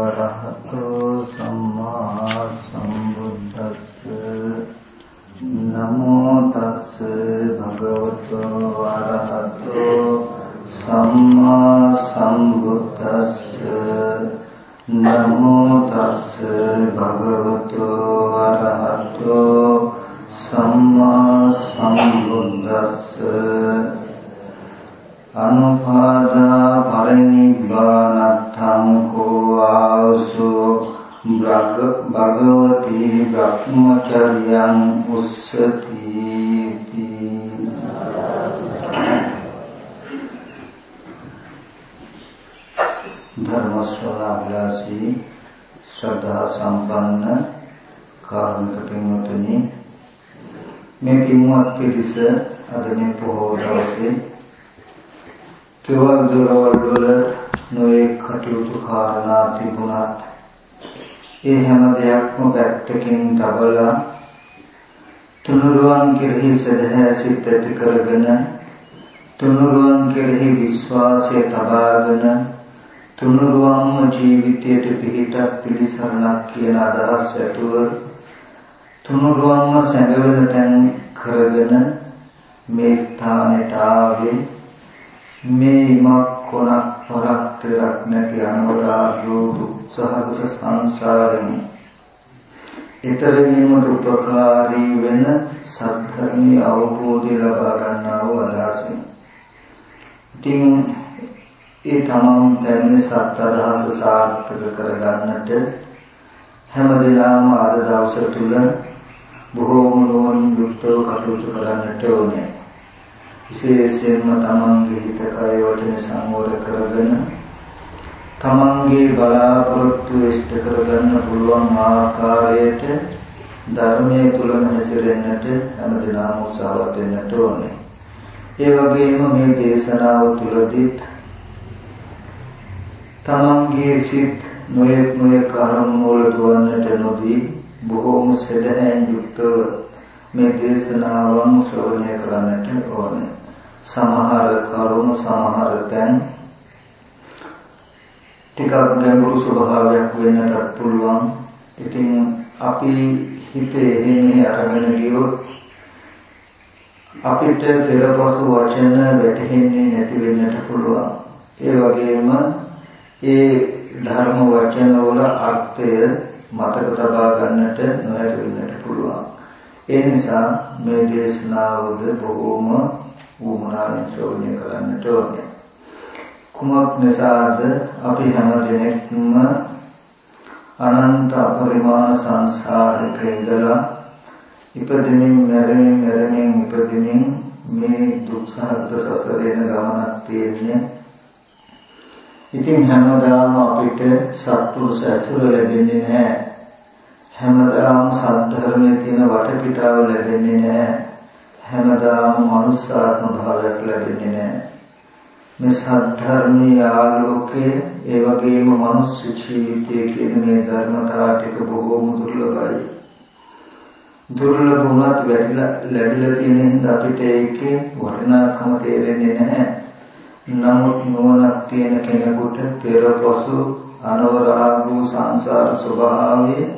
අරහතෝ සම්මා සම්බුද්දස්ස නමෝ තස්ස භගවතු වරහතෝ සම්මා සම්බුද්දස්ස නමෝ තස්ස භගවතු වරහතෝ සම්මා සම්බුද්දස්ස අනුපාදා පරිනිබ්බානත්තං කෝ ආසෝ භගවති බ්‍රහ්මචර්යං උස්සති ධර්ම ශ්‍රවණාභ්‍යාසී ශ්‍රද්ධා සම්පන්න කාර්මික පින්වතුනි මේ පින්වත් පිරිස අද මේ පොහොව දවසේ කෙවල් දොරවල් වල නොයේ කටයුතු කාරණා තිබුණත් ඒ හැම දෙයක්ම පැත්තකින් තබලා තුනුරුවන් කෙරෙහි සදහැ සිත් ඇති කරගෙන තුනුරුවන් කෙරෙහි විශ්වාසය තබාගෙන තුනුරුවන්ම ජීවිතයට පිහිටක් පිළිසරණක් කියන අදහස් ඇතුව තුනුරුවන්ම සැඟවෙන තැන් කරගෙන මේ ස්ථානයට ආවේ. මේ ඉමක් කොනක් පරක් තෙරක් නැති අනවරාග්‍රෝ දුක්සහගත සංසාරෙම. ඊතර වීමට උපකාරී වෙන සත්‍යමී අවබෝධය ලබා ගන්නා වූ අදහසින්. ඉතින් ඒ තමන් පැමිණ සත් අදහස සාර්ථක කරගන්නට හැමදෙනාම අද දවස තුල බොහෝම නුවණින් යුක්තව කටයුතු කරන්නට ඕනේ. විශේෂයෙන්ම තමන්ගේ හිත කය වචන සංවර කරගෙන තමන්ගේ බලාපොරොත්තු ඉෂ්ට කරගන්න පුළුවන් ආකාරයට ධර්මයේ තුලම හැසිරෙන්නට හැමදෙනාම උත්සාහවත් වෙන්නට ඕනේ. ඒ වගේම මේ දේශනාව තුලදීත් තමන්ගේ සිත් නොයෙක් නොයෙක් කර්ම වල දුවන්නට නොදී බොහෝම සදහැන් යුක්තව මේ දේශනාවන් ශ්‍රවණය කරන්නට ඕනේ. සමහර කරුණු සමහර තැන් ටිකක් ගැඹුරු ස්වභාවයක් වෙන්නට පුළුවන්. ඉතින් අපි හිතේ එන්නේ අරගෙන ගියොත් අපිට පෙරපසු වචන වැටහෙන්නේ නැති වෙන්නට පුළුවන්. ඒ වගේම ඒ ධර්ම වචන වල අර්ථය මතක තබා ගන්නට නොහැකි වෙන්නට පුළුවන්. ඒ නිසා මේ දේශනාවද බොහෝම වුමනාවෙන් ශ්‍රවණය කරන්නට ඕනේ. කුමක් නිසාද අපි හැම දිනෙකම අනන්ත අපරිමාණ සංසාරයක ඉඳලා ඉපදෙමින් මැරෙමින් මැරෙමින් ඉපදෙමින් මේ දුක්සහගත සසරේන ගමනක් තියෙන්නේ. ඉතින් හැමදාම අපිට සත්පුරුෂ ඇසුර ලැබෙන්නේ නැහැ. හැමදාම සද්ධර්මයේ තියෙන වටපිටාව ලැබෙන්නේ නැහැ. හැමදාම මනුස්සාත්ම භාවයක් ලැබෙන්නේ නැහැ. මේ සද්ධර්මයේ ආලෝකයේ ඒ වගේම මනුස්ස ජීවිතයේ කියන මේ ධර්මතාව ටික බොහෝම දුර්ලභයි. දුර්ලභ වුණත් වැඩිලා ලැබිලා තියෙන හින්දා අපිට ඒකේ වටිනාකම තේරෙන්නේ නැහැ. නමුත් නුවණක් තියෙන කෙනෙකුට පෙරපසු අනවරාගු සංසාර ස්වභාවයේ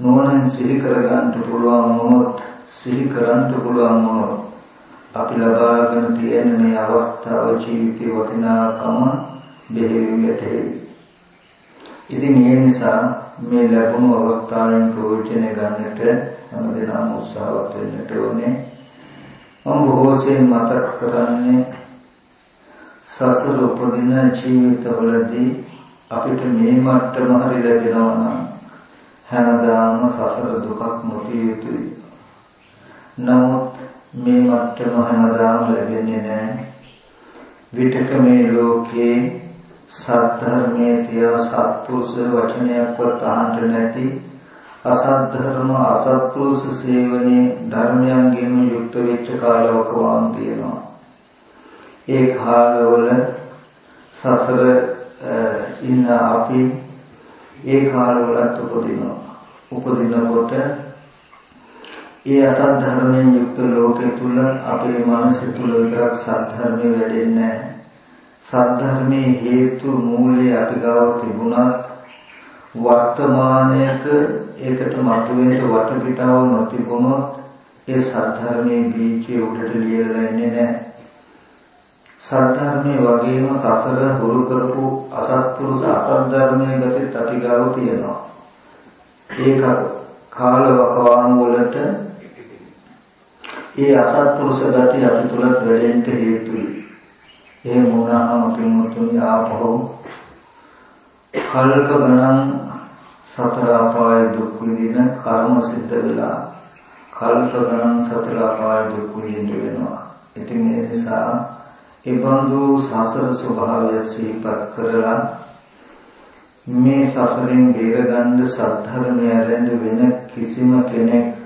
නුවණින් සිහි කරගන්න පුළුවන් වුණොත් සිහි කරන්න පුළුවන් වුණොත් අපි ලබාගෙන තියෙන මේ අවස්ථාව ජීවිතේ වටිනාකම දෙහිවියට ඉතින් ඒ නිසා මේ ලැබුණු අවස්ථාවෙන් ප්‍රයෝජන ගන්නට හැමදෙනාම උත්සාහවත් වෙන්නට ඕනේ. මම බොහෝසෙන් මතක් කරන්නේ සසර උපදින ජීවිතවලදී අපිට මේ මට්ටම හරි ලැබෙනවා නම් හැමදාම සසර දුකක් නොතිය යුතුයි නමුත් මේ මට්ටම හැමදාම ලැබෙන්නේ නැහැ. විතක මේ ලෝකේ සත්‍යර්මයේ තියා සත්පුරුෂ වචනයක්වත් අහන්න නැති අසත් ධර්ම අසත්පුරුෂ සේවනයේ ධර්මයන්ගෙන් යුක්ත වෙච්ච කාලවකවාන් තියෙනවා. ඒ කාලවල සසර ඉන්න අපි ඒ කාලවලත් උපදිනවා. උපදිනකොට ඒ අසත් ධර්මයෙන් යුක්ත ලෝකෙ තුල අපේ මනස තුල විතරක් සද්ධර්මයේ වැඩෙන්නේ සද්ධර්මයේ හේතු මූලයේ අපි ගාව තිබුණත් වර්තමානයක ඒකට මතුවෙන්න වටපිටාව නොතිබුණොත් ඒ සද්ධර්මයේ බීජය උඩට ලියලා ඉන්නේ නැහැ. සද්ධර්මයේ වගේම සසර හුරු කරපු අසත්පුරුෂ අසද්ධර්මයේ ගතිත් අපි ගාව තියෙනවා. ඒක කාල වකවානු වලට ඒ අසත්පුරුෂ ගති අපි තුලත් වැඩෙන්න හේතුයි. එහෙම වුණාම පින්වතුනි ආපහු කල්ප ගණන් සතර අපාය දුක් විඳින කර්ම සිද්ධ වෙලා කල්ප ගණන් සතර අපාය දුක් විඳින්න වෙනවා. ඉතින් ඒ නිසා ඒ බඳු සසර ස්වභාවය සිහිපත් කරලා මේ සසරෙන් බේරගන්න සත්‍යධර්මය ඇරෙන්න වෙන කිසිම කෙනෙක්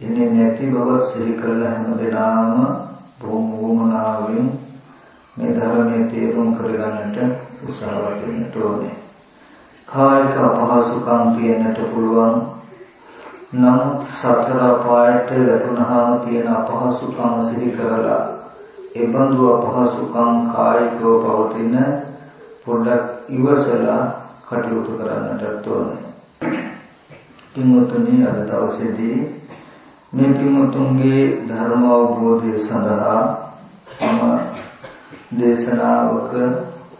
ඉන්නේ නැති බව සිහි කරලා හැමදෙනාම බොහොම වමනාවෙන් මේ ධර්මයේ තේරුම් කරගන්නට උත්සාහවත් වෙන්න ඕනේ. කායික අපහසුකම් තියෙන්නට පුළුවන්. නමුත් සතර පායට වැටුණාම තියෙන අපහසුකම් සිහි කරලා ඒ බඳු අපහසුකම් කායිකව පවතින පොඩ්ඩක් ඉවසලා කටයුතු කරන්නට ඕනේ. පින්වතුනි අද දවසේදී මේ පින්වතුන්ගේ ධර්ම අවබෝධය සඳහා මම දේශනාවක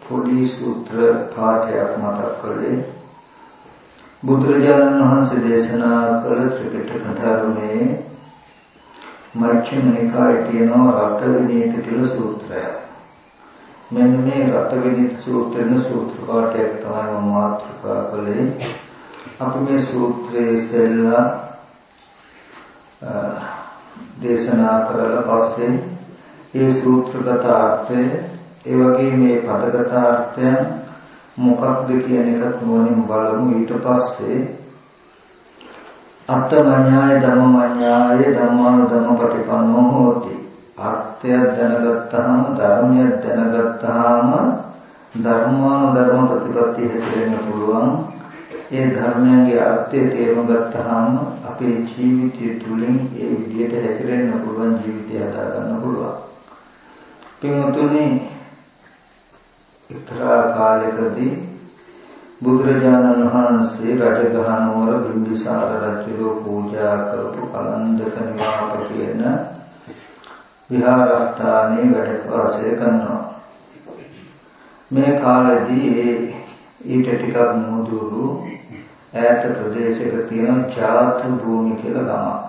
පොඩි සූත්‍ර පාඨයක් මතක් කළේ බුදුරජාණන් වහන්සේ දේශනා කළ ත්‍රිපිටක ධර්මයේ මච්චම නිකායේ තියෙන රත විනීත කියලා සූත්‍රය. මෙන්න මේ රත විනීත සූත්‍රෙන සූත්‍ර පාඨයක් තමයි මම මාතෘකා කළේ. අපි මේ සූත්‍රයේ ඉස්සෙල්ලා දේශනා කරලා පස්සේ ඒ සූත්‍රගත අර්ථය ඒ වගේ මේ පදගත අර්ථයන් මොකක්ද කියන එකත් මොනින් බලමු. ඊට පස්සේ අත්තමඤ්ඤාය ධම්මඤ්ඤාය ධම්මානුධම්ම පටිපන්නෝ හෝති. අර්ථය දැනගත්තාම ධර්මය දැනගත්තාම ධර්මානුධර්ම ප්‍රතිපත්තිය හැදෙන්න පුළුවන්. ඒ ධර්මයන්ගේ අර්ථය තේරුම් ගත්තාම අපේ ජීවිතය තුළින් ඒ විදිහට හැසිරෙන්න පුළුවන් ජීවිතය හදා ගන්න පුළුවන්. පින්තුනේ එක්තරා කාලයකදී බුදුරජාණන් වහන්සේ රජගහ නුවර බිම්බිසාර රජුගේ පූජා කරපු කලන්දක නිවාප කියන විහාරස්ථානයේ වැඩ වාසය කරනවා. මේ කාලෙදී ඊට ටිකක් මුදුරු ඈත ප්‍රදේශයක තියෙන ජාත භූමි කියලා ගමක්.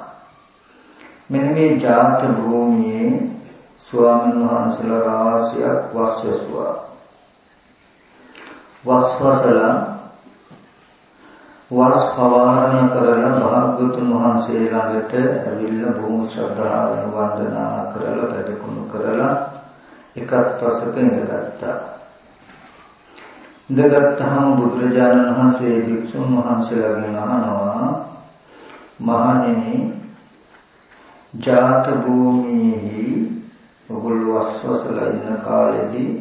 මෙන්න මේ ජාත භූමියේ ස්වාමීන් වහන්සේලා රාශියක් වස්වසුවා. වස්වසලා වස් පවාරණ කරලා භාග්‍යතුන් වහන්සේ ළඟට ඇවිල්ලා බොහොම ශ්‍රද්ධාවෙන් වන්දනා කරලා වැඩකුණු කරලා එකත් පසක ඉඳගත්තා. ඉඳගත්තාම බුදුරජාණන් වහන්සේ භික්ෂුන් වහන්සේලාගෙන් අහනවා මහණෙනි ජාත භූමියේ ඔගොල්ලෝ වස්වසලා ඉන්න කාලෙදී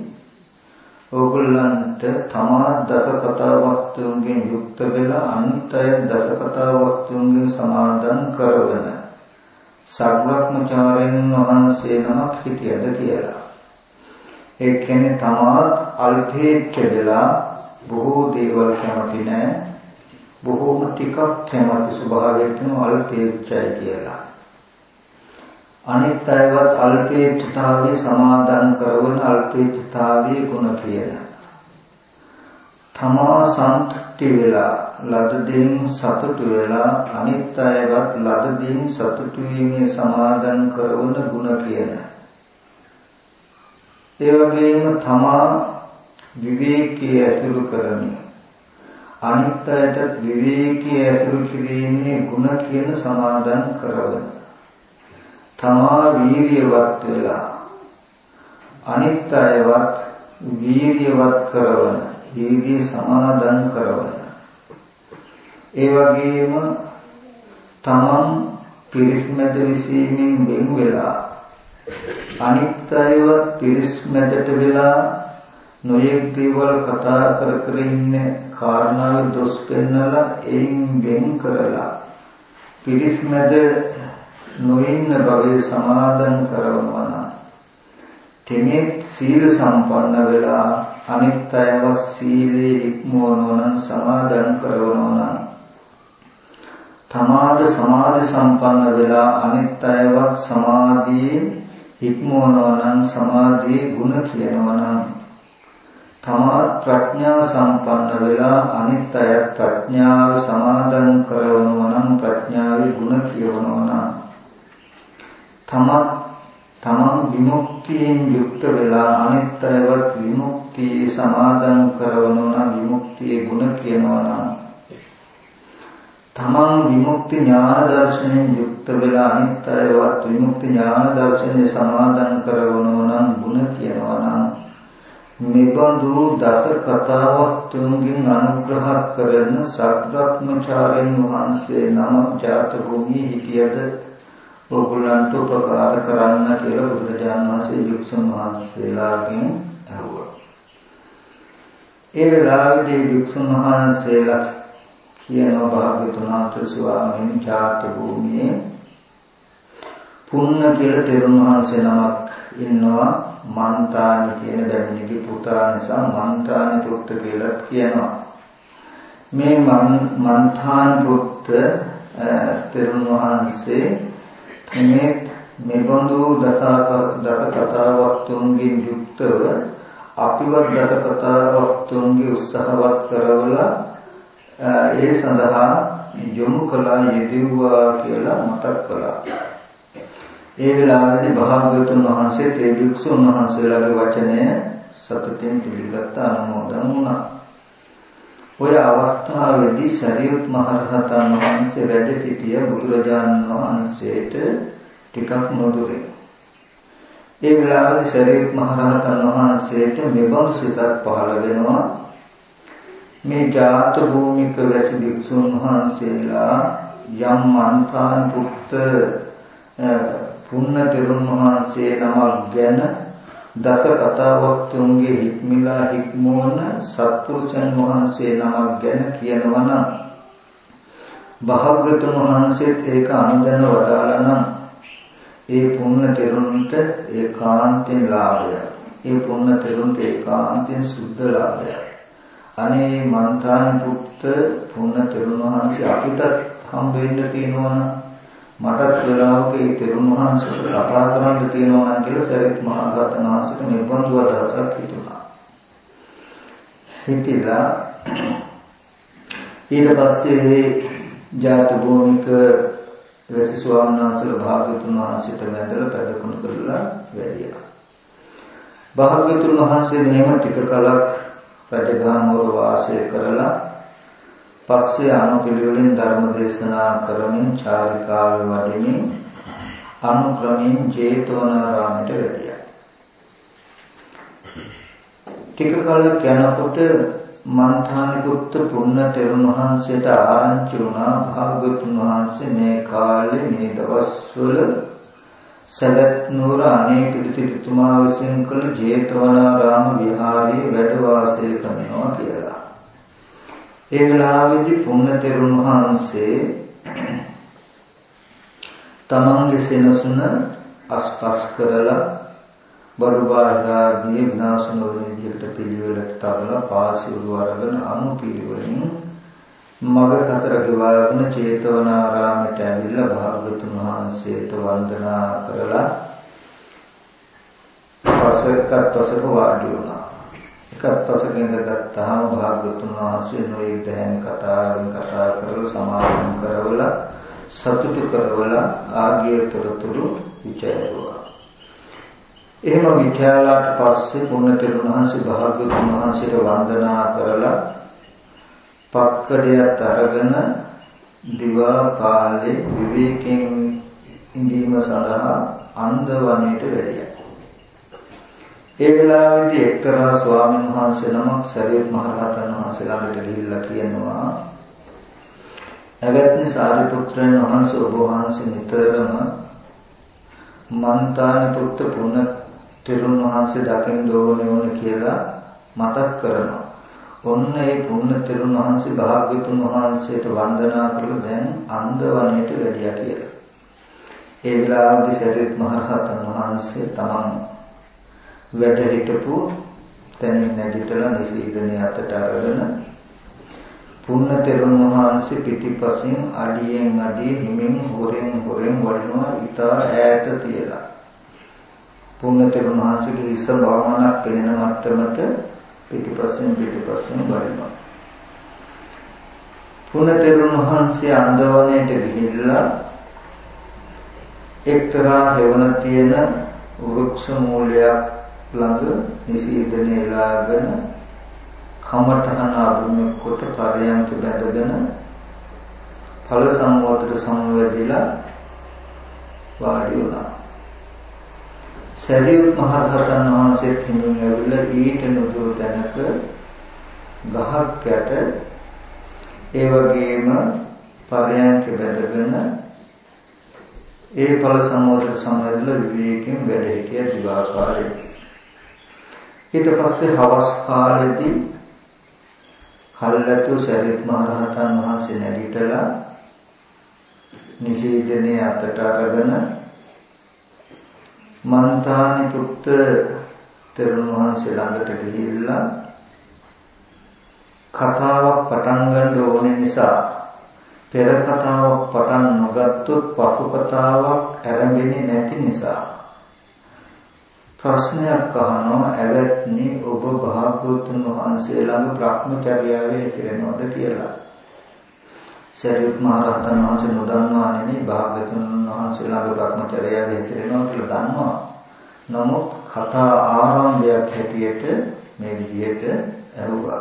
ඕගොල්ලන්ට තමා දසකතා වස්තුන්ගෙන් යුක්ත වෙලා අනිත්‍ය දසකතා වස්තුන්ගෙන් සමාදන් කරවන සර්වඥචාරයන් වහන්සේ නමක් හිටියද කියලා. ඒ කියන්නේ තමා අල්පේච්ඡ වෙලා බොහෝ දේවල් කැමති නැහැ. බොහෝම ටිකක් කැමති ස්වභාවයෙන් අල්පේච්ඡයි කියලා. අනිත් අයවත් අල්පේච්ඡතාවේ සමාදන් කරවන අල්පේච්ඡතාවේ ගුණ කියන. තමා සන්තුෂ්ටි වෙලා ලද දෙයින් සතුටු වෙලා අනිත් අයවත් ලද දෙයින් සතුටු වීමේ සමාදන් කරවන ගුණ කියන. ඒ වගේම තමා විවේකී ඇසුරු කරමින් අනිත් අයට විවේකී ඇසුරු කිරීමේ ගුණ කියන සමාදන් කරවන තමා වීරියවත් වෙලා අනිත් අයවත් වීරියවත් කරවන වීර්ය සමාදන් කරවන. ඒ වගේම තමන් පිරිස්මැද විසීමෙන් වෙන් වෙලා අනිත් අයවත් පිරිස්මැදට වෙලා නොයෙක් දේවල් කතා කර කර ඉන්න කාරණාව දොස් පෙන්නලා එයින් වෙන් කරලා පිරිස්මැද නොඉන්න භවයේ සමාදන් කරවනවා. නම් තෙමේ සීල සම්පන්න වෙලා අනිත් අයව සීලේ ඉක්මවනවා නම් සමාදන් කරනවා නම් තමාද සමාධි සම්පන්න වෙලා අනිත් අයවත් සමාධියේ ඉක්මවනවා නම් සමාධියේ ಗುಣ කියනවා නම් තමා ප්‍රඥා සම්පන්න වෙලා අනිත් අය ප්‍රඥාව සමාදන් කරනවා නම් ප්‍රඥාවේ ಗುಣ කියවනවා නම් තමත් තමන් විමුක්තියෙන් යුක්ත වෙලා අනිත් අයවත් විමුක්තිය සමාදන් කරනවා නම් විමුක්තියේ ಗುಣ කියනවා නම් තමන් විමුක්ති ඥාන දර්ශනයෙන් යුක්ත වෙලා අනිත් අයවත් විමුක්ති ඥාන දර්ශනය සමාදන් කරනවා නම් ಗುಣ කියනවා නම් මෙබඳු දස කතාවක් තුන්ගෙන් අනුග්‍රහ කරන සත්‍රත්මචාරින් වහන්සේ නම ජාත භූමියේ හිටියද ඕගොල්ලන්ට උපකාර කරන්න කියලා බුදුරජාණන් වහන්සේ වික්ෂුන් වහන්සේලාගෙන් අහුවා. ඒ වෙලාවේදී වික්ෂුන් වහන්සේලා කියන භාග්‍යතුන් වහන්සේ ස්වාමීන් ජාත භූමියේ පුන්න කියලා තෙරුන් වහන්සේ නමක් ඉන්නවා මන්තානි කියන බැමිණිගේ පුතා නිසා මන්තානි පුත්ත කියලා කියනවා. මේ මන්තාන පුත්ත තෙරුන් වහන්සේ කෙනෙක් මෙබඳු දස දස කතාවක් තුන්ගෙන් යුක්තව අපිවත් දස කතාවක් තුන්ගේ උත්සාහවත් කරවලා ඒ සඳහා යොමු කළා යෙදුවා කියලා මතක් කළා. ඒ වෙලාවේදී භාග්‍යවතුන් වහන්සේ තේ භික්ෂුන් වහන්සේලාගේ වචනය සතුටින් පිළිගත් අනුමෝදන් වුණා. ඔය අවස්ථාවේදී සරියුත් මහරහතන් වහන්සේ වැඩ සිටිය බුදුරජාණන් වහන්සේට ටිකක් නොදුරේ. ඒ වෙලාවේදී සරියුත් මහරහතන් වහන්සේට මෙබඳු සිතක් පහළ වෙනවා. මේ ජාත භූමික වැසි භික්ෂුන් වහන්සේලා යම් මන්තාන් පුත්ත පුන්න තෙරුන් වහන්සේ නමක් ගැන දස කතාවක් තුන්ගේ හික්මිලා හික්මෝන සත්පුරුෂයන් වහන්සේ නමක් ගැන කියනවා නම් භාග්‍යතුන් වහන්සේත් ඒක අනුදැන වදාලා නම් ඒ පුන්න තෙරුන්ට ඒකාන්තයෙන් ලාභය. ඒ පුන්න තෙරුන්ට ඒකාන්තයෙන් සුද්ධ ලාභය. අනේ මන්තාන පුත්ත පුන්න තෙරුන් වහන්සේ අපිට හම්බෙන්න තියෙනවා නම් මටත් වෙලාවක ඒ තෙරුන් වහන්සේට කතා කරන්න තියෙනවා නම් කියලා සරිත් මහා ගාතන වහන්සේට මේ බඳු අදහසක් හිතුණා. හිතිලා ඊට පස්සේ ජාත භූමික වැසි ස්වාමීන් වහන්සේලා භාග්‍යතුන් වහන්සේට වැඳලා පැදකුණු කරලා වැඩියා. භාග්‍යතුන් වහන්සේ මෙහෙම ටික කලක් රජගහනුවර වාසය කරලා පස්සේ අනුපිළිවෙලින් ධර්ම දේශනා කරමින් චාරිකාවේ වඩිමින් අනුක්‍රමයෙන් ජේතවනාරාමයට වැඩියා. ටික කලක් යනකොට මන්ථානිකුත් පුන්න තෙරුන් වහන්සේට ආරංචි වුණා භාගතුන් වහන්සේ මේ කාලේ මේ දවස්වල සදත් නුවර අනේ පිළිසිතුමා විසින් කළ ජේතවනාරාම විහාරයේ වැඩ වාසය කරනවා කියලා. ඒ වෙලාවේදී පුණ්‍යතෙරුන් වහන්සේ තමන්ගේ සෙනසුන අස්පස් කරලා බඩු බාහිරාදී විනාශ නොවන විදිහට පිළිවෙලට තබලා පාසිවුරු අරගෙන අනුපිළිවෙලින් මග කතර ගෙවාගෙන චේතවනාරාමයට ඇවිල්ලා භාගතුන් වහන්සේට වන්දනා කරලා පසෙකට පසක වාඩි වුණා එකප්පසකින් ගත්තාම භාග්‍යතුන් වහන්සේ නොයෙක් දැන් කතාවෙන් කතා කරලා සමාධම් කරවලා සතුටු කරවලා ආගිය තොරතුරු විචාරුවා. එහෙම විචාරලාට පස්සේ පුණ්‍යතරුණ වහන්සේ භාග්‍යතුන් වහන්සේට වන්දනා කරලා පක්කඩයට අරගෙන දිවා කාලේ විවේකයෙන් ඉඳීම සඳහා අන්දවණේට වැඩියා. ඒ වෙලාවේදී එක්තරා ස්වාමීන් වහන්සේ නමක් සරියුත් මහ රහතන් වහන්සේ ළඟට ගිහිල්ලා කියනවා එවත්නි සාරිපුත්‍රයන් වහන්සේ ඔබ වහන්සේ නිතරම මන්තාන පුත්‍ර පුණ තෙරුන් වහන්සේ දකින්න ඕනේ ඕන කියලා මතක් කරනවා. ඔන්න ඒ පුණ තෙරුන් වහන්සේ භාග්‍යතුන් වහන්සේට වන්දනා කරලා දැන් අන්දවණේට වැඩියා කියලා. ඒ වෙලාවේදී සරියුත් මහ රහතන් වහන්සේ තමන් වැඩ හිටපු තනින් නැගිටලා නිසීදනේ අතට අරගෙන පුන්න තෙරුන් වහන්සේ පිටිපසින් අඩියෙන් අඩිය හිමින් හොරෙන් හොරෙන් වඩිනවා ඊතා ඈත තියලා පුන්න තෙරුන් වහන්සේගේ හිස භාවනාවක් පෙනෙන මට්ටමට පිටිපස්සෙන් පිටිපස්සෙන් වඩිනවා පුන්න තෙරුන් වහන්සේ අන්දවණයට ගිහිල්ලා එක්තරා හෙවණ තියෙන වෘක්ෂ මූලයක් ළඟ නිසීදනේ ලාගෙන කමඨහන අභිමුඛ කොට පරයන්ක බැඳගෙන ඵල සංවෝතර සමවැදිලා වාඩි වුණා. සරියුත් මහ රහතන් වහන්සේ හිමින් ඇවිල්ලා ඊට නුදුරු තැනක ගහක් යට ඒ වගේම පරයන්ක බැඳගෙන ඒ ඵල සංවෝතර සමවැදිලා විවේකයෙන් වැඩ හිටිය දිවා කාලේ ඊට පස්සේ හවස් කාලෙදී කල්ලාතු සරිත් මහ රහතන් වහන්සේ නැගිටලා නිසීදනේ අතට අරගෙන මන්තානි පුත්ත තෙරුණ වහන්සේ ළඟට ගිහිල්ලා කතාවක් පටන් ගන්න ඕනේ නිසා පෙර කතාවක් පටන් නොගත්තොත් පසු කතාවක් ආරම්භෙන්නේ නැති නිසා ප්‍රශ්නයක් අහනවා ඇවැත්නි ඔබ භාග්‍යවතුන් වහන්සේ ළඟ භ්‍රමචර්යාවේ හැසිරෙනවද කියලා. සරියුත් මහ රහතන් වහන්සේ නොදන්නවා නෙමෙයි භාග්‍යවතුන් වහන්සේ ළඟ භ්‍රමචර්යාවේ හැසිරෙනවා කියලා දන්නවා. නමුත් කතා ආරම්භයක් හැටියට මේ විදිහට ඇහුවා.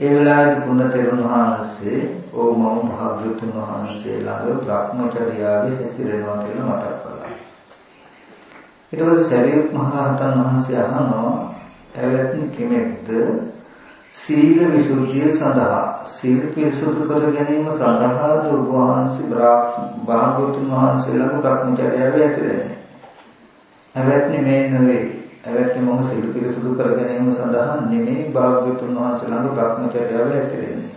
ඒ වෙලාවේදී පුණ තෙරුණ වහන්සේ ඕ මම භාග්‍යවතුන් වහන්සේ ළඟ භ්‍රමචර්යාවේ හැසිරෙනවා කියලා මතක් කළා. ඊට පස්සේ සරියුත් මහ රහතන් වහන්සේ අහනවා ඇවැත්නි කෙනෙක්ද සීල විසුද්ධිය සඳහා සීල පිරිසුදු කර ගැනීම සඳහා දුර්වහන්සේ භාගතුන් වහන්සේලාම ප්‍රඥාචර්යාව ඇතිරෙන්නේ. ඇවැත්නි මේ නෙවෙයි. ඇවැත්නි මොහොත සීල පිරිසුදු කර ගැනීම සඳහා නෙමෙයි භාගතුන් වහන්සේලාම ප්‍රඥාචර්යාව ඇතිරෙන්නේ.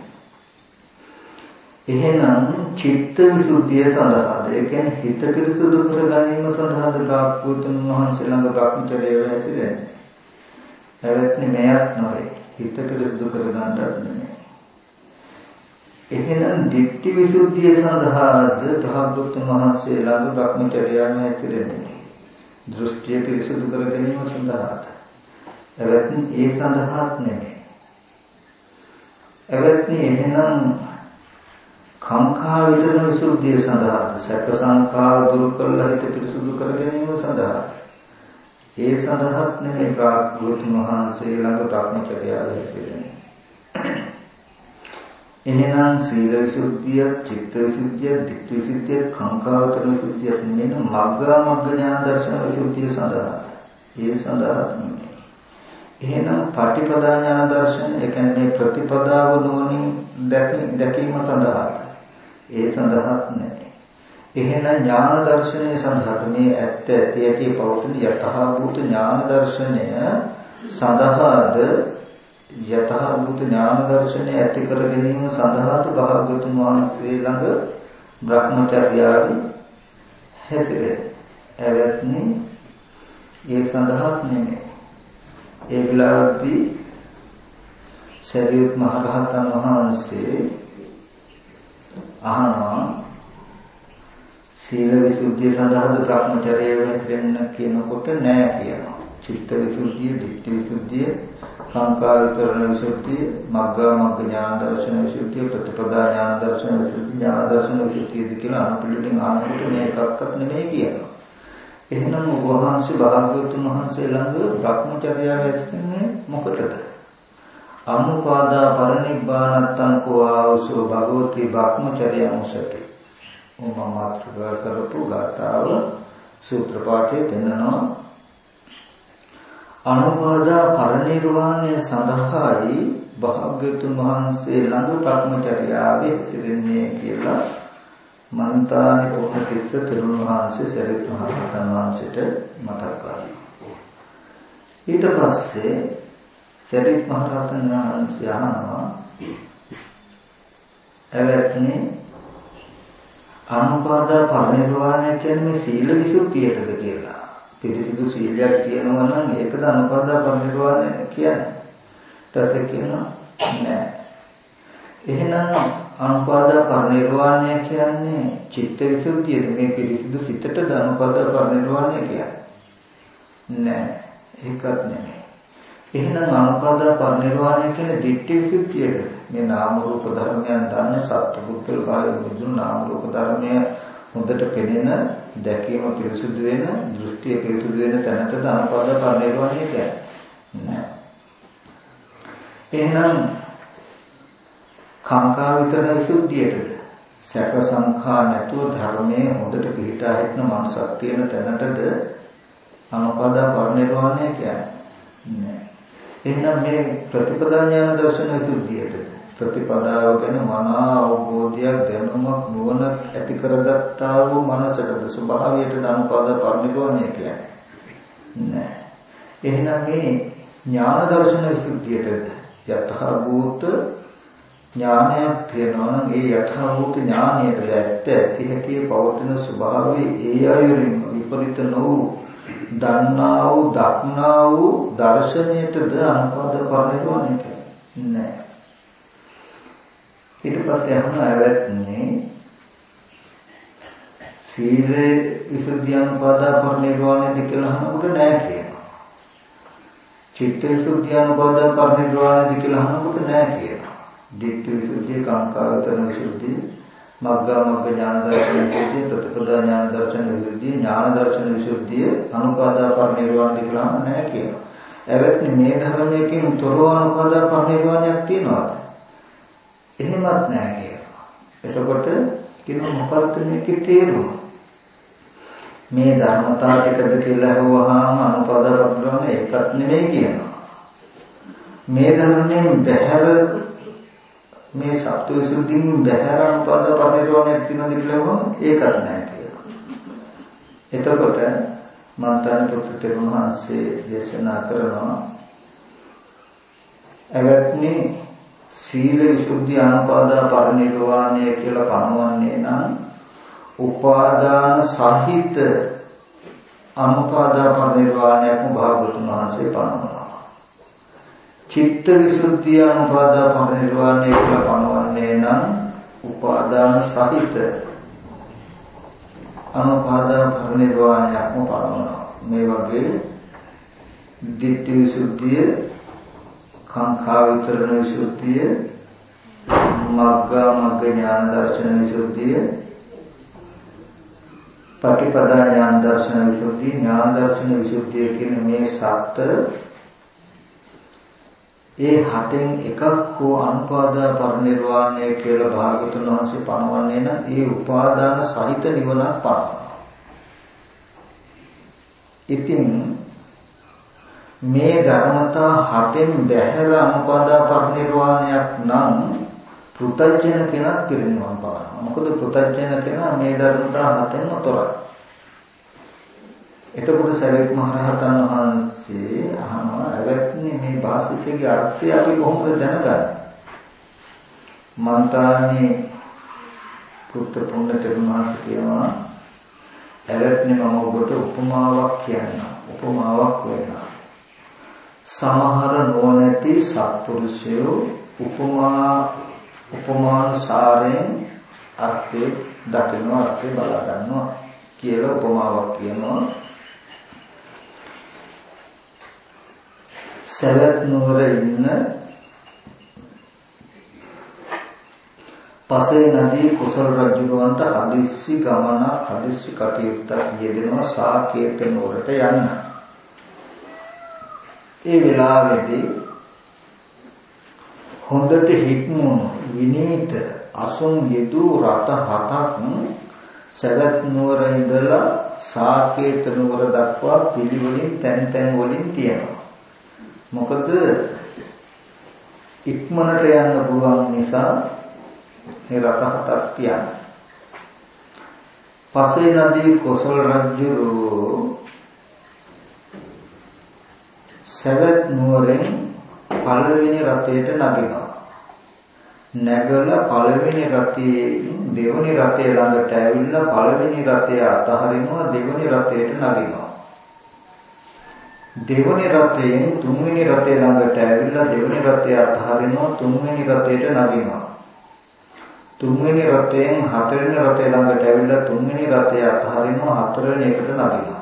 එහෙනම් චිත්ත විසුද්ධිය සඳහාද ඒ කියන්නේ හිත පිරිසුදු කර ගැනීම සඳහාද ප්‍රාප්තුතුන් වහන්සේ ළඟ ප්‍රඥාචර්යය ඇසිරෙන්නේ. හැවත්නි මෙයක් නොවේ. හිත පිරිසුදු කර ගන්නට නෙමෙයි. එහෙනම් ditthi විසුද්ධිය සඳහාද ප්‍රාප්තුතුන් වහන්සේ ළඟ ප්‍රඥාචර්යයම ඇසිරෙන්නේ. දෘෂ්ටිය පිරිසුදු කර ගැනීම සඳහාද. හැවත්නි ඒ සඳහාත් නෙමෙයි. හැවත්නි එහෙනම් කාංකා විතරන විසුද්ධිය සඳහා සැප සංඛාර දුරු කරලා හිත පිරිසුදු කර ගැනීම සඳහා ඒ සඳහාත් නෙමෙයි ප්‍රාග්‍රෝතුන් වහන්සේ ළඟ ප්‍රඥාචර්යාව හැසිරෙන්නේ. එහෙනම් සීල විසුද්ධිය, චිත්ත විසුද්ධිය, ධිට්ඨි විසුද්ධිය, කාංකාවතර විසුද්ධිය මෙන්න මග්ගා මග්ග ඥාන දර්ශන විසුද්ධිය සඳහා. ඒ සඳහා එහෙනම් පටිපදා ඥාන දර්ශන ඒ කියන්නේ ප්‍රතිපදාව නොනින් දැකීම සඳහා ඒ සඳහාත් නැහැ. එහෙනම් ඥාන දර්ශනය සඳහා මේ ඇත්ත ඇති ඇති පවතින යථාභූත ඥාන දර්ශනය සඳහාද යථාභූත ඥාන දර්ශනය ඇති කර ගැනීම සඳහාද භාගතුන් වහන්සේ ළඟ භ්‍රමචර්යාවි හැසිරේ. එවත්නි ඒ සඳහාත් නෙමෙයි. ඒ විලාපී සරියුත් මහ රහතන් වහන්සේ අහනවා සීල විසුද්ධිය සඳහාද භ්‍රමචර්යය වෙනසෙන්න කියනකොට නෑ කියනවා. චිත්ත විසුද්ධිය, ධිට්ඨි විසුද්ධිය, සංකාර විතරණ විසුද්ධිය, මග්ගා මග්ග ඥාන දර්ශන විසුද්ධිය, ප්‍රතිපදා ඥාන දර්ශන විසුද්ධිය, ඥාන දර්ශන විසුද්ධියද කියලා අනුපිළිවෙලින් ආනකොට මේ එකක්වත් නෙමෙයි කියනවා. එහෙනම් ඔබ වහන්සේ භාග්‍යවතුන් වහන්සේ ළඟ භ්‍රමචර්යය වෙනසෙන්නේ මොකටද? අනුපාදා පරිනිබ්බානත්තං කෝ ආවසෝ භගවති භක්මචර්ය අනුසති. උම මාත්‍රා කරපු ගාතාව සූත්‍ර පාඨයේ පෙන්වනවා. අනුපාදා පරිනිර්වාණය සඳහායි භාග්‍යතුන් වහන්සේ ළඟ භක්මචර්යාවේ සිටින්නේ කියලා මන්තානි පොහොතිස්ස තෙරුන් වහන්සේ සරිත් මහ රහතන් වහන්සේට මතක් කරනවා. ඊට පස්සේ සරිත් මහ රහතන් වහන්සේ අහනවා එවත්නි අනුපාදා පරිනිර්වාණය කියන්නේ සීල විසුද්ධියටද කියලා. පිරිසිදු සීලයක් තියෙනවා නම් ඒකද අනුපදා පරිනිර්වාණය කියන්නේ. ඊට කියනවා නෑ. එහෙනම් අනුපාදා පරිනිර්වාණය කියන්නේ චිත්තවිසුද්ධියද මේ පිරිසිදු සිතට අනුපාදා පරිනිර්වාණය කියන්නේ නෑ ඒකත් නෙමෙයි එහෙනම් අනුපාදා පරිනිර්වාණය කියන්නේ ditthi විසුද්ධියද මේ නාම රූප ධර්මයන් දන්න සත්පුද්ගල භාවය මුදුන් නාම රූප ධර්මය හොඳට පෙනෙන දැකීම පිරිසුදු වෙන දෘෂ්ටිය පිරිසුදු වෙන තැනට අනුපාදා පරිනිර්වාණය කියන්නේ. නෑ. එහෙනම් කාංකා විතර විසුද්ධියටද සැක සංඛා නැතුව ධර්මයේ හොඳට පිළිටා හිටන මනසක් තියෙන තැනටද අනුපදා පරිනිර්වාණය කියන්නේ? එහෙනම් මේ ප්‍රතිපදා ඥාන දර්ශන විසුද්ධියටද ප්‍රතිපදාව ගැන මනා අවබෝධයක් දැනුමක් නුවණක් ඇති කරගත්තා වූ මනසටද ස්වභාවයට අනුපදා පරිනිර්වාණය කියන්නේ? නෑ. එහෙනම් මේ ඥාන දර්ශන විසුද්ධියටද යතහ භූත ඥානයක් තියෙනවා නම් ඒ යථාභූත ඥානයට ඇත්ත ඇති හැටි පවතින ස්වභාවය ඒ අයුරින් විපරිත නොවු දන්නා වූ දක්නා වූ දර්ශනයටද අනුපාද පරිණෝණය නෑ. ඊට පස්සේ අහන ඇවැත්නේ සීලේ විසුද්ධි අනුපාද පරිණෝණයද කියලා අහනකොට නෑ කියනවා චිත්ත විසුද්ධි අනුපාද පරිණෝණයද කියලා අහනකොට නෑ කියනවා දිට්ඨි විසුද්ධිය, කාංකාවතන විසුද්ධිය, මග්ගා මග්ග ඥාන දර්ශන විසුද්ධිය, ප්‍රතිපදා ඥාන දර්ශන විසුද්ධිය, ඥාන දර්ශන විසුද්ධිය, අනුපාදා පරිනිර්වාණ දෙකලා නැහැ කියනවා. එවත්නි මේ ධර්මයකින් තොරව අනුපාදා පරිනිර්වාණයක් තියනවාද? එහෙමත් නැහැ කියනවා. එතකොට කියනවා මොකක්ද මේකේ තේරුම? මේ ධර්මතාව ටිකද කියලා අහුවාම අනුපාදා පරිනිර්වාණ ඒකත් නෙමෙයි කියනවා. මේ ධර්මයෙන් බැහැර මේ සත්වවිසුද්ධියෙන් බැහැරන් පද පරිණෝණයක් තියෙනවද කියලා ඒකත් නැහැ කියලා. එතකොට මන්තන පුත්‍රතෙරුන් වහන්සේ දේශනා කරනවා එවත්නි සීල විසුද්ධි අනුපාදා පරිණිරවාණය කියලා පනවන්නේ නම් උපාදාන සහිත අනුපාදා පරිණිරවාණයක්ම භාගතුන් වහන්සේ පනවනවා. චිත්ත විසුද්ධිය අනුපාදා පරිනිර්වාණය කියලා පනවන්නේ නම් උපාදාන සහිත අනුපාදා පරිනිර්වාණයක්ම පනවනවා මේ වගේ ditthi විසුද්ධිය කාංකා විතරණ විසුද්ධිය මග්ගා මග්ග ඥාන දර්ශන විසුද්ධිය පටිපදා ඥාන දර්ශන විසුද්ධිය ඥාන දර්ශන විසුද්ධිය කියන මේ සත්‍ය ඒ හතෙන් එකක් හෝ අනුපාදා පරිනිර්වාණය කියලා භාගතුන් වහන්සේ පනවන්නේ නම් ඒ උපාදාන සහිත නිවනක් පනවනවා. ඉතින් මේ ධර්මතා හතෙන් බැහැර අනුපාදා පරිනිර්වාණයක් නම් පෘතජන කෙනක් පිරිනිවන් පානවා. මොකද පෘතජන කෙනා මේ ධර්මතා හතෙන්ම තොරයි. එතකොට සරියුත් මහ රහතන් වහන්සේ අහනවා ඇවැත්නි මේ භාෂිතයේ අර්ථය අපි කොහොමද දැනගන්නේ? මන්තානි පුත්ත පුණ්‍ය තෙරුණාංශ කියනවා ඇවැත්නි මම ඔබට උපමාවක් කියන්නම්. උපමාවක් වෙනවා. සමහර නොනැති සත්පුරුෂයෝ උපමා උපමානුසාරයෙන් අර්ථය දකිනවා අර්ථය බලා ගන්නවා කියලා උපමාවක් කියනවා සවැත් නුවර ඉන්න පසේ නදී කුසල රජුවන්ට හදිස්සි ගමනක් හදිස්සි කටයුත්තක් යෙදෙනවා සාකේත නුවරට යන්න. ඒ වෙලාවේදී හොඳට හික්මුණු විනීත අසුන් යෙදූ රත හතක් සවැත් නුවර ඉඳලා සාකේත නුවර දක්වා පිළිවෙලින් තැන් තැන් වලින් තියෙනවා. මොකද ඉක්මනට යන්න පුළුවන් නිසා මේ රත හතක් තියන්නේ. පසේ නදී කොසල් රජු සවැත් නුවරෙන් පළවෙනි රථයට නගිනවා. නැගලා පළවෙනි රථයේ දෙවෙනි රථය ළඟට ඇවිල්ලා පළවෙනි රථය අතහරිනවා දෙවෙනි රථයට නගිනවා. දෙවනි රථයෙන් තුන්වෙනි රථය ළඟට ඇවිල්ලා දෙවනි රථය අතහරිනවා තුන්වෙනි රථයට නගිනවා. තුන්වෙනි රථයෙන් හතරවෙනි රථය ළඟට ඇවිල්ලා තුන්වෙනි රථය අතහරිනවා හතරවෙනි එකට නගිනවා.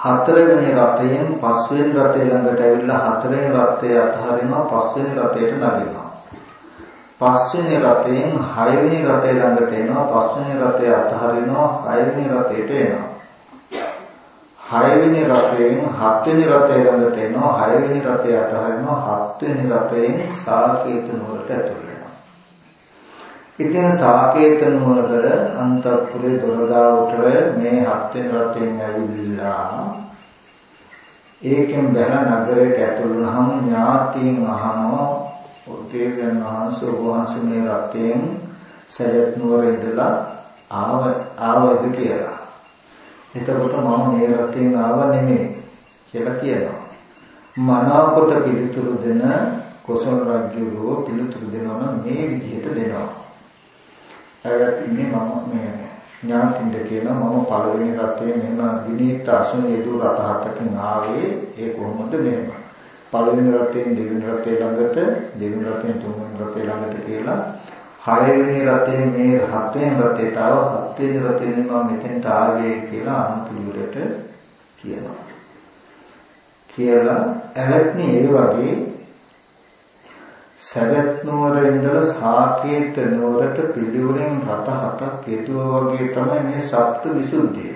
හතරවෙනි රථයෙන් පස්වෙනි රථය ළඟට ඇවිල්ලා හතරවෙනි රථය අතහරිනවා පස්වෙනි රථයට නගිනවා. පස්වෙනි රථයෙන් හයවෙනි රථය ළඟට එනවා පස්වෙනි රථය අතහරිනවා හයවෙනි රථයට එනවා. හයවෙනි රථයෙන් හත්වෙනි රථය ළඟට එනවා හයවෙනි රථය අතහරිනවා හත්වෙනි රථයෙන් සාකේත නුවරට ඇතුල් වෙනවා. ඉතින් සාකේත නුවර අන්තපුරේ දොරගාවට මේ හත්වෙනි රථයෙන් ඇවිල්ලා ඒකෙන් බැල නගරයට ඇතුල් වුණාම ඥාතීන් අහනවා උදේගන් වහන්සේ වහන්සේ මේ රථයෙන් සරත් නුවර ඉඳලා ආව ආවද කියලා. එතකොට මම මේ රටෙන් ආව නෙමෙයි කියලා කියනවා. මනාකොට පිළිතුරු දෙන කොසල් රජුරෝ පිළිතුරු දෙනවා මේ විදිහට දෙනවා. ඇයට ඉන්නේ මම මේ ඥාතින්ද කියනවා මම පළවෙනි රටේ මෙහෙම විනීත අසුන යදු රට හතකින් ආවේ ඒ කොහොමද මෙහෙම. පළවෙනි රටෙන් දෙවෙනි රටේ ළඟට දෙවෙනි රටෙන් තුන්වෙනි රටේ ළඟට කියලා හයවෙනි රතේ මේ හත්වෙනි රතේ තව හත්වෙනි රතේ මම මෙතෙන්ට ආවේ කියලා අනුපිළිවෙලට කියනවා. කියලා එවත්නි ඒ වගේ සවැත් නුවර ඉඳලා සාකේත නුවරට පිළිවෙලින් රත හතක් යෙදුවා වගේ තමයි මේ සප්ත විසුද්ධිය.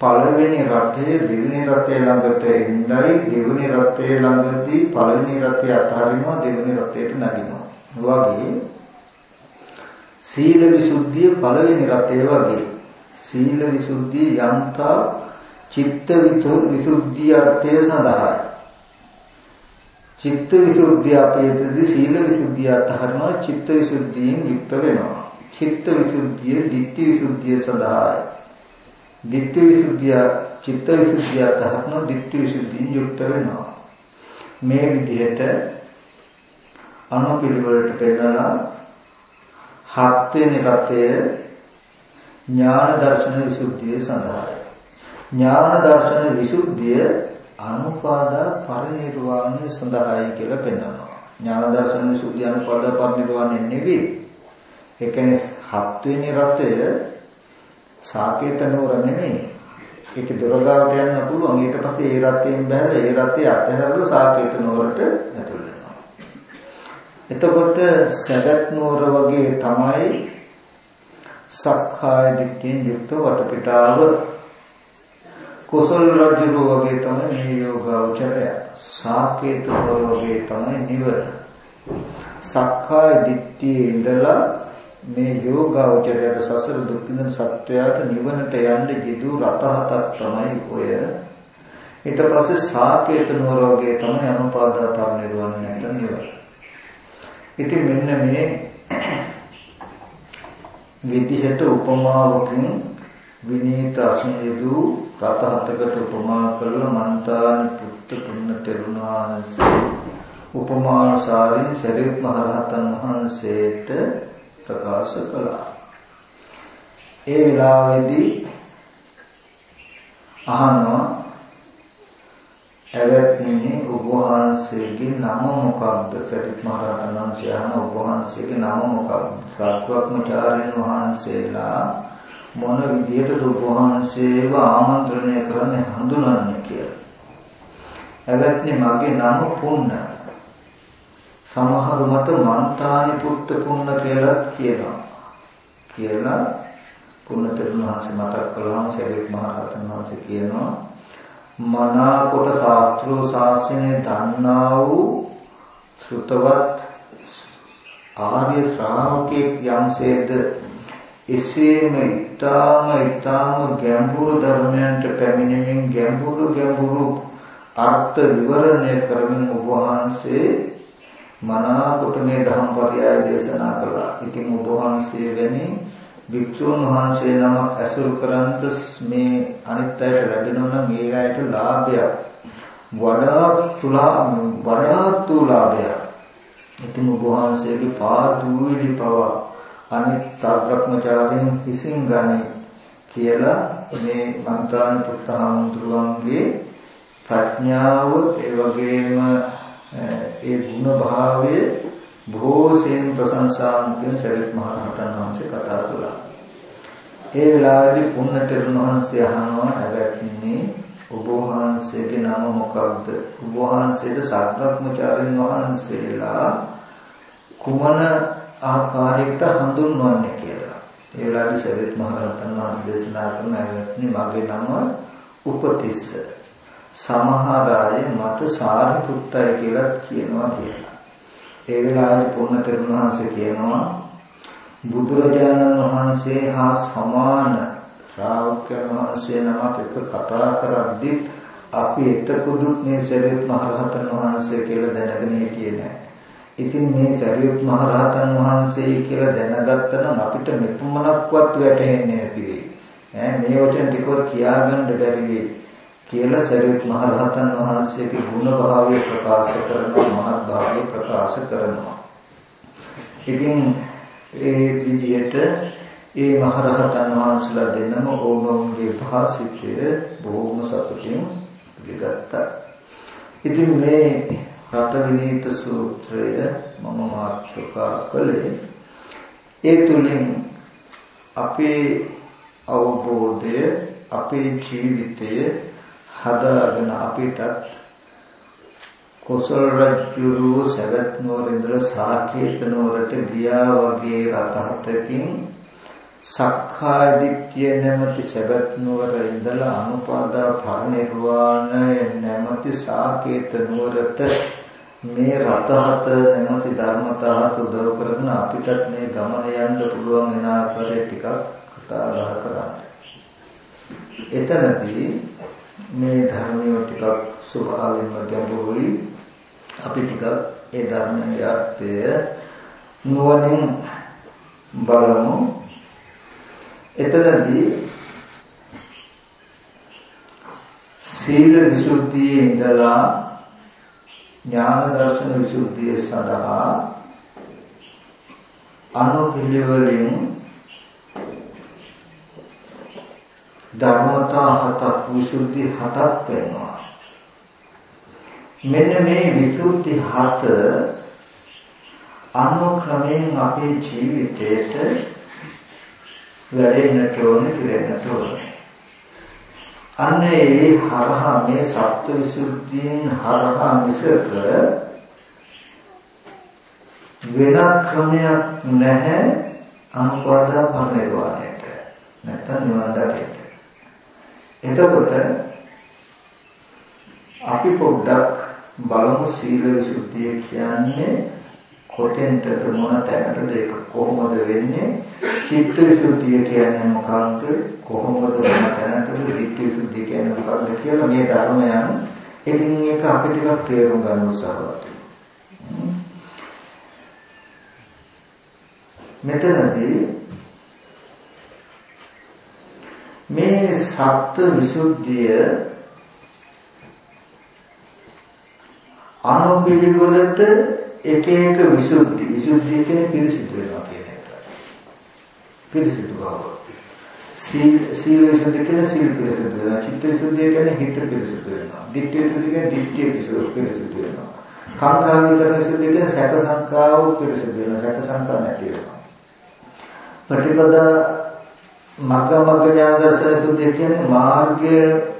පළවෙනි රථයේ දෙවෙනි රථයේ ළඟට ඉඳයි දෙවෙනි රථයේ ළඟදී පළවෙනි රථය අතහරිනවා දෙවෙනි රථයට නගිනවා. වගේ සීල විසුද්ධිය පළවෙනි රතේ වගේ සීල විසුද්ධිය යන්තා චිත්ත විසුද්ධිය අර්ථය සඳහායි චිත්ත විසුද්ධිය අපේතදී සීල විසුද්ධිය අතහරනවා චිත්ත විසුද්ධියෙන් යුක්ත වෙනවා. චිත්ත විසුද්ධිය ditthi විසුද්ධිය සඳහායි. ditthi විසුද්ධිය චිත්ත විසුද්ධිය අතහරනවා ditthi විසුද්ධියෙන් යුක්ත වෙනවා. මේ විදිහට අනුපිළිවෙලට පෙන්නලා හත්වෙනි රතය ඥාන දර්ශන විසුද්ධිය සඳහායි. ඥාන දර්ශන විසුද්ධිය අනුපාදා පරිනිර්වාණය සඳහායි කියලා පෙන්වනවා. ඥාන දර්ශන විසුද්ධිය අනුපාදා පරිනිර්වාණය නෙවෙයි. ඒ කියන්නේ හත්වෙනි රතය සාකේත නුවර නෙමෙයි. ඒක දොරගාවට යන්න පුළුවන්. ඊට පස්සේ ඒ රතයෙන් බැලලා ඒ රතය අතහැරලා සාකේත නුවරට ඇතුල් එතකොට සැබත් නුවර වගේ තමයි සක්කාය දිට්ඨියෙන් යුක්ත වටපිටාව කුසල රජු වගේ තමයි මේ යෝගාවචරය. සාකේත නුවර වගේ තමයි නිවර සක්කාය දිට්ඨියේ ඉඳලා මේ යෝගාවචරයට සසර දුක් විඳින සත්වයාට නිවනට යන්න ජීදු රත හතක් තමයි ඔය. ඊට පස්සේ සාකේත නුවර වගේ තමයි අනුපාදා පරිනිර්වාණයට නිවර ඉතින් මෙන්න මේ විදිහට උපමාවකින් විනීත අසුනිදු රතහතකට උපමා කරලා මන්තානි පුත්ත පුන්න තෙරුණානසේ උපමාසාරින් සරියුත් මහ රහතන් වහන්සේට ප්‍රකාශ කළා. ඒ වෙලාවේදී අහනවා ඇවැත්නේ ඔබ වහන්සේගේ නම මොකක්ද? සරිත් මහ රහතන් වහන්සේ අහන ඔබ වහන්සේගේ නම මොකක්ද? සත්වක්මචාරින් වහන්සේලා මොන විදිහටද ඔබ වහන්සේව ආමන්ත්‍රණය කරන්නේ හඳුනන්නේ කියලා. ඇවැත්නේ මගේ නම පුන්න. සමහර මට මන්තානි පුත්ත පුන්න කියලා කියනවා. කියලා පුන්නතරුණ වහන්සේ මතක් කළාම සරිත් මහ රහතන් වහන්සේ කියනවා මනාකොට ශාස්ත්‍රෝ ශාසනය දන්නා වූ සුතවත් ආර්ය ශ්‍රාවකෙක් යම්සේද එසේම ඊටාම ඊටාම ගැඹුරු ධර්මයන්ට පැමිණෙමින් ගැඹුරු ගැඹුරු අර්ථ විවරණය කරමින් ඔබ වහන්සේ මනාකොට මේ ධම්ම පරයය දේශනා කළා. ඉතින් ඔබ වහන්සේ වැනි භික්ෂුන් වහන්සේ නම ඇසුරු කරන්ත මේ අනිත් අයට ලැබෙනවා නම් ඒ අයට ලාභයක් වඩා සුලා වඩා තුලාභයක්. ඉතින් ඔබ වහන්සේගේ පාදූවිලි පව අනිත් සාග්‍රක්මචාරින් හිසින් ගනි කියලා මේ මන්තාන පුත්තහාමුදුරුවන්ගේ ප්‍රඥාව ඒ වගේම ඒ ගුණ භාවය බොහෝසෙන් ප්‍රශංසාන්තයෙන් සරිත් මහ රහතන් වහන්සේ කතා කළා. ඒ වෙලාවේදී පුන්නතරුණ වහන්සේ අහනවා හැබැයි ඔබ වහන්සේගේ නම මොකක්ද? ඔබ වහන්සේද සත්‍වක්මචාරින් වහන්සේලා කුමන ආකාරයකට හඳුන්වන්නේ කියලා. ඒ වෙලාවේ සරිත් මහ රහතන් වහන්සේ දේශනා කරන ඇවැත්නි මගේ නම උපතිස්ස. සමහර අය මට සාරිපුත්තය කියලා කියනවා කියලා. ඒ වෙලාවේ පුන්නතරුණ වහන්සේ කියනවා බුදුරජාණන් වහන්සේ හා සමාන ශ්‍රාවකයන් වහන්සේ නමක් එක කතා කරද්දී අපි එතකොදුත් මේ සරියුත් මහරහතන් වහන්සේ කියලා දැනගෙන හිටියේ නෑ. ඉතින් මේ සරියුත් මහරහතන් වහන්සේ කියලා දැනගත්තා නම් අපිට මෙපමණක්වත් වැටහෙන්නේ නැති වෙයි. ඈ මේ වචන ටිකවත් කියාගන්න බැරි වෙයි. කියලා සරියුත් මහරහතන් වහන්සේගේ ගුණ භාවය ප්‍රකාශ කරනවා මහත් භාවය ප්‍රකාශ කරනවා. ඉතින් ඒ විදිහට ඒ මහරහතන් වහන්සේලා දෙන්නම ඕනෝන්ගේ භාෂිතය බොහොම සතුටින් පිළිගත්තා. ඉතින් මේ රතවිනීත සූත්‍රය මම මාතෘකා කළේ. ඒ තුලින් අපේ අවබෝධය අපේ ජීවිතය හදාගෙන අපිටත් කොසල් රජුරු සවැත් නුවර ඉඳලා සාකේත නුවරට ගියා වගේ රතහතකින් සක්කාය දිට්ඨිය නැමැති සවැත් නුවර ඉඳලා අනුපාදා පරිනිර්වාණය නැමැති සාකේත නුවරට මේ රතහත නැමැති ධර්මතාවත උදව් කරගෙන අපිටත් මේ ගමන යන්න පුළුවන් වෙන ආකාරය ටිකක් කතා බහ කරන්න. එතනදී මේ ධර්මයේ ටිකක් ස්වභාවයෙන්ම ගැඹුරුයි අපි ටිකක් ඒ ධර්මයේ අර්ථය නුවණින් බලමු එතනදී සීල විසුද්ධියේ ඉඳලා ඥාන දර්ශන විසුද්ධිය සඳහා අනුපිළිවෙලින් ධර්මතා හතක් විසුද්ධි හතක් වෙනවා. මෙන්න මේ විසුද්ධි හත අනුක්‍රමයෙන් අපේ ජීවිතයට වැඩෙන්නට ඕනේ පිරෙන්නට ඕනේ. අන්න ඒ හරහා මේ සත්‍ය විසුද්ධියෙන් හරහා මිසක වෙනත් ක්‍රමයක් නැහැ අනුපාදා පරිනිර්වාණයට. නැත්නම් නිවන් දකින්න. එතකොට අපි පොඩ්ඩක් බලමු සීල විසුද්ධිය කියන්නේ කොතෙන්ටද මොන තැනටද ඒක කොහොමද වෙන්නේ? චිත්ත විසුද්ධිය කියන්නේ මොකක්ද? කොහොමද මොන තැනටද ධිට්ඨි විසුද්ධිය කියන්නේ මොකක්ද කියලා මේ ධර්මයන් ඉතින් ඒක අපි ටිකක් තේරුම් ගන්න උත්සාහවත් මෙතනදී මේ සත්ත්ව විසුද්ධිය අනුපිළිවෙලට එක එක විසුද්ධි විසුද්ධිය කියන්නේ පිරිසිදු වෙනවා කියන එක. පිරිසිදු බව. සීල සීල විසුද්ධිය කියන්නේ සීල පිරිසිදු වෙනවා. චිත්ත විසුද්ධිය කියන්නේ හිත පිරිසිදු වෙනවා. දිට්ඨි විසුද්ධිය කියන්නේ දිට්ඨිය පිරිසිදු වෙනවා. කාංකා විතරන විසුද්ධිය කියන්නේ සැක සංකාව පිරිසිදු වෙනවා. සැක සංකා නැති වෙනවා. ප්‍රතිපදා මග්ග මග්ග ඥාන දර්ශන විසුද්ධිය කියන්නේ මාර්ගයේ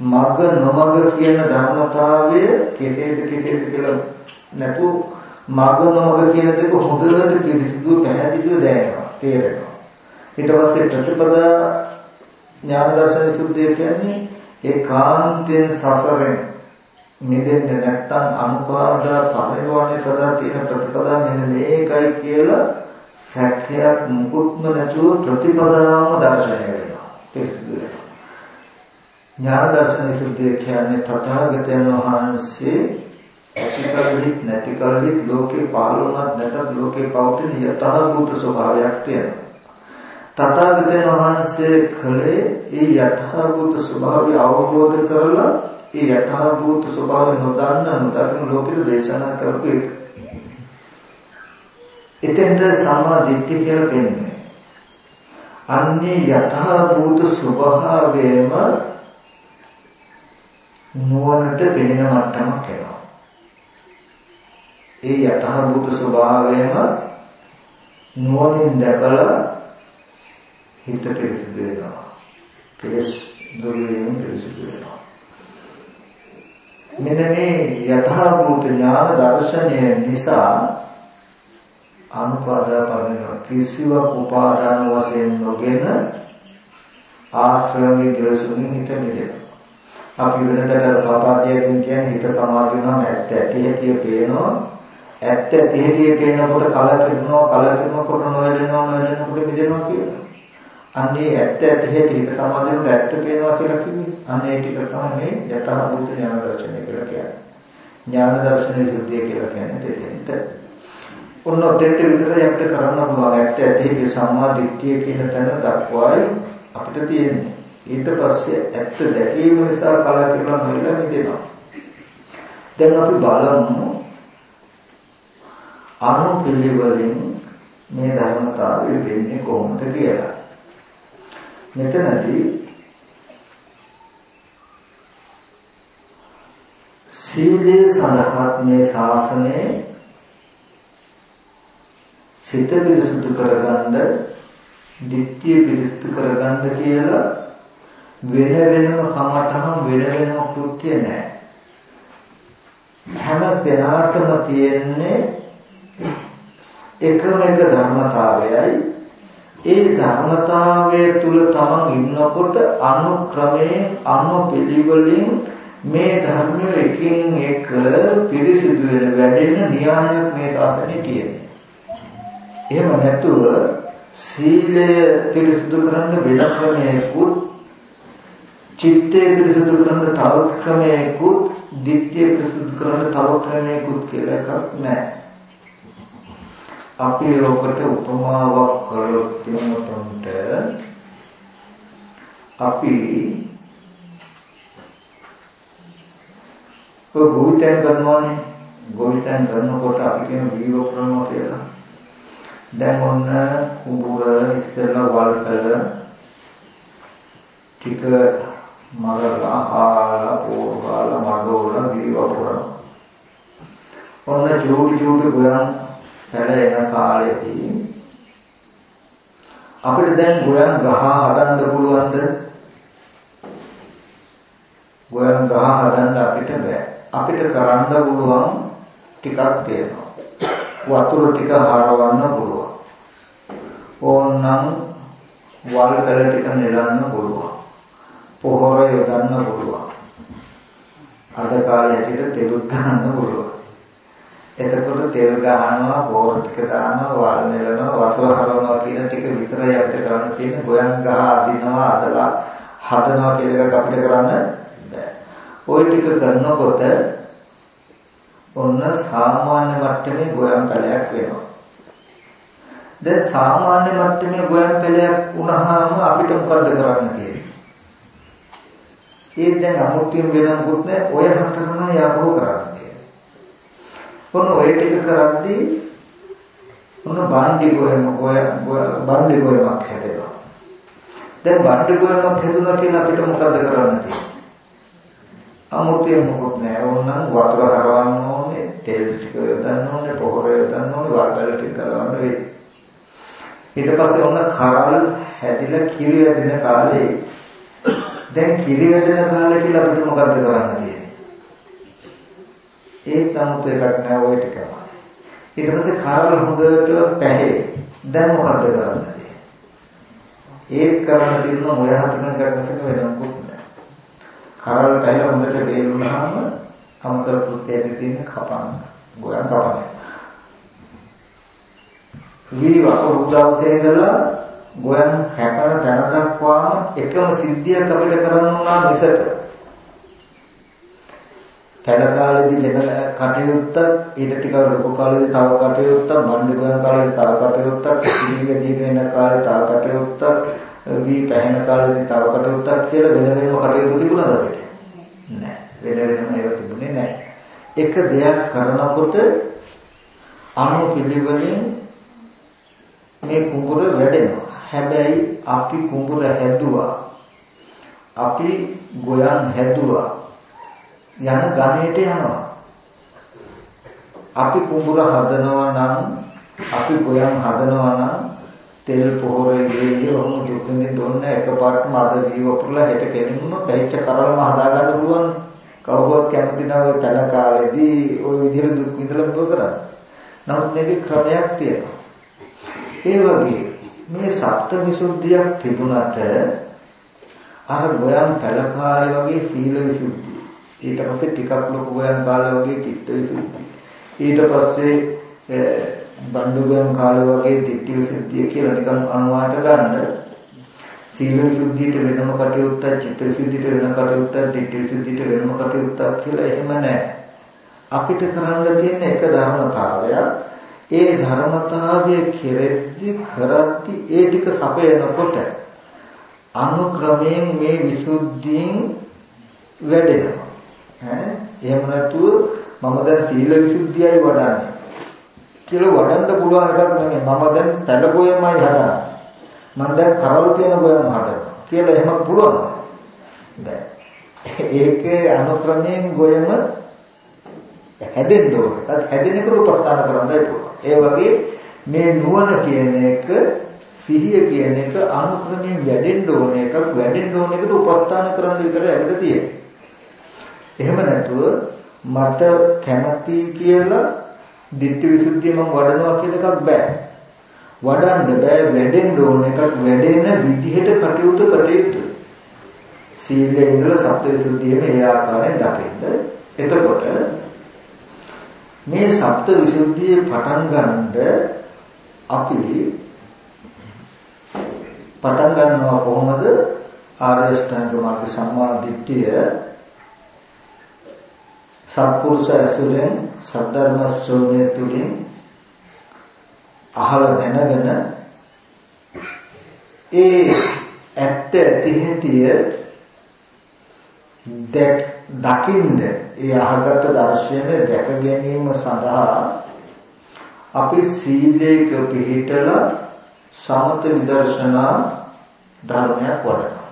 මග නොමග කියන ධර්මතාවය කෙසේද කෙසේද කියලා නැතු මග නොමග කියන දෙක හොඳට පිළිසිදු පැහැදිලිව දැනෙනවා තේරෙනවා. ඊට පස්සේ ප්‍රතිපදා ඥාන දර්ශන විසුද්ධිය කියන්නේ ඒකාන්තයෙන් සසරෙන් මිදෙන්න නැත්තම් අනුපාදා පරිවර්ණය සදා තියෙන ප්‍රතිපදා මෙන්න මේකයි කියලා සැකයක් මුකුත්ම නැතුව ප්‍රතිපදාවම දර්ශනය වෙනවා පිළිසිදු වෙනවා. ඥාන දර්ශන විසුද්ධිය කියන්නේ තථාගතයන් වහන්සේ ඇතිකල්ලිත් නැතිකල්ලිත් ලෝකේ පාලුණත් නැතත් ලෝකේ පවතින යථාභූත ස්වභාවයක් තියෙනවා. තථාගතයන් වහන්සේ කලේ ඒ යථාභූත ස්වභාවය අවබෝධ කරලා ඒ යථාභූත ස්වභාවය නොදන්න නොදන්න ලෝකෙට දේශනා කරපු එක. එතෙන්ද සම්මා දිට්ඨිය කියලා කියන්නේ. අන්නේ යථාභූත ස්වභාවයම නුවණට පෙනෙන මට්ටමක් එනවා. ඒ යථාභූත ස්වභාවයම නුවණින් දැකලා හිත පිරිසිදු වෙනවා. කෙලස් දුරු වීම පිරිසිදු වෙනවා. මෙන්න මේ යථාභූත ඥාන දර්ශනය නිසා අනුපාදා පරිණත කිසිවක් උපාදාන වශයෙන් නොගෙන ආශ්‍රමයේ දර්ශනෙ හිත මිදෙනවා. අපි වෙනකට පාපාදයෙන් කියන්නේ හිත සමාධි වෙනවා ඇත්ත ඇති හැටි පේනවා. ඇත්ත ඇති හැටි පේනකොට කලකිරෙනවා කලකිරෙනකොට නොවැළෙනවා නොවැළෙනකොට මිදෙනවා කියනවා අන්නේ ඇත්ත ඇති හැටි හිත සමාධි වෙනකොට ඇත්ත පේනවා කියලා කිව්වේ අනේ ටික තමයි මේ යථා භූත ඥාන දර්ශනය කියලා කියන්නේ. ඥාන දර්ශනයේ සුද්ධිය කියලා කියන්නේ දෙතෙන්ට ඔන්න ඔතෙන්ට විතරයි අපිට කරන්න පුළුවන් ඇත්ත ඇති හැටි සම්මා දිට්ඨිය කියන තැන දක්වායි අපිට තියෙන්නේ. ඊට පස්සේ ඇත්ත දැකීම නිසා කලකිරලා නොවිලා මිදෙනවා. දැන් අපි බලමු අනුපිළිවෙලින් මේ ධර්මතාවය වෙන්නේ කොහොමද කියලා. මෙතනදී සීලේ සඳහා මේ ශාසනයේ සිත පිරිසුදු කරගන්න, ධිට්ඨිය පිරිසුදු කරගන්න කියලා වෙන වෙනම කමටහන් වෙන වෙනම කෘත්‍ය නැහැ. හැම දෙනාටම තියෙන්නේ එකම එක ධර්මතාවයයි ඒ ධර්මතාවය තුල තමන් ඉන්නකොට අනුක්‍රමයෙන් අනුපිළිවෙලින් මේ ධර්මය එකින් එක පිරිසිදු වෙන වැඩෙන න්‍යායක් මේ ශාසනයේ තියෙනවා. එහෙම නැතුව සීලය පිරිසිදු කරන්න වෙන ක්‍රමයකුත් චිත්තය පිරිසුදු කරන තව ක්‍රමයකුත්, ditthිය පිරිසුදු කරන තව ක්‍රමයකුත් කියලා එකක් නැහැ. අපි ඔකට උපමාවක් කළොත් කියනකොට අපි ඔය ගොවිතැන් කරනවානේ ගොවිතැන් කරනකොට අපි කියන වීව කරනවා කියලා. දැන් ඔන්න කුඹුර ඉස්සෙල්ලා වල් කළ ටික මරලා ආලා පෝරාලා මඩෝලා විවපුරන ඔන්න ජෝඩි ජෝඩි ගොයන් පැල එන කාලෙදී අපිට දැන් ගොයන් ගහ හදන්න පුළුවන්ද ගොයන් ගහ හදන්න අපිට බෑ අපිට කරන්න පුළුවන් ටිකක් තියෙනවා. වතුර ටික හරවන්න පුළුවන් ඕනනම් වල් පැල ටික නෙලන්න පුළුවන්. පොහොර යොදන්න පුළුවන්. අද කාලේ හැටියට තෙලුත් ගන්න පුළුවන්. එතකොට තෙල් ගහනවා, පොහොර ටික දානවා, වල් නෙලනවා, වතුර හරවනවා කියන ටික විතරයි අපිට කරන්න තියෙන්නේ. ගොයන් ගහ අදිනවා, අදලා හදනවා කියන එක අපිට කරන්න බෑ. ওই ටික කරනකොට ඔන්න සාමාන්‍ය මට්ටමේ ගොයන් පැලයක් වෙනවා. දැන් සාමාන්‍ය මට්ටමේ ගොයන් පැලයක් වුණාම අපිට මොකද්ද කරන්න තියෙන්නේ? ඒත් දැන් අමුත්‍යෙන් වෙන මොකුත් නැහැ. ඔය හතරම යපෝ කරන්නේ. ඔන්න ඔය ටික කරද්දී ඔන්න බණ්ඩි ගොයම ගොය බණ්ඩි ගොයමක් හැදෙනවා. දැන් බණ්ඩි ගොයමක් හැදුණා කියලා අපිට මොකද්ද කරන්න තියෙන්නේ? අමුත්‍යෙන් මොකුත් නැහැ. ඕනනම් වතුර හරවන්න ඕනේ, තෙල් ටික යොදන්න ඕනේ, පොහොර යොදන්න ඕනේ, වල්ගල ටික කරවන්න වෙයි. ඊට පස්සේ ඔන්න කරල් හැදිලා කිරි වැදෙන කාලේ දැන් පිළිවෙතන කාලේ කියලා අපිට මොකද්ද කරන්න තියෙන්නේ? ඒත් 아무ත එකක් නෑ ওই ටික. ඊට පස්සේ කරවල හොඳට පැහැේ. දැන් මොකද්ද කරන්න තියෙන්නේ? ඒත් කරන්න තියෙන ඔය හතරම කරනසක වෙනකොට නෑ. කරවල පැහැල හොඳට වේලුනහම අමතර කෘත්‍යයේ තියෙන කපන්න. ගොයන් කපන්න. විවිධ වකුරුදාවසේ ඉඳලා ගොයන් හැපෙන තැන දක්වාම එකම සිද්ධියක් අපිට කරන්න උනා මිසක. පැල කාලේදී වෙන කටයුත්තක් ඊට ටිකක් ලොකු කාලේදී තව කටයුත්තක් මණ්ඩි ගොයන් කාලේදී තව කටයුත්තක් ඉතිරිගේ වෙන කාලේ තව කටයුත්තක් වී පැහැෙන කාලේදී තව කටයුත්තක් කියලා වෙන වෙනම කටයුතු තිබුණාද අපිට? නෑ. වෙන වෙනම ඒවා තිබුණේ නෑ. එක දෙයක් කරනකොට අනු පිළිවෙලින් මේ කුඹුර වැඩෙනවා. හැබැයි අපි කුඹුර හැදුවා. අපි ගොයන් හැදුවා. යන ගණයට යනවා. අපි කුඹුර හදනවා නම් අපි ගොයම් හදනවා නම් තෙල් පොහොරේ ගියේ ඔහොම දුක් විඳින්න ඕන එකපාරටම අද වී වපුරලා හෙට කෙලින්ම පැහිච්ච කරලම හදාගන්න පුළුවන්. කවුරුවත් කැමති නැහැ ඔය තන කාලෙදී ওই විදිහට දුක් විඳලා මොකද කරන්නේ? නමුත් මේකේ ක්‍රමයක් තියෙනවා. ඒ වගේ මේ සත්‍ය විසුද්ධියක් තිබුණට අර ගොයන් පැල කාලේ වගේ සීල විසුද්ධිය. ඊට පස්සේ ටිකක් ලොකු ගොයන් කාලේ වගේ චිත්ත විසුද්ධිය. ඊට පස්සේ බණ්ඩුගම් කාලේ වගේ ditthi විසුද්ධිය කියලා නිකන් අනුවාට ගන්න සීල විසුද්ධියට වෙනම කටයුත්තක් චිත්ත විසුද්ධියට වෙන කටයුත්තක් ditthi විසුද්ධියට වෙනම කටයුත්තක් කියලා එහෙම නැහැ. අපිට කරන්න තියෙන එක ධර්මතාවයක් ඒ ධර්මතාවය කෙරෙද්දි කරද්දි ඒ ටික සපයනකොට අනුක්‍රමයෙන් මේ විසුද්ධියෙන් වැඩෙනවා. ඈ එහෙම නැතුව මම දැන් සීල විසුද්ධියයි වඩන්නේ කියලා වඩන්න පුළුවන් එකක් නෙමෙයි. මම දැන් පැඩගොයමයි හදන්නේ. මම දැන් කරල් තියෙන ගොයම හදනවා කියලා එහෙම පුළුවන්. බෑ. ඒකේ අනුක්‍රමයෙන් ගොයම හැදෙන්න ඕනේ. හැදෙන එක උපස්ථාන කරන්නයි පුළුවන්. ඒ වගේ මේ නුවණ කියන එක සිහිය කියන එක අනුක්‍රමයෙන් වැඩෙන්න ඕන එකක් වැඩෙන්න ඕන එකට උපස්ථාන කරන්න විතරයි අපිට තියෙන්නේ. එහෙම නැතුව මට කැමති කියලා ditthi visuddhiය මම වඩනවා කියන එකක් බෑ. වඩන්න බෑ වැඩෙන්න ඕන එකක් වැඩෙන විදිහට කටයුතු කටයුතු. සීලේ ඉඳලා සත්‍ය විසුද්ධියම ඒ ආකාරයෙන් දකින්න. එතකොට මේ සත්‍ය විසුද්ධිය පටන් ගන්නද අපි පටන් ගන්නවා කොහොමද? ආර්ය ශ්‍රැංග මාර්ග සම්මා දිට්ඨිය සත්පුරුෂ ඇසුරෙන් සද්ධර්ම ශ්‍රවණය තුළින් අහලා දැනගෙන ඒ ඇත්ත ඇති හැටිය දැක් දකින්ද ඒ අහගත දර්ශනය දැක ගැනීම සඳහා අපි සීලේක පිළිටලා සමත විදර්ශනා ධර්මයක් වඩනවා.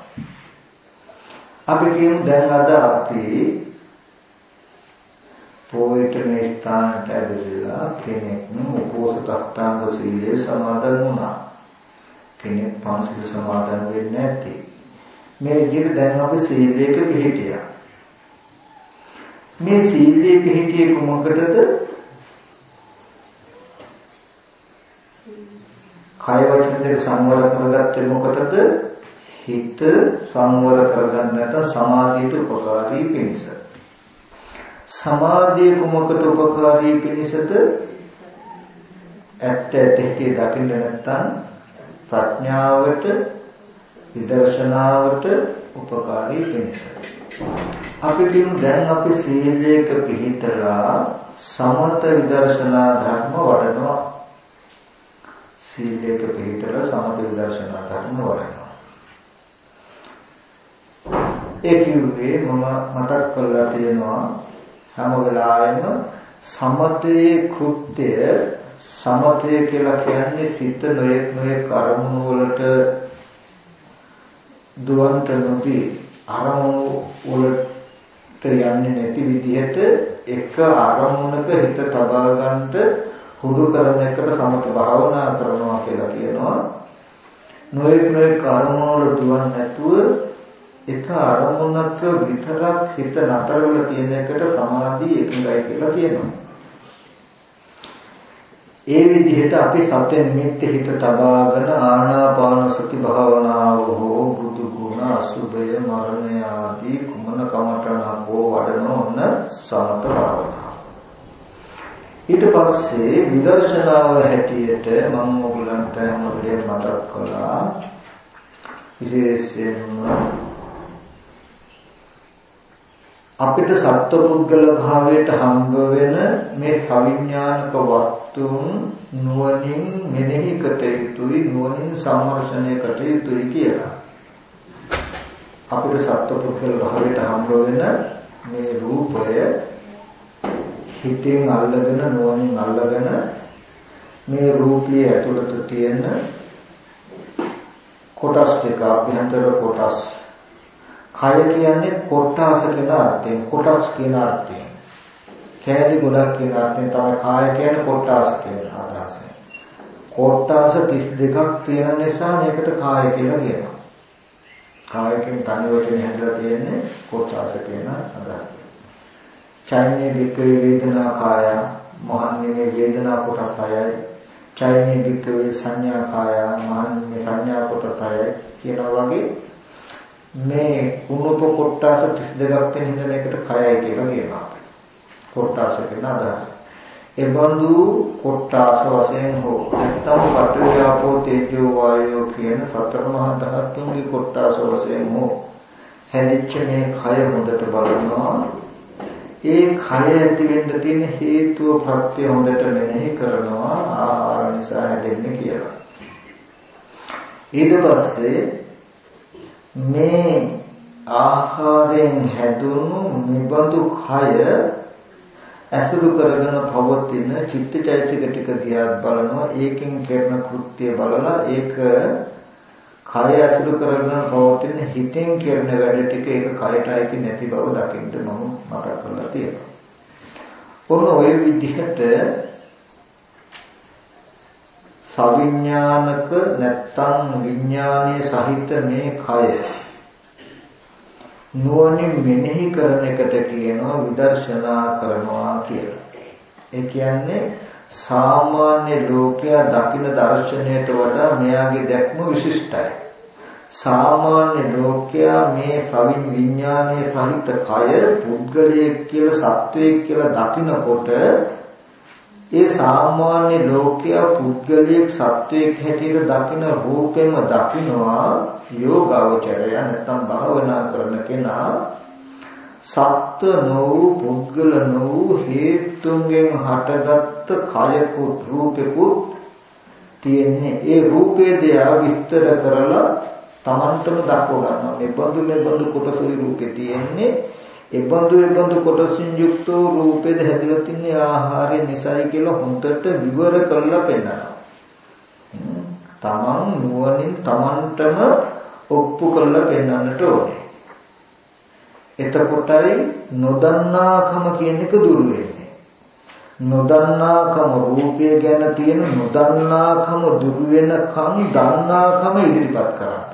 අපි කියමු දැන් අද අපි පොයට මේ ස්ථානට ඇවිල්ලා කෙනෙක් උපෝසත අෂ්ටාංග සීලය සමාදන් වුණා. කෙනෙක් පංචශීල සමාදන් වෙන්නේ නැති. මේ විදිහට දැන් අපි සීලයක පිළිහිටියා. මේ සීලයේ පිළිහිටියේ කොමකටද? කය වචන දෙක සංවර කරගත්තේ මොකටද? හිත සංවර කරගන්න නැත්නම් සමාධියට උපකාරී පිණිස. සමාධිය කුමකට උපකාරී පිණිසද? ඇත්ත ඇත්තේ දකින්න නැත්නම් ප්‍රඥාවට විදර්ශනාවට උපකාරී පිණිස. අපි කියමු දැන් අපි සීලයක පිළිතලා සමත විදර්ශනා ධර්ම වඩනවා. සීලයක පිළිතලා සමත විදර්ශනා ධර්ම වඩනවා. ඒ කිව්වේ මම මතක් කරලා තියෙනවා හැම වෙලාවෙම සමතේ කෘත්‍ය සමතය කියලා කියන්නේ සිත නොයෙක් නොයෙක් අරමුණු වලට දුවන්ට නොදී අරමුණු වලට යන්නේ නැති විදිහට එක අරමුණක හිත තබා ගන්නට හුරු කරන එකට සමත භාවනා කරනවා කියලා කියනවා නොයෙක් නොයෙක් අරමුණු වල දුවන්නේ නැතුව එක අරමුණක විතරක් හිත නතර වෙලා තියෙන එකට සමාධිය එකඟයි කියලා කියනවා. ඒ විදිහට අපි සත්‍ය නිමිත්ත හිත තබාගෙන ආනාපාන සති භාවනාව හෝ බුදු ගුණ අසුභය මරණය ආදී කුමන කමඨනකෝ වඩන ඔන්න සමත භාවනාව. ඊට පස්සේ විදර්ශනාව හැටියට මම ඔයගලන්ට හැම වෙලේම මතක් කළා විශේෂයෙන්ම අපිට සත්පුද්ගල භාවයට හම්බ වෙන මේ සවිඥානික වස්තුන් නුවණින් මෙනෙහි කට යුතුයි නුවණින් සම්මර්ෂණය කට යුතුයි කියලා. අපිට සත්පුද්ගල භාවයට හම්බ වෙන මේ රූපය හිතෙන් අල්ලගෙන නුවණින් අල්ලගෙන මේ රූපයේ ඇතුළත තියෙන කොටස් ටික අභ්‍යන්තර කොටස් කය කියන්නේ කොටාස කියන අර්ථයෙන් කොටස් කියන අර්ථයෙන්. කැලි ගොඩක් කියන අර්ථයෙන් තමයි කාය කියන්නේ කොටාස කියන අදහස. කොටාස 32ක් තියෙන නිසා මේකට කාය කියලා කියනවා. කායයෙන් තනි වචනේ හැදලා තියෙන්නේ කොටාස කියන අදහස. චෛනේ වික්‍රේ වේදනා කාය මහන්නේ වේදනා කොටස් හයයි. චෛනේ වික්‍රේ සංඥා කාය මහන්නේ සංඥා කොටස් හයයි කියනවා වගේ මේ කුණප කොට්ටාස 32ක් තියෙන හින්දා මේකට කයයි කියලා කියනවා. කොට්ටාස කියන අදහස. ඒ බඳු කොට්ටාස වශයෙන් හෝ නැත්නම් පඨවි ආපෝ තේජෝ වායෝ කියන සතර මහා ධාතුන්ගේ කොට්ටාස වශයෙන් හෝ හැදිච්ච මේ කය හොඳට බලනවා. ඒ කය ඇති වෙන්න තියෙන හේතුව ප්‍රත්‍ය හොඳට මෙනෙහි කරනවා ආහාර නිසා හැදෙන්නේ කියලා. ඊට පස්සේ මේ ආහාරයෙන් හැදුණු නිබඳු කය ඇසුරු කරගෙන පවතින චිත්තචෛතසික ටික දිහා බලනවා ඒකෙන් කරන කෘත්‍ය බලලා ඒක කය ඇසුරු කරගෙන පවතින හිතෙන් කරන වැඩ ටික ඒක කයට අයිති නැති බව දකින්න මම මතක් කරලා තියෙනවා. ඔන්න ওই විදිහට සවිඥානික නැත්තම් විඥානයේ සහිත මේ කය නුවණින් මෙනෙහි කරන එකට කියනවා විදර්ශනා කරනවා කියලා. ඒ කියන්නේ සාමාන්‍ය ලෝකයා දකින දර්ශනයට වඩා මෙයාගේ දැක්ම විශිෂ්ටයි. සාමාන්‍ය ලෝකයා මේ සවින් විඥානයේ සහිත කය පුද්ගලයෙක් කියලා සත්වයෙක් කියලා දකිනකොට ඒ සාමාන්‍ය ලෝකයා පුද්ගලයෙක් සත්වයෙක් හැටියට දකින රූපෙම දකිනවා යෝගාවචරය නැත්නම් භාවනා කරන කෙනා සත්ව නොවූ පුද්ගල නොවූ හේතුන්ගෙන් හටගත්ත කයකුත් රූපෙකුත් තියෙන්නේ. ඒ රූපේ දෙයා විස්තර කරලා Tamanටම දක්ව ගන්නවා. මේ බඳු මේ බඳු කොටසුයි රූපේ තියෙන්නේ. එබඳු එබඳු කොටසින් යුක්ත රූපේද හැදිලා තින්නේ ආහාරය නිසායි කියලා හොඳට විවර කරලා පෙන්නනවා. තමන් නුවණින් තමන්ටම ඔප්පු කරලා පෙන්වන්නට ඕනේ. එතකොටයි නොදන්නාකම කියන එක දුර වෙන්නේ. නොදන්නාකම රූපය ගැන තියෙන නොදන්නාකම දුර වෙනකම් දන්නාකම ඉදිරිපත් කරන්න.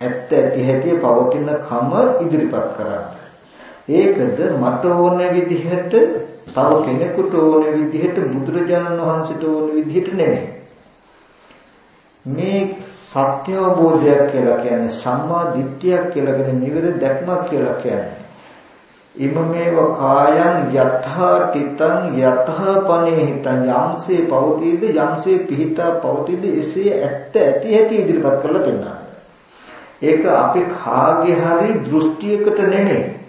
ඇත්ත ඇති හැටි පවතින කම ඉදිරිපත් කරන්න. ඒකද මට ඕන විදිහට තව කෙනෙකුට ඕන විදිහට බුදුරජාණන් වහන්සේට ඕන විදිහට නෙමෙයි. මේ සත්‍ය අවබෝධයක් කියලා කියන්නේ සම්මා දිට්ඨියක් කියලා කියන්නේ නිවැරදි දැක්මක් කියලා කියන්නේ. ඉමමේව කායං යථා තිතං යථා පනේහිතං යම්සේ පවතීද යම්සේ පිහිටා පවතීද එසේ ඇත්ත ඇති ඇති ඉදිරිපත් කරලා පෙන්නනවා. ඒක අපි කාගේ හරි දෘෂ්ටියකට නෙමෙයි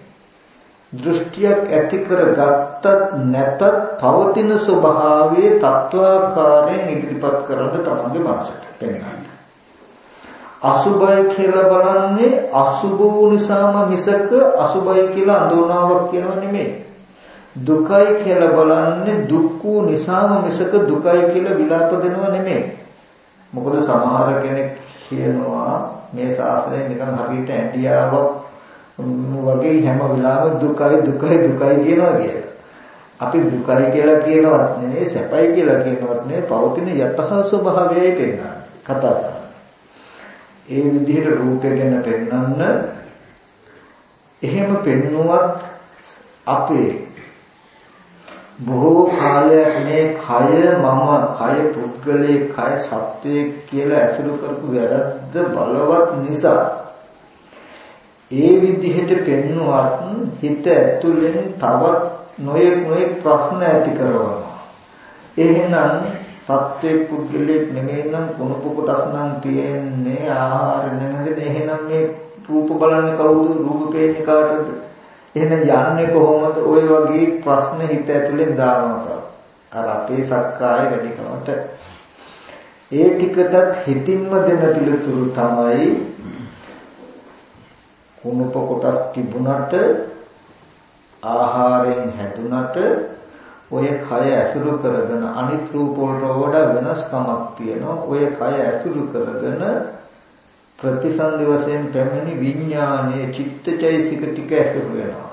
දෘෂ්ටියක් ඇති කරගත්තත් නැතත් පවතින ස්වභාවයේ තත්වාකාරයෙන් ඉදිරිපත් කරන්න තමයි මාසට පෙන්වන්නේ. අසුබයි කියලා බලන්නේ අසුබ වූ නිසාම මිසක අසුබයි කියලා අඳුනාවක් කියනව නෙමෙයි. දුකයි කියලා බලන්නේ දුක් වූ නිසාම මිසක දුකයි කියලා විලාප දෙනව නෙමෙයි. මොකද සමහර කෙනෙක් කියනවා මේ ශාස්ත්‍රය නිකන් හරියට ඇන්ඩියාවක් වගේ හැම වෙලාවෙම දුකයි දුකයි දුකයි කියනවා කියලා. අපි දුකයි කියලා කියනවත් නෙමෙයි සැපයි කියලා කියනවත් නෙමෙයි පවතින යතහ ස්වභාවයයි පෙන්වන්නේ කතා කරන්නේ. ඒ විදිහට රූපය ගැන පෙන්වන්න එහෙම පෙන්නුවත් අපේ බොහෝ කාලයක් මේ කය මම කය පුද්ගලයේ කය සත්වයේ කියලා ඇසුරු කරපු වැරද්ද බලවත් නිසා ඒ විදිහට පෙන්නුවත් හිත ඇතුලෙන් තවත් නොයෙක් නොයෙක් ප්‍රශ්න ඇති කරනවා. එහෙනම් සත්වයේ පුද්ගලයෙක් නෙමෙයි නම් කුණප කොටස් නම් තියෙන්නේ ආහාර නෙමෙයිද එහෙනම් මේ රූප බලන්නේ කවුද? රූප පේන්නේ කාටද? එහෙනම් යන්නේ කොහොමද? ওই වගේ ප්‍රශ්න හිත ඇතුලෙන් දානවා. අර අපේ සක්කාය වැඩිකමට. ඒ ටිකටත් හිතින්ම දෙන පිළිතුරු තමයි කුණප කොටස් තිබුණට ආහාරයෙන් හැදුනට ඔය කය ඇසුරු කරගෙන අනිත් රූප වලට වඩා වෙනස්කමක් තියෙනවා. ඔය කය ඇසුරු කරගෙන ප්‍රතිසන්දි වශයෙන් පැමිණි විඥානයේ චිත්තචෛසික ටික ඇසුරු වෙනවා.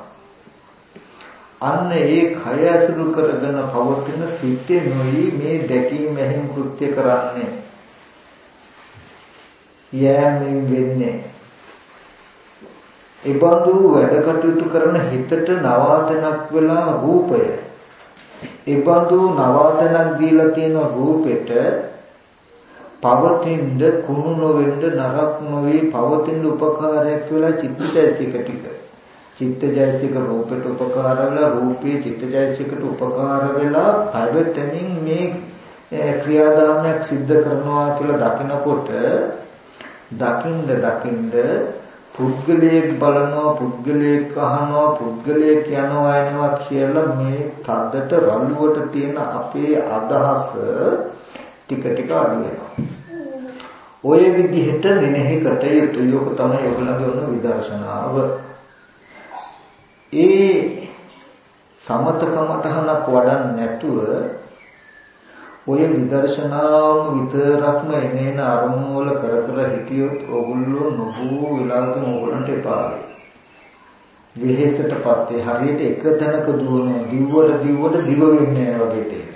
අන්න ඒ කය ඇසුරු කරගෙන පවතින සිතේ නොයි මේ දැකීම මෙහින් කෘත්‍ය කරන්නේ. යෑමෙන් වෙන්නේ. ඒබඳු වැඩ කටයුතු කරන හිතට නවාතනක් වෙලා රූපය. ඒබඳු නවාතනක් දීලා තියෙන රූපෙට පවතින්න කුණු නොවෙන්න නරක නොවේ පවතින උපකාරයක් වෙලා චිත්තචෛතසික ටික චිත්තචෛතසික රූපයට උපකාර වෙලා රූපේ චිත්තචෛතසිකට උපකාර වෙලා පරිවර්තනින් මේ ක්‍රියාදාමයක් සිද්ධ කරනවා කියලා දකිනකොට දකින්ද දකින්ද පුද්ගලයෙක් බලනවා පුද්ගලයෙක් අහනවා පුද්ගලයෙක් යනවා එනවා කියලා මේ තද්දට රළුවට තියෙන අපේ අදහස ටික ටික අඩු වෙනවා ඔය විදිහට මෙනෙහි කට යුතු යෝක තමයි ඔයගොල්ලන්ගේ වුණ විදර්ශනාව. ඒ සමතකමටහනක් වඩන්නේ නැතුව ඔය විදර්ශනාවම විතරක්ම එනේන අරමුණු වල කර කර හිටියොත් ඕගොල්ලෝ නොබෝ වෙලාවක ඕගොල්ලන්ට එපා වෙයි. විහෙසටපත් හරියට එක තැනක දුවන දිව්වට දිව්වට දිව වෙන්නේ වගේ තේ.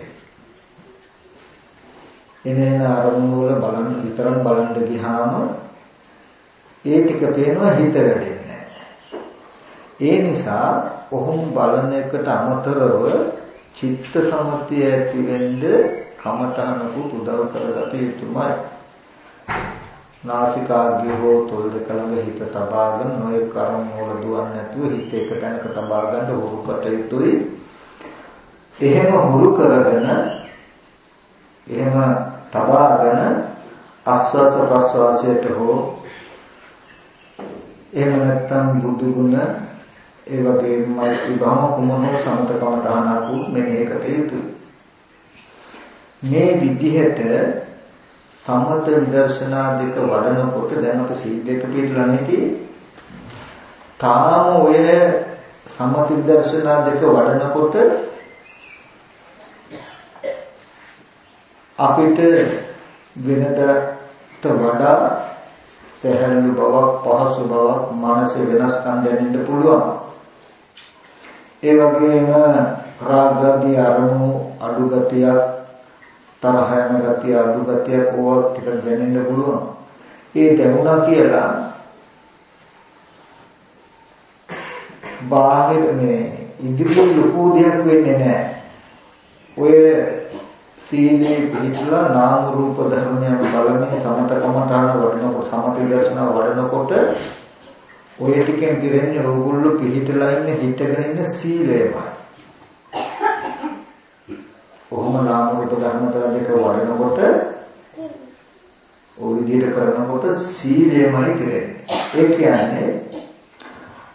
එනේන අරමුණු වල බලන්න විතරක් බලන්න ගියාම ඒ ටික පේනවා හිත වැඩෙන්නේ ඒ නිසා ඔහොම බලන එකට අමතරව චිත්ත සමතිය ඇති වෙන්න කමඨහනකුත් උදව් කරගත යුතුමයි. නාසිකාග්‍රය හෝ තොල් දෙක ළඟ හිත තබාගෙන නොයෙක් කර්ම වල දුවන්නේ නැතුව හිත එක තැනක තබා ගන්න උරු කට යුතුයි. එහෙම හුරු කරගෙන එහෙම තබාගෙන ආස්වාස ප්‍රස්වාසයට හෝ එහෙම නැත්නම් බුදු ගුණ ඒ වගේම මෛත්‍රී භාව කුමන සමතකම දානකු මෙහෙකට යුතුයි. මේ විදිහට සම්මත විදර්ශනා දෙක වඩනකොට දැන් අප සීලයක පිළිලා නැති තාම ඔය සම්මත විදර්ශනා දෙක වඩනකොට අපිට වෙනදට වඩා සැහැල්ලු බවක් පහසු බවක් මනසේ වෙනස්කම් දැනෙන්න පුළුවන්. ඒ වගේම රාගදී අරමුණු අඩු ගතියක් තරහ යන ගතිය අඩු ගතියක් ඕවා ටික දැනෙන්න පුළුවන්. ඒ දැනුණා කියලා බාහිර මේ ඉදිරිය ලොකු දෙයක් වෙන්නේ නැහැ. ඔය සීලේ පිළිපදලා නාම රූප ධර්මයන් බලන්නේ සමතකමඨාන වඩනකොට සමත විදර්ශනා වඩනකොට ඔය ටිකෙන් දිරෙන්නේ ඕගොල්ලෝ පිළිහිටලා ඉන්න හිටගෙන ඉන්න සීලයමයි. කොහොම නාම රූප ධර්මතා දෙක වඩනකොට ඔය විදිහට කරනකොට සීලයමයි දිරෙන්නේ. ඒ කියන්නේ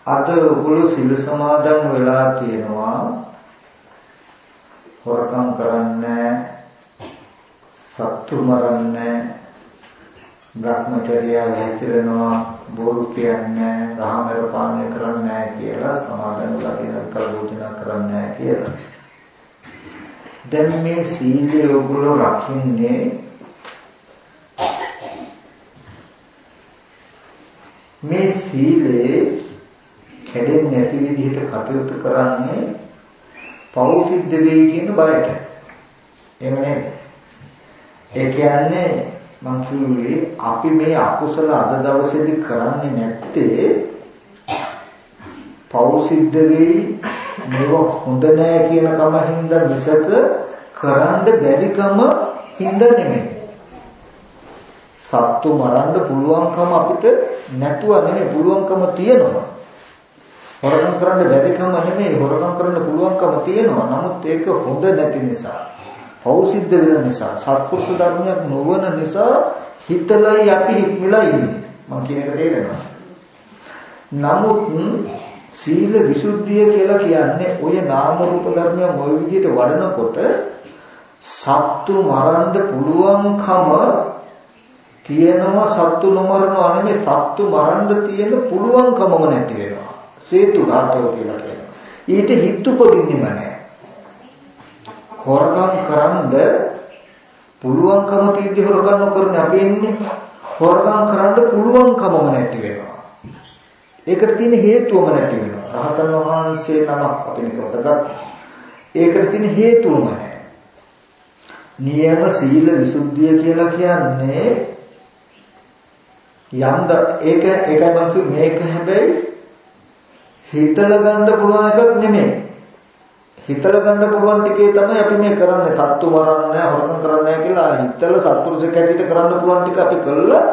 අද ඔගොල්ලෝ සිල් සමාදන් වෙලා තියෙනවා හොරකම් කරන්නේ සත්තු මරන්නේ භ්‍රමචර්යය හැසිරෙනවා බොරු කියන්නේ රාමර පානය කරන්නේ කියලා සමාදන් වෙලා තියෙන කල්පෝචනා කරන්නේ කියලා. දැන් මේ සීලය ඔයගොල්ලෝ රකින්නේ මේ සීලේ කැඩෙන්නේ නැති විදිහට කටයුතු කරන්නේ පෞ සිද්ධ වෙයි කියන බයට. එහෙම නේද? ඒ කියන්නේ මම කිව්වේ අපි මේ අකුසල අද දවසේදී කරන්නේ නැත්තේ පෞ සිද්ධ වෙයි මේව හොඳ නෑ කියන කම හින්දා මිසක කරන්න බැරිකම හින්දා නෙමෙයි. සත්තු මරන්න පුළුවන්කම අපිට නැතුව නෙමෙයි පුළුවන්කම තියෙනවා. හොරකම් කරන්න බැරිකම නෙමෙයි හොරකම් කරන්න පුළුවන්කම තියෙනවා. නමුත් ඒක හොඳ නැති නිසා. පෞසිද්ධ වෙන නිසා සත්පුරුෂ ධර්මයක් නොවන නිසා හිතලයි අපි හික්මලා ඉන්නේ. මම කියන එක තේරෙනවා. නමුත් සීල විසුද්ධිය කියලා කියන්නේ ඔය නාම රූප ධර්මයන් ওই විදිහට වඩනකොට සත්තු මරන්න පුළුවන්කම තියෙනවා සත්තු නොමරනවා නෙමෙයි සත්තු මරන්න තියෙන පුළුවන්කමම නැති වෙනවා. සේතු ධාතෝ කියලා කියනවා. ඊට හිත උපදින්නෙම නැහැ. හොරකම් කරන්න පුළුවන්කම තියෙද්දි හොරකම් නොකරන අපි ඉන්නේ හොරකම් කරන්න පුළුවන්කමම නැති වෙනවා. ඒකට තියෙන හේතුවම නැති වෙනවා. රහතන් වහන්සේ නමක් අපි නිකවට ගත්තා. ඒකට තියෙන හේතුවම නැහැ. නියම සීල විසුද්ධිය කියලා කියන්නේ යම්ද ඒක ඒකයි මම මේක හැබැයි හිතලා ගන්න පුළුවන් එකක් නෙමෙයි. හිතලා ගන්න පුළුවන් ටිකේ තමයි අපි මේ කරන්නේ. සත්තු මරන්නේ, හොරකම් කරන්නේ කියලා හිතලා සත්පුරුෂයෙක් හැටියට කරන්න පුළුවන් ටික අපි කළා.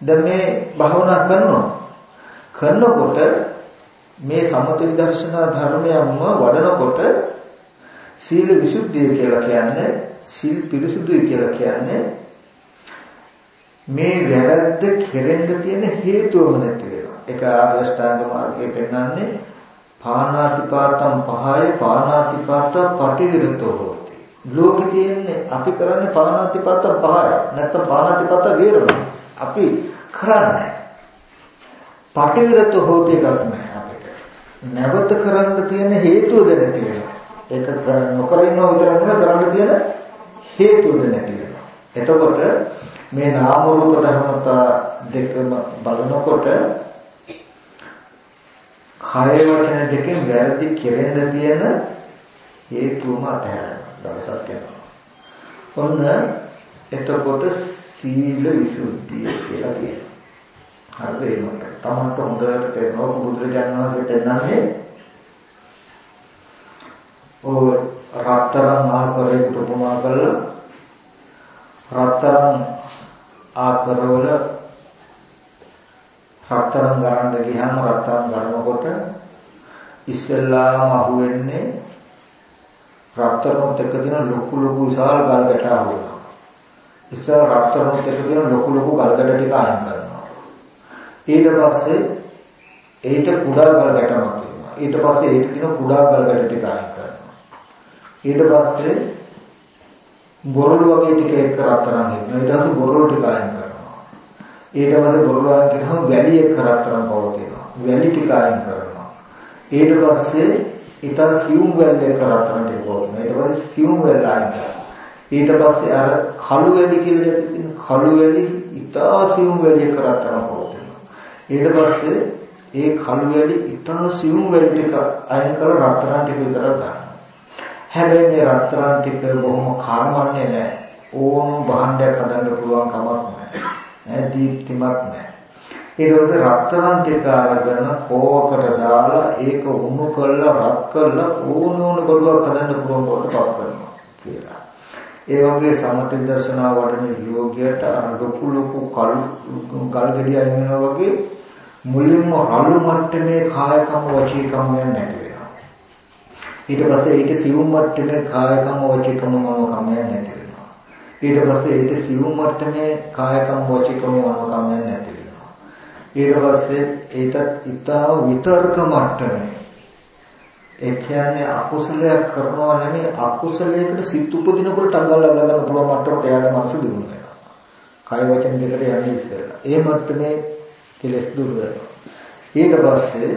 දැන් මේ භාවනා කරනවා. කරනකොට මේ සමත විදර්ශනා ධර්මයන්ම වඩනකොට සීල විසුද්ධිය කියලා කියන්නේ සීල් පිරිසුදුයි කියලා කියන්නේ මේ වැරද්ද කෙරෙන්න තියෙන හේතුවම නැති වෙනවා. ඒක ආර්ය ශ්‍රාංග මාර්ගයේ පෙන්වන්නේ පාණාතිපාතම් පහය පාණාතිපාත පටිවිරතෝ හොති. ලෝකෙ තියෙන්නේ අපි කරන්නේ පාණාතිපාත පහය. නැත්නම් පාණාතිපාත වේරමණය. අපි කරන්නේ පටිවිරත හොති එකක් නෑ අපිට. නැවත කරන්න තියෙන හේතුවද නැති වෙනවා. ඒක නොකර ඉන්නව විතර නෙවෙයි කරන්න තියෙන හේතුවද නැති වෙනවා. එතකොට මේ නාම රූප ධර්මතා දෙකම බලනකොට කය වචන දෙකෙන් වැරදි කෙරෙන්න තියෙන හේතුවම අතහැරෙනවා දවසක් යනවා. ඔන්න එතකොට සීල විසුද්ධිය කියලා කියනවා. හරිද ඒකට තමන්ට හොඳට තේරෙනවා බුදුරජාණන් වහන්සේ පෙන්නන්නේ ඔය රත්තරන් ආකාරයකට උපමා කරලා රත්තරන් ආකාරවල රත්තරන් ගන්න ගියාම රත්තරන් ගන්නකොට ඉස්සෙල්ලාම අහුවෙන්නේ රත්තරන්ත් එක්ක තියෙන ලොකු ලොකු විශාල ගල් ගැට අහුවෙනවා. ඉස්සෙල් රත්තරන්ත් එක්ක තියෙන ලොකු ලොකු ගල් ගැට ටික අයින් කරනවා. ඊට පස්සේ ඒට කුඩා ගල් ගැටමක් තියෙනවා. ඊට පස්සේ ඒට තියෙන කුඩා ගල් ගැට ටික අයින් කරනවා. ඊට පස්සේ බොරළු වගේ ටික එක්ක රත්තරන් හිටිනවා. ඊට පස්සේ බොරළු ටික අයින් කරනවා. ඊට පස්සේ බොරළු අයින් කරනවා වැලි එක්ක රත්තරන් පවතිනවා. වැලි ටික අයින් කරනවා. ඊට පස්සේ ඊට සියුම් වැල් එක්ක රත්තරන් ටික පවතිනවා. ඊට පස්සේ සියුම් වැල් අයින් කරනවා. ඊට පස්සේ අර කළු වැලි කියලා දෙයක් තියෙන කළු වැලි ඉතා සියුම් වැලි එක්ක රත්තරන් පවතිනවා. ඊට පස්සේ ඒ කළු වැලි ඉතා සියුම් වැලි ටික අයින් කරලා රත්තරන් ටික විතර ගන්නවා. හැබැයි මේ රත්තරන් ටික බොහොම කර්මන්නේ නැහැ. ඕන භාණ්ඩයක් හදන්න පුළුවන් කමක් නැහැ. ඈ දීප්තිමත් නැහැ. ඊට පස්සේ රත්තරන් ටික අරගෙන කෝවකට දාලා ඒක උණු කරලා රත් කරලා ඕන ඕන බඩුවක් හදන්න පුළුවන් බවට පත් කරනවා කියලා. ඒ වගේ සමථ දර්ශනා වඩන යෝගියට අර ලොකු ලොකු කල් ගල් ගෙඩිය අයිනවා වගේ මුලින්ම රළු මට්ටමේ කායකම වචීකම නැති වෙනවා. ඊට පස්සේ ඒක සිවුම් මට්ටමේ කායකම වචීකම මම කමයන් නැති වෙනවා. ඊට පස්සේ ඒක සිවුම් මට්ටමේ කායකම වචීකම මම කමයන් නැති වෙනවා. ඊට පස්සේ ඒකත් ඊතා විතර්ක මට්ටමේ ඒ කියන්නේ අකුසලයක් කරනවා නෙමෙයි අකුසලයකට සිත් උපදිනකොට ටංගල් අල්ලගන්න පුළුවන් මට්ටමට එයාගේ මනස දිනු වෙනවා. කය වචන දෙකට යන්නේ ඉස්සෙල්ලා. ඒ මට්ටමේ කෙලස් දුර වෙනවා. ඊට පස්සේ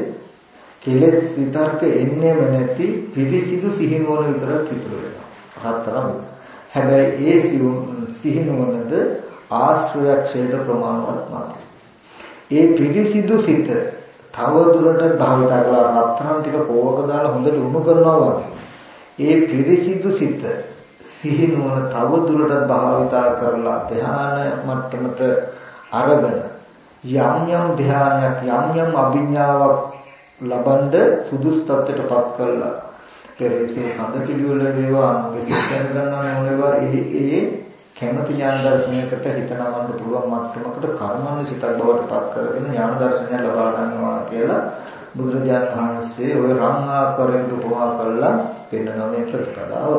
කෙලස් විතර්ක එන්නේම නැති පිරිසිදු සිහිනුවන විතරක් ඉතුරු වෙනවා. හතරම. හැබැයි ඒ සිහිනුවනද ආශ්‍රයක්ෂේත ප්‍රමාණවත් මාත්‍රයි. ඒ පිරිසිදු සිත තව දුරට භාවිතා කළා රත්තරන් ටික කෝවක දාලා හොඳට උණු කරනවා වගේ. ඒ පිරිසිදු සිත සිහිනුවන තව දුරට භාවිතා කරලා ධ්‍යාන මට්ටමට අරගෙන යම් යම් ධ්‍යානයක් යම් යම් අභිඥාවක් ලබනද සුදුසු තත්ත්වයටපත් කරලා පෙරේතේ හද පිළිවෙල වේවා අනුවිශ්වාස ගන්නවා නෝනවා ඒ ඒ කැමති ඥාන දර්ශනයකට හිත නමන්න පුළුවන් මට්ටමකට කර්මානුසිතක් බවට පත් කරගෙන ඥාන දර්ශනය ලබා ගන්නවා කියලා බුදුරජාණන් වහන්සේ ওই රං ආකාරයෙන් උපමා කරලා පෙන්වන මේ ප්‍රතිපදාව.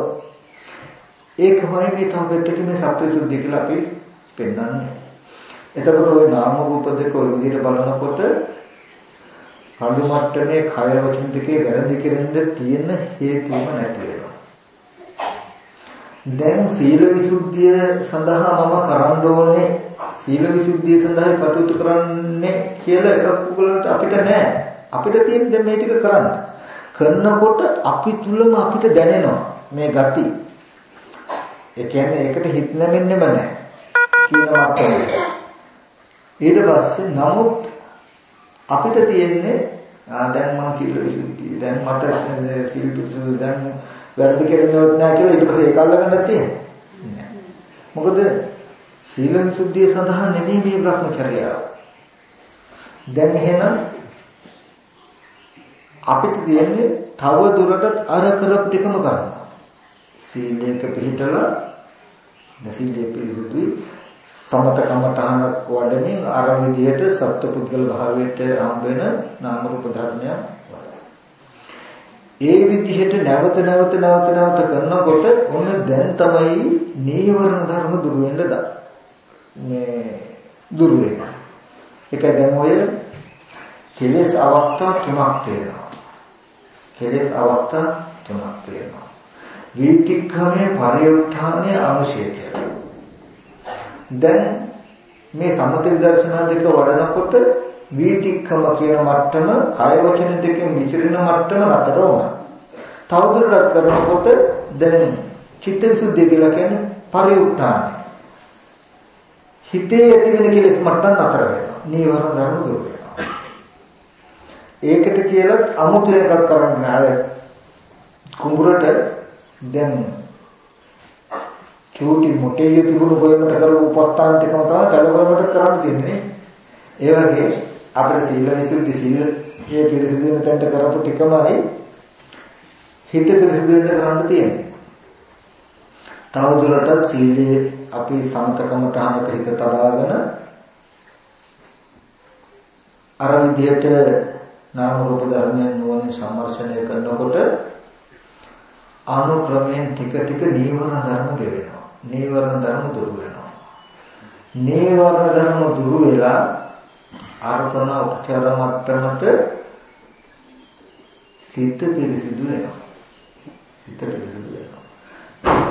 ඒකමයි මේ තවපෙත්තක මේ සත්‍ය සුද්ධිය කියලා අපි පෙන්වන්නේ. එතකොට ওই නාම රූප දෙක ඔය විදිහට බලනකොට කඳු මට්ටමේ කය වචන දෙකේ වැරදි කෙරෙන්න තියෙන හේතුවම නැති වෙනවා. දැන් සීල විසුද්ධිය සඳහා මම කරන්න ඕනේ සීල විසුද්ධිය සඳහා කටයුතු කරන්නේ කියලා එකක් උගලන්ට අපිට නෑ. අපිට තියෙන දැන් මේ ටික කරන්න. කරනකොට අපි තුලම අපිට දැනෙනවා මේ gati. ඒ කියන්නේ ඒකට හිත නැමෙන්නෙම නෑ. කියන මට්ටමට. ඊට පස්සේ නමුත් අපිට තියෙන්නේ ආ දැන් මම සීල විසුද්ධිය දැන් මට සීල පිළිසුදු දැන් වැරදි කෙරෙන්නේවත් නැහැ කියලා ඊට පස්සේ ඒක අල්ලගන්නත් තියෙන්නේ. මොකද සීල විසුද්ධිය සඳහා නෙමෙයි මේ භ්‍රමචර්යාව දැන් එහෙනම් අපිට තියෙන්නේ තව දුරටත් අර කරපු ටිකම කරනවා සීලයක පිළිතලා සීලයේ පිළිසුදුයි සමත කමඨහනක් වඩමින් අර විදිහට සත්පුද්ගල භාවයට හම් වෙන නාම රූප ධර්මයන් ඒ විදිහට නැවත නැවත නැවත නැවත කරනකොට ඔන්න දැන් තමයි නීවරණ ධර්ම දුර වෙන්න දා. මේ දුර වෙනවා. ඒක දැන් ඔය කෙලෙස් අවස්ථා තුනක් තියෙනවා. කෙලෙස් අවස්ථා තුනක් තියෙනවා. වීතික්‍රමයේ පරිඋත්ථානයේ අවශ්‍ය කියලා. දැන් මේ සමත විදර්ශනා දෙක වඩනකොට වීතික්කම කියන මට්ටම කය වචන දෙකෙන් විසිරෙන මට්ටම නතර වුණා. තවදුරටත් කරනකොට දැන් චිත්තවිසුද්ධිය කියලා කියන්නේ පරිඋත්ථානයි. හිතේ ඇති වෙන කෙලෙස් මට්ටම් නතර වෙනවා. නීවරණ ධර්ම දුර වෙනවා. ඒකට කියලා අමුතු එකක් කරන්න නෑ. කුඹුරට දැන් චූටි මොටේ තිබුණු ගොයමට කරපු උපස්ථාන ටිකම තමයි කලබලකට කරන්න දෙන්නේ. ඒ වගේ අපේ සීල විසුද්ධි සීල ඒ පිරිසිදු වෙන තැනට කරපු ටිකමයි හිත පිරිසිදු වෙන්න කරන්න තියෙන්නේ. තව දුරටත් සීලයේ අපි සමතකමට අනක හිත තබාගෙන අර විදිහට නාම රූප ධර්මයන් නුවණින් සම්මර්ෂණය කරනකොට අනුක්‍රමයෙන් ටික ටික නීවරණ ධර්ම ගෙවෙනවා. නීවරණ ධර්ම දුරු වෙනවා. නීවරණ ධර්ම දුරු වෙලා අර්පණ උපචාර මට්ටමට සිත පිරිසිදු වෙනවා. සිත පිරිසිදු වෙනවා.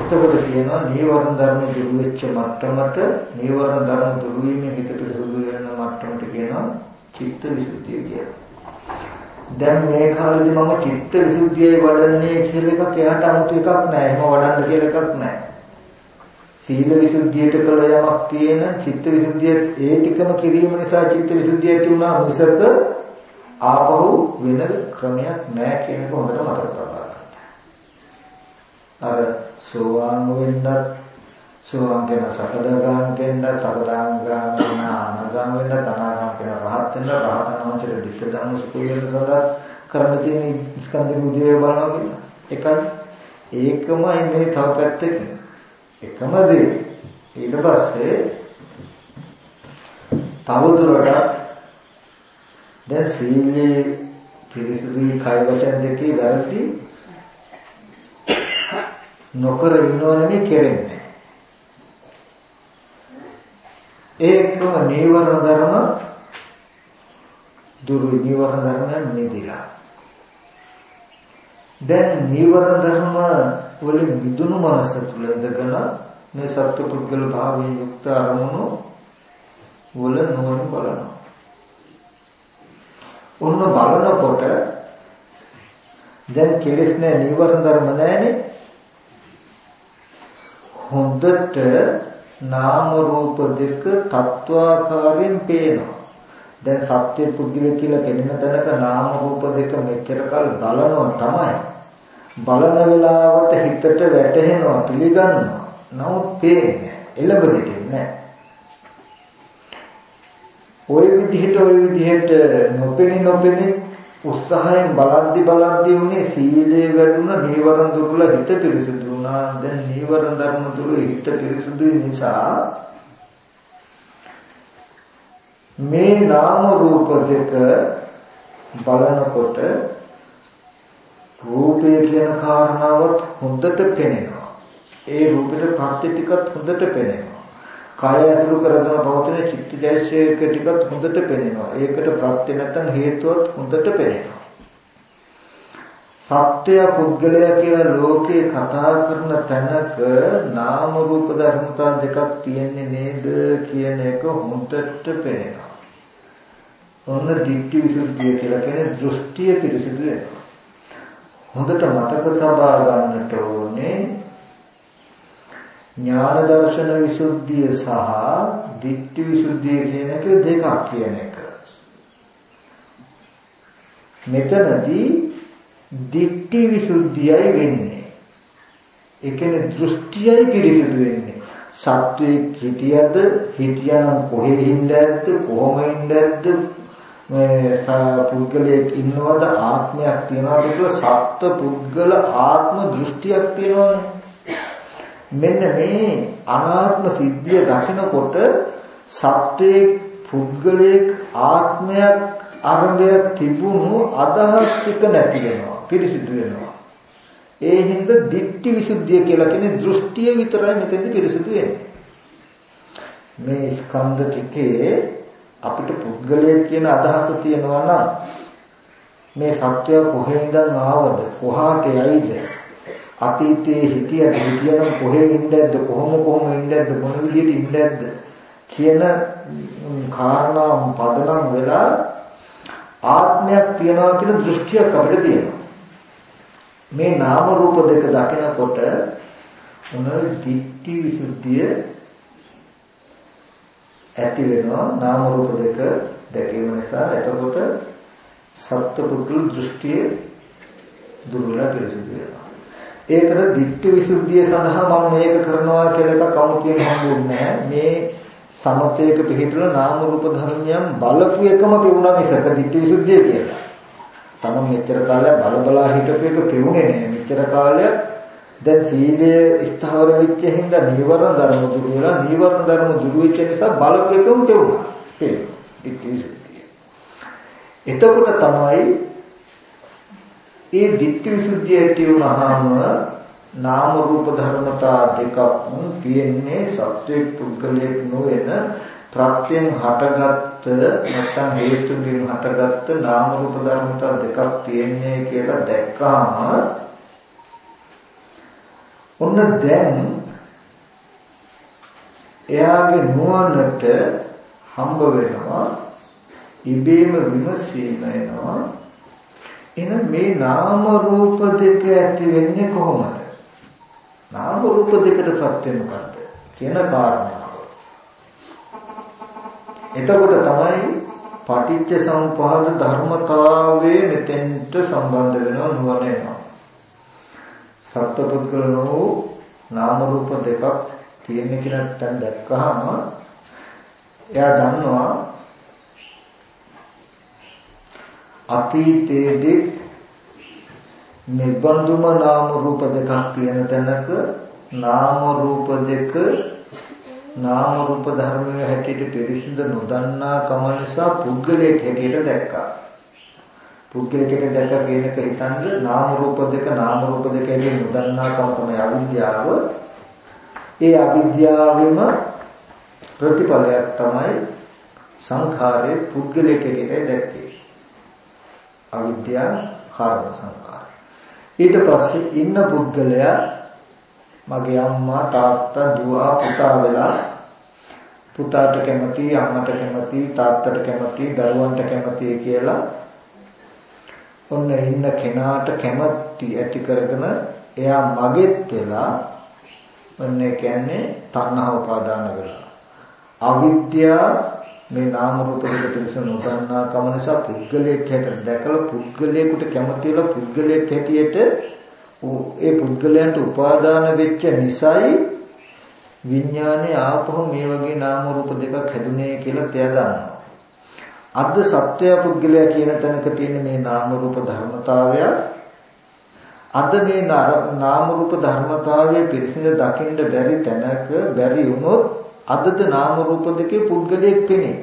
එතකොට කියනවා නීවරණ ධර්ම දුරු වෙච්ච මට්ටමට නීවරණ ධර්ම දුරු වීමෙන් හිත පිරිසිදු වෙන මට්ටමට කියනවා චිත්ත විසුද්ධිය කියලා. දැන් මේ කාලේදී මම චිත්ත විසුද්ධියයි වඩන්නේ කියලා එකක් එයාට 아무තු එකක් නැහැ. එහෙම වඩන්න කියලා එකක් නැහැ. සීල විසුද්ධියට කළ යමක් තියෙන චිත්ත විසුද්ධිය ඒ ටිකම කිරීම නිසා චිත්ත විසුද්ධිය ඇති වුණා මිසක ආපහු වෙන ක්‍රමයක් නැහැ කියන එක හොඳට මතක තබා ගන්න. අර සෝවාන් වෙන්නත් සෝවාන් කියන සකදාගාම කියන සකදාගාම කියන අනාගාම වෙන්න තනාගාම කියන රහත් වෙන්න රහතන් වහන්සේට ධික ධම්ම සුඛයෙන් සදා කරන්න තියෙන ස්කන්ධ මුදේ බලනවා කියලා. එකයි ඒකමයි මේ තව පැත්තකින් එකම දේ. ඊට පස්සේ තවදුරටත් දැන් සීලේ පිරිසුදුයි කය වචන දෙකේ වැරදි නොකර ඉන්නව නෙමෙයි කෙරෙන්නේ. ඒකම නීවරණ ධර්ම දුරු නීවරණ ධර්මයන් නිදිලා. දැන් නීවරණ ධර්ම වලින් මිදුණු මනස තුළ ඉඳගෙන මේ සත්පුද්ගල භාවයෙන් යුක්ත අරමුණු වල නොවන බලනවා. ඔන්න බලනකොට දැන් කෙලෙස් නැහැ නීවරණ ධර්ම නැහැනේ. හොඳට නාම රූප දෙක තත්වාකාරයෙන් පේනවා. දැන් සත්‍ය පුද්ගල කියලා පෙනෙන තැනක නාම රූප දෙක මෙච්චර කල් බලනවා තමයි. බලන වෙලාවට හිතට වැටහෙනවා පිළිගන්නවා. නමුත් පේන්නේ එළඹ සිටින්නේ ওই විදිහට ওই විදිහට නොපෙනි නොපෙනි උත්සාහයෙන් බලද්දි බලද්දි උනේ සීලේ වැඩුණ නීවරණ දුර්වල හිත පිරිසුදු වුණා. දැන් නීවරණ ධර්ම දුරු හිත පිරිසුදු නිසා මේ නාම රූප දෙක බලනකොට රූපය කියන කාරණාවත් හොඳට පෙනෙනවා. ඒ රූපෙට ප්‍රත්‍ය ටිකත් හොඳට පෙනෙනවා. කාය ඇසුරු කරගෙන පවතින චිත්තජයසේක ටිකත් හොඳට පෙනෙනවා. ඒකට ප්‍රත්‍ය නැත්නම් හේතුවත් හොඳට පෙනෙනවා. සත්‍ය පුද්ගලයා කියලා ලෝකේ කතා කරන තැනක නාම රූප ධර්මතා දෙකක් තියෙන්නේ නේද කියන එක හොඳට පෙනෙනවා. ඔන්න දිට්ඨි විසුද්ධිය කියලා කියන්නේ දෘෂ්ටිය පිරිසිදු වෙනවා. හොඳට මතක තබා ගන්නට ඕනේ ඥාන දර්ශන විසුද්ධිය සහ ditthi විසුද්ධිය කියන එක දෙකක් කියන එක. මෙතනදී ditthi විසුද්ධියයි වෙන්නේ. ඒ කියන්නේ දෘෂ්ටියයි පිරිසිදු වෙන්නේ. සත්වයේ හිටියද හිටියනම් කොහේ ඉඳද්ද කොහොම ඉඳද්ද මේ පුද්ගලයෙක් ඉන්නවද ආත්මයක් තියනවද කියලා සත්ව පුද්ගල ආත්ම දෘෂ්ටියක් තියෙනවනේ. මෙන්න මේ අනාත්ම සිද්ධිය දකිනකොට සත්වයේ පුද්ගලයෙක් ආත්මයක් අරඹයක් තිබුණු අදහස් ටික නැති වෙනවා පිරිසිදු වෙනවා. ඒ හින්දා ditthi visuddhiya කියලා කියන්නේ දෘෂ්ටිය විතරයි මෙතෙන්දි පිරිසිදු වෙන්නේ. මේ ස්කන්ධ ටිකේ අපිට පුද්ගලයෙක් කියන අදහස තියෙනවා නම් මේ සත්‍යය කොහෙන්ද ආවද? කොහාට යයිද? අතීතයේ හිටියද? හිටියනම් කොහෙ ඉඳද්ද කොහොම කොහොම ඉඳද්ද මොන විදිහට ඉඳද්ද කියන කාරණා පදනම් වෙලා ආත්මයක් තියනවා කියන දෘෂ්ටියක් අපිට තියෙනවා. මේ නාම රූප දෙක දකිනකොට මොන දිට්ඨි විසුද්ධිය ඇති වෙනවා නාම රූප දෙක දැකීම නිසා එතකොට සත්පුරුෂ දෘෂ්ටිය දුර්වල පිළිසිදු වෙනවා ඒකට ditthi visuddhiය සඳහා මම මේක කරනවා කියලා එකක් අමුතියෙන් හම්බුන්නේ මේ සමතේක පිළිතුර නාම රූප ධර්මයන් බලපු එකම පෙවුණා මිසක ditthi visuddhiය කියලා. තම මෙච්චර කාලයක් බල බලා හිටපු එක පෙවුනේ නෑ. මෙච්චර කාලයක් දැන් සීලය ස්ථාවර වෙච්ච හින්දා නීවරණ ධර්ම දුරු වෙලා නීවරණ ධර්ම දුරු වෙච්ච නිසා බලපෑකම තේරුණා. එතකොට තමයි ඒ ditthi visuddhiය ඇති වුණාම නාම රූප ධර්මතා දෙකක් තියෙන්නේ සත්වයේ පුද්ගලයක් නොවන ප්‍රත්‍යයෙන් හටගත්ත නැත්නම් හේතුන්ගෙන් හටගත්ත නාම රූප ධර්මතා දෙකක් තියෙන්නේ කියලා දැක්කාම ඔන්න දැන් එයාගේ නුවණට හම්බ වෙනවා ඉබේම විමසීම එනවා එන මේ නාම රූප දෙක ඇති වෙන්නේ කොහොමද? නාම රූප දෙකටපත් වෙන්නේ මොකද්ද කියන කාරණාව එතකොට තමයි පටිච්ච සමුප්පාද ධර්මතාවයේ මෙතෙන්ට සම්බන්ධ වෙනවා නුවණ එනවා සත්පුද්ගලනෝ නාම රූප දෙකක් තියෙන කියලා දැන් දැක්කහම එයා දන්නවා අතීතයේදී නිබ්බන්දුම නාම රූප දෙකක් තියෙන තැනක නාම රූප දෙක නාම රූප ධර්මයේ හැටියට පිළිසිඳ නොදන්නා කම නිසා පුද්ගලයෙක් හැටියට දැක්කා. පුද්ගලකෙට දැක කියනක හිතන්න නාම රූප දෙක නාම රූප දෙක කියන නොදන්නාකම තමයි අවිද්‍යාව. ඒ අවිද්‍යාවෙම ප්‍රතිඵලයක් තමයි සංඛාරයේ පුද්ගලකෙට දැක්කේ. අවිද්‍යාව කාර්ය සංඛාර. ඊට පස්සේ ඉන්න පුද්ගලයා මගේ අම්මා තාත්තා දුව පුතා වෙලා පුතාට කැමති අම්මට කැමති තාත්තට කැමති දරුවන්ට කැමති කියලා ඔන්න ඉන්න කෙනාට කැමැති ඇති කරගෙන එයා මගෙත් වෙලා ඔන්න කියන්නේ තණ්හා උපාදාන වෙලා. අවිද්‍යාව මේ නාම රූප දෙක පිළිස නොදන්නා කම නිසා පුද්ගලයෙක් හැටියට දැකලා පුද්ගලයෙකුට කැමතිලා පුද්ගලයෙක් හැටියට ඒ පුද්ගලයන්ට උපාදාන වෙච්ච නිසායි විඥානේ ආපහු මේ වගේ නාම රූප දෙකක් හැදුනේ කියලා තේය දන්නවා අද්ද සත්වය පුද්ගලයා කියන තැනක තියෙන මේ නාම රූප ධර්මතාවය අද මේ නාම රූප ධර්මතාවය පිරිසිදු දකින්න බැරි තැනක බැරි වුණොත් අදද නාම රූප දෙකේ පුද්ගලයෙක් පෙනේ.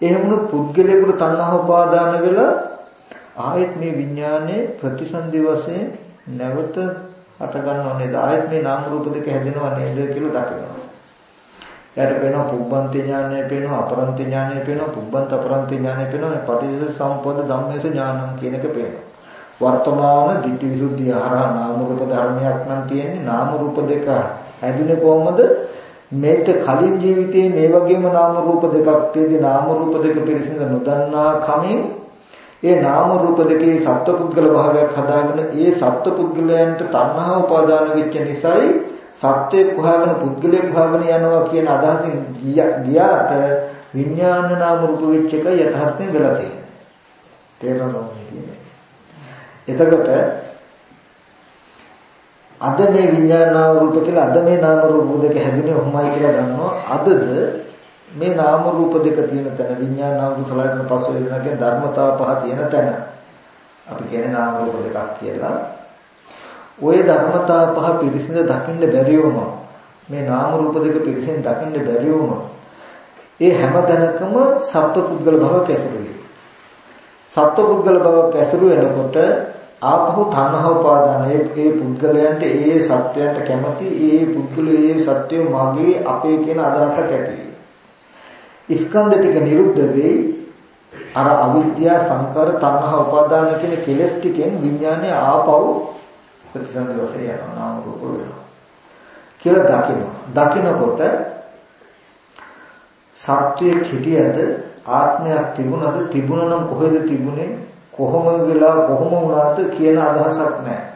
එහෙම වුණොත් පුද්ගලයෙකුට තණ්හා උපාදාන වෙලා ආයෙත් මේ විඥානයේ ප්‍රතිසන්දි වශයෙන් නැවත හට ගන්නව නේද? ආයෙත් මේ නාම රූප දෙක හැදෙනව නේද කියලා දකිනවා. එයාට පේනවා පුබ්බන්ති ඥානය පේනවා අපරන්ති ඥානය පේනවා පුබ්බන්ත අපරන්ති ඥානය පේනවා මේ පටිච්ච සම්පද ධම්මේස ඥානං කියන එක පේනවා. වර්තමාන ditthi visuddhi ආහාර නාම රූප ධර්මයක් නම් තියෙන්නේ නාම රූප දෙක. හැදුනේ කොහොමද? මේක කලින් ජීවිතේ මේ වගේම නාම රූප දෙකක් තියෙදි නාම රූප දෙක පිළිසිඳ නොදන්නා කමින් ඒ නාම රූප දෙකේ සත්පුද්ගල භාවයක් හදාගෙන ඒ සත්පුද්ගලයන්ට තණ්හා උපාදාන වෙච්ච නිසායි සත්‍යයක් හොයාගෙන පුද්ගලයෙක් හොයාගෙන යනවා කියන අදහසින් ගියාට විඥාන නාම රූප වෙච්ච එක යථාර්ථයෙන් වෙලා තියෙනවා. තේරෙනවද කියන්නේ? එතකොට අද මේ විඥාන නාම රූප කියලා අද මේ නාම රූප දෙක හැදුනේ ඔහොමයි කියලා දන්නවා. අදද මේ නාම රූප දෙක තියෙන තැන විඥාන නාම රූප සලකන පස්ස වේදනා කියන ධර්මතාව පහ තියෙන තැන අපි කියන්නේ නාම රූප දෙකක් කියලා. ওই ධර්මතා පහ පිරිසිඳ දකින්න බැරි වුණා. මේ නාම රූප දෙක පිරිසිඳ දකින්න බැරි වුණා. ඒ හැම තැනකම සත්පුද්ගල භාවයක් ඇසුරුයි. සත්පුද්ගල භාවයක් ඇසුරු වෙනකොට ආපහු තණ්හා උපාදාන ඒ ඒ පුද්ගලයන්ට ඒ සත්වයන්ට කැමති ඒ පුද්ගලයේ ඒ සත්වය මගේ අපේ කියන අදහසක් ඇති වෙයි. ස්කන්ධ ටික නිරුද්ධ වෙයි. අර අවිද්‍යාව සංකාර තණ්හා උපාදාන කියන කෙලෙස් ටිකෙන් විඥානය ආපහු ප්‍රතිසන්දි වශයෙන් යනවා නාම රූප වෙනවා කියලා දකිනවා. දකිනකොට සත්‍යයේ හිටියද ආත්මයක් තිබුණද තිබුණා නම් කොහෙද තිබුණේ කොහොම වෙලා කොහොම වුණාද කියන අදහසක් නැහැ.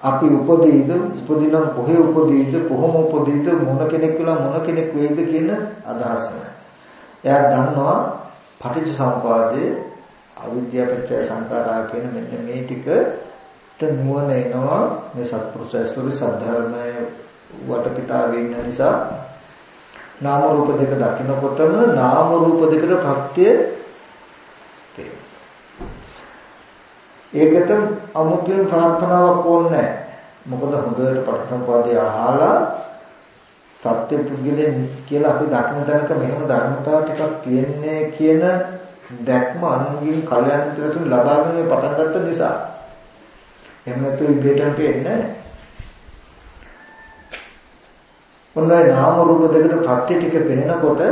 අපි උපදීද උපදිනම් කොහේ උපදීද කොහොම උපදීද මොන කෙනෙක් වෙලා මොන කෙනෙක් වෙයිද කියන අදහස නැහැ. එයා දන්නවා පටිච්ච සම්පදායේ අවිද්‍යාව පත්‍ය සංකාරා කියන මෙන්න මේ ටික නුවණ එනවා. මේ සත්පුරුෂයස්වරු සද්ධර්මයේ වටපිටාවේ ඉන්න නිසා. නාම රූප දෙක දකිනකොටම නාම රූප දෙකට ප්‍රත්‍ය ඒකට අමුතුවෙන් ප්‍රාර්ථනාවක් ඕනේ මොකද හොඳට පටිසම්පාදේ අහලා සත්‍ය පුද්ගලයන් කියලා අපි දකින තැනක මෙහෙම ධර්මතාව ටිකක් තියෙන්නේ කියන දැක්ම අනුගින් කල්යනා මිත්‍රතුන් ලබාගෙන පටන් ගත්ත නිසා. එහෙම නැත්නම් ඉබේටම පේන්නේ ඔන්නයි නාම රූප දෙකට ප්‍රත්‍ය ටික පෙනෙනකොට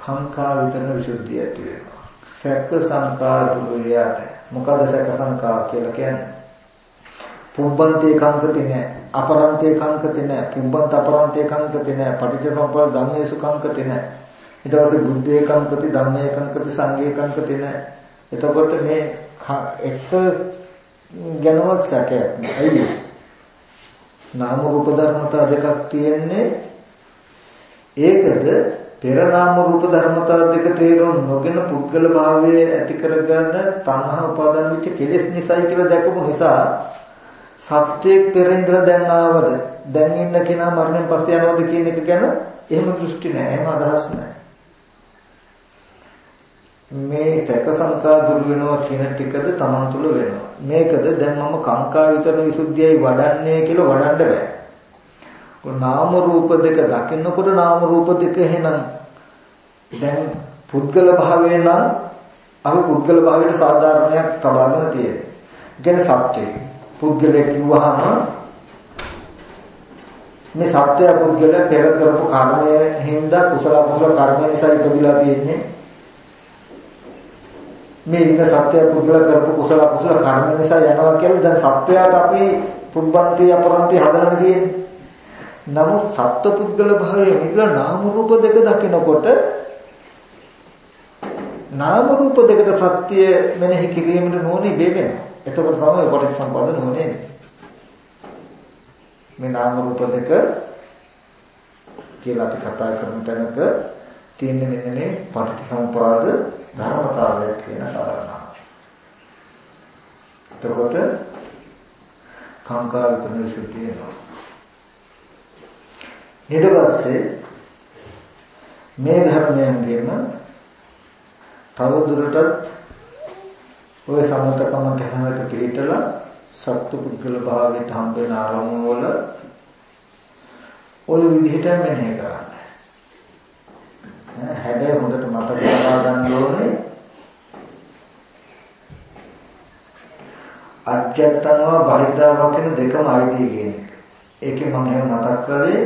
කාංකා විතරන විසුද්ධිය ඇති වෙනවා. සැක සංකා දුරියට මොකද සැක සංකා කියලා කියන්නේ? පුබ්බන්තේ කංකති නෑ අපරන්තේ කංකති නෑ පුබ්බන්ත අපරන්තේ කංකති නෑ පටිච්ච සම්පද ධම්මේසු කංකති නෑ ඊට පස්සේ බුද්ධේ කංකති ධම්මේ කංකති සංඝේ කංකති නෑ එතකොට මේ එක ගැනවත් සැකයක් නෑ. නාම රූප ධර්මතා දෙකක් තියෙන්නේ. ඒකද පෙර නාම රූප ධර්මතා දෙක තේරුම් නොගෙන පුද්ගල භාවයේ ඇති කරගන්න තණ්හා උපාදාන විච කෙලෙස් නිසායි කියලා දැකපු නිසා සත්‍යයක් පෙර ඉඳලා දැන් ආවද? දැන් ඉන්න කෙනා මරණයෙන් පස්සේ යනවද කියන එක ගැන එහෙම දෘෂ්ටි නැහැ එහෙම අදහස් නැහැ මේ සැක සංකා දුරු වෙනවා කියන ටිකද Taman තුල වෙනවා. මේකද දැන් මම කාංකා විතරන විසුද්ධියයි වඩන්නේ කියලා වඩන්න බෑ. නාම රූප දෙක දකින්නකොට නාම රූප දෙක එහෙනම් දැන් පුද්ගල භාවය නම් අපි පුද්ගල භාවයට සාධාරණයක් තබාගෙන තියෙනවා. කියන්නේ සත්‍යය. පුද්ගලයෙක් කිව්වහම මේ සත්‍ය පුද්ගල පෙර කරපු කර්මය හින්දා කුසල කුසල කර්මය නිසා ඉපදිලා තියෙන්නේ මේ ඉන්න සත්‍ය පුදුල කරපු කුසල කුසල කර්ම නිසා යනවා කියලා දැන් සත්‍යයට අපි පුබ්බන්ති අපරන්ති හදන්න තියෙන්නේ. නමුත් සත්ව පුද්ගල භාවයේ මිදලා නාම රූප දෙක දකිනකොට නාම රූප දෙකට ප්‍රත්‍ය මෙනෙහි කිරීමට නොනේ වෙවෙනවා. එතකොට තමයි කොටස් සම්පද නොනේ. මේ නාම රූප දෙක කියලා අපි කතා කරන තැනක තියෙන්නේ මෙන්න මේ පටිච්චසමුපාද ධර්මතාවය කියන කාරණා. එතකොට කාංකා විතරන සුද්ධිය එනවා. ඊට පස්සේ මේ ධර්මයෙන්ගෙම තව දුරටත් ඔය සමතකමට හැමකට පිළිටලා සත්තු පුද්ගල භාවයට හම්බ වෙන ආරමුණු වල ওই විදිහට මෙනෙහි කරන්න. හැබැයි හොඳට මතක තබා ගන්න ඕනේ අජත්තනවා බහිද්ධා වකින දෙකම ආයිදී කියන එක. ඒකේ මම එහෙම මතක් කරේ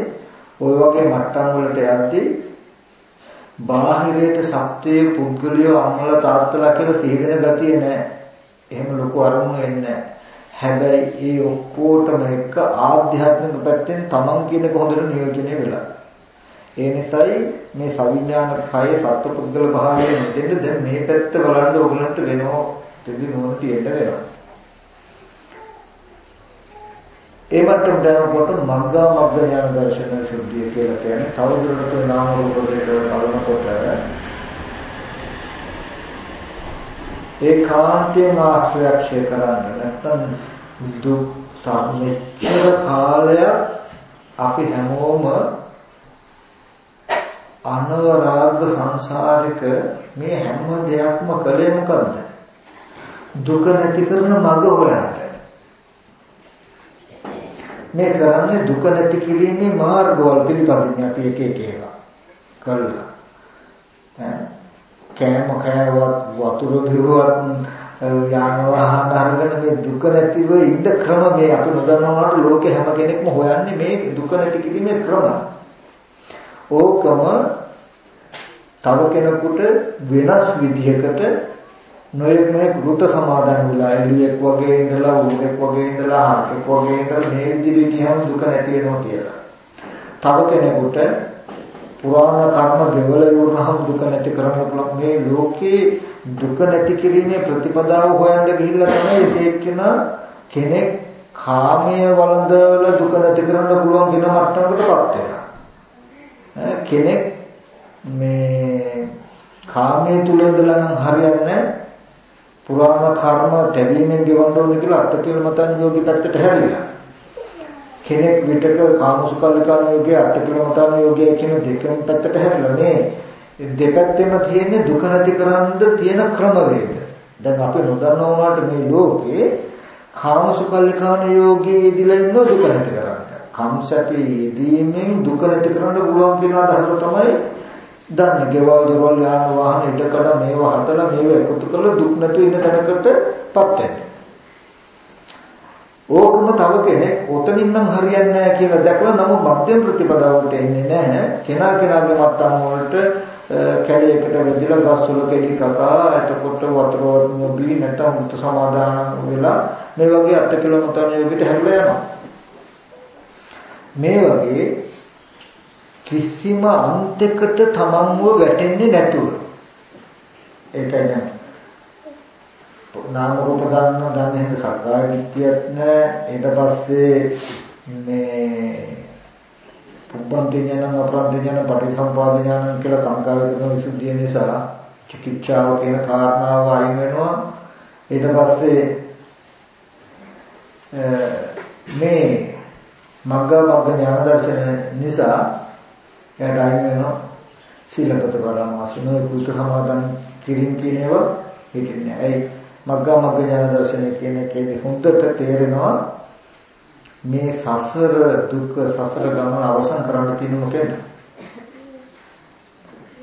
ওই වගේ මට්ටම් වලට යද්දී බාහිරයට සත්වයේ පුද්ගලිය අම්මලා තාත්තලා කියලා සිහින ගතිය නැහැ. එහෙම ලොකු අරමුණු එන්නේ නැහැ. හැබැයි ඒ ඔක්කොටම එක ආධ්‍යාත්මික පැත්තෙන් තමන් කියන එක හොඳට නියෝජනය වෙලා. ඒ නිසායි මේ සවිඥානික කය සත්පුද්ගල භාවයේ මෙතෙන්ද දැන් මේ පැත්ත බලන්න ඕගලන්ට වෙනවා දෙවි නෝන තියෙන්න වෙනවා. ඒ මට්ටමට යනකොට මග්ගා මග්ග ඥාන දර්ශන සුද්ධිය කියලා කියන්නේ තවදුරටත් නාම රූප දෙක බලනකොට ඒකාන්තයෙන් ආශ්‍රයක්ෂය කරන්න නැත්තම් දුක් සම්මිච්ඡර කාලයක් අපි හැමෝම අනවරාග සංසාරික මේ හැම දෙයක්ම කලේ මොකද්ද? දුක නැති කරන මඟ හොයන්න. මේ කරන්නේ දුක නැති කිරීමේ මාර්ගවල පිළිපදින්නේ අපි එක එක ඒවා කළා. කෑම කෑවත් වතුර බිරුවත් යාන වාහන අරගෙන මේ දුක නැතිව ඉන්න ක්‍රම මේ අපි නොදන්නවට ලෝකේ හැම කෙනෙක්ම හොයන්නේ මේ දුක නැති කිරීමේ ක්‍රම. ඕකම තව කෙනෙකුට වෙනස් විදිහකට නොයෙක් නොයෙක් වෘත සමාදන් වෙලා එළියෙක් වගේ ඉඳලා උඩෙක් වගේ ඉඳලා හරකෙක් වගේ ඉඳලා මේ විදිහට කියහම දුක නැති වෙනවා කියලා. තව කෙනෙකුට පුරාණ කර්ම ගෙවල ඉවරනහම දුක නැති කරන්න පුළුවන්. මේ ලෝකේ දුක නැති කිරීමේ ප්‍රතිපදාව හොයන්න ගිහිල්ලා තමයි ඒකේන කෙනෙක් කාමයේ වළඳවල දුක නැති කරන්න පුළුවන් වෙන මට්ටමකටපත් වෙනවා. කෙනෙක් මේ කාමයේ තුල ඉඳලා නම් හරියන්නේ පුරාණ කර්ම තැවීමෙන් ගෙවන්න ඕනේ කියලා අත්කේල මතන් යෝගී පැත්තට හැරිලා කෙනෙක් විතක කාමසුකල්ලිකාන යෝගය අත්කිලමතාන යෝගය කියන දෙකම පැත්තට හැරිලා මේ දෙපැත්තෙම තියෙන්නේ දුක නැති කරන්න තියෙන ක්‍රමවේද. දැන් අපි නොදන්නා වුණාට මේ ලෝකේ කාමසුකල්ලිකාන යෝගයේ ඉදිලා ඉන්න දුක නැති කරන්න. කම්සපි යෙදීමෙන් දුක නැති කරන්න පුළුවන් කියන අදහස තමයි දන්නේ. ගෙවල් දොරවල් යාන වාහන ඉඩකඩ මේවා හදලා මේවා එකතු කරලා දුක් නැතුව ඉන්න තැනකටපත් වෙන්න. ඕකම තව කෙනෙක් ඔතනින් නම් හරියන්නේ නැහැ කියලා දැකලා නමුත් මධ්‍යම ප්‍රතිපදාවට එන්නේ නැහැ. කෙනා කෙනාගේ මට්ටම් වලට කැලේකට වැදිලා ගස්වල කෙලි කකා එතකොට වතුරවත් නොබී නැත්නම් මුත සමාදාන වෙලා මේ වගේ අත් කිලෝමීටර යෝගයට හැරිලා යනවා. මේ වගේ කිසිම අන්තයකට තමන්ව වැටෙන්නේ නැතුව. ඒකයි දැන් නාම රූප දන්නවා දන්නේ හින්දා සක්කාය දිට්ඨියක් නැහැ ඊට පස්සේ මේ පුබ්බන්ති ඥාන අපරන්ති ඥාන පටිසම්පාද ඥාන කියලා කාංකා වේදනා විසුද්ධිය නිසා චිකිච්ඡාව කියන කාරණාව අයින් වෙනවා. ඊට පස්සේ මේ මග්ග මග්ග ඥාන දර්ශන නිසා එයාට අයින් වෙනවා සීලපත බලමාසුන කුත සමාදන් කිරීම කියන ඒවා හිතෙන්නේ. ඇයි මග්ගා මග්ග ඥාන දර්ශනය කියන එකේදී හොඳට තේරෙනවා මේ සසර දුක් සසර ගමන අවසන් කරන්න තියෙන මොකෙන්ද?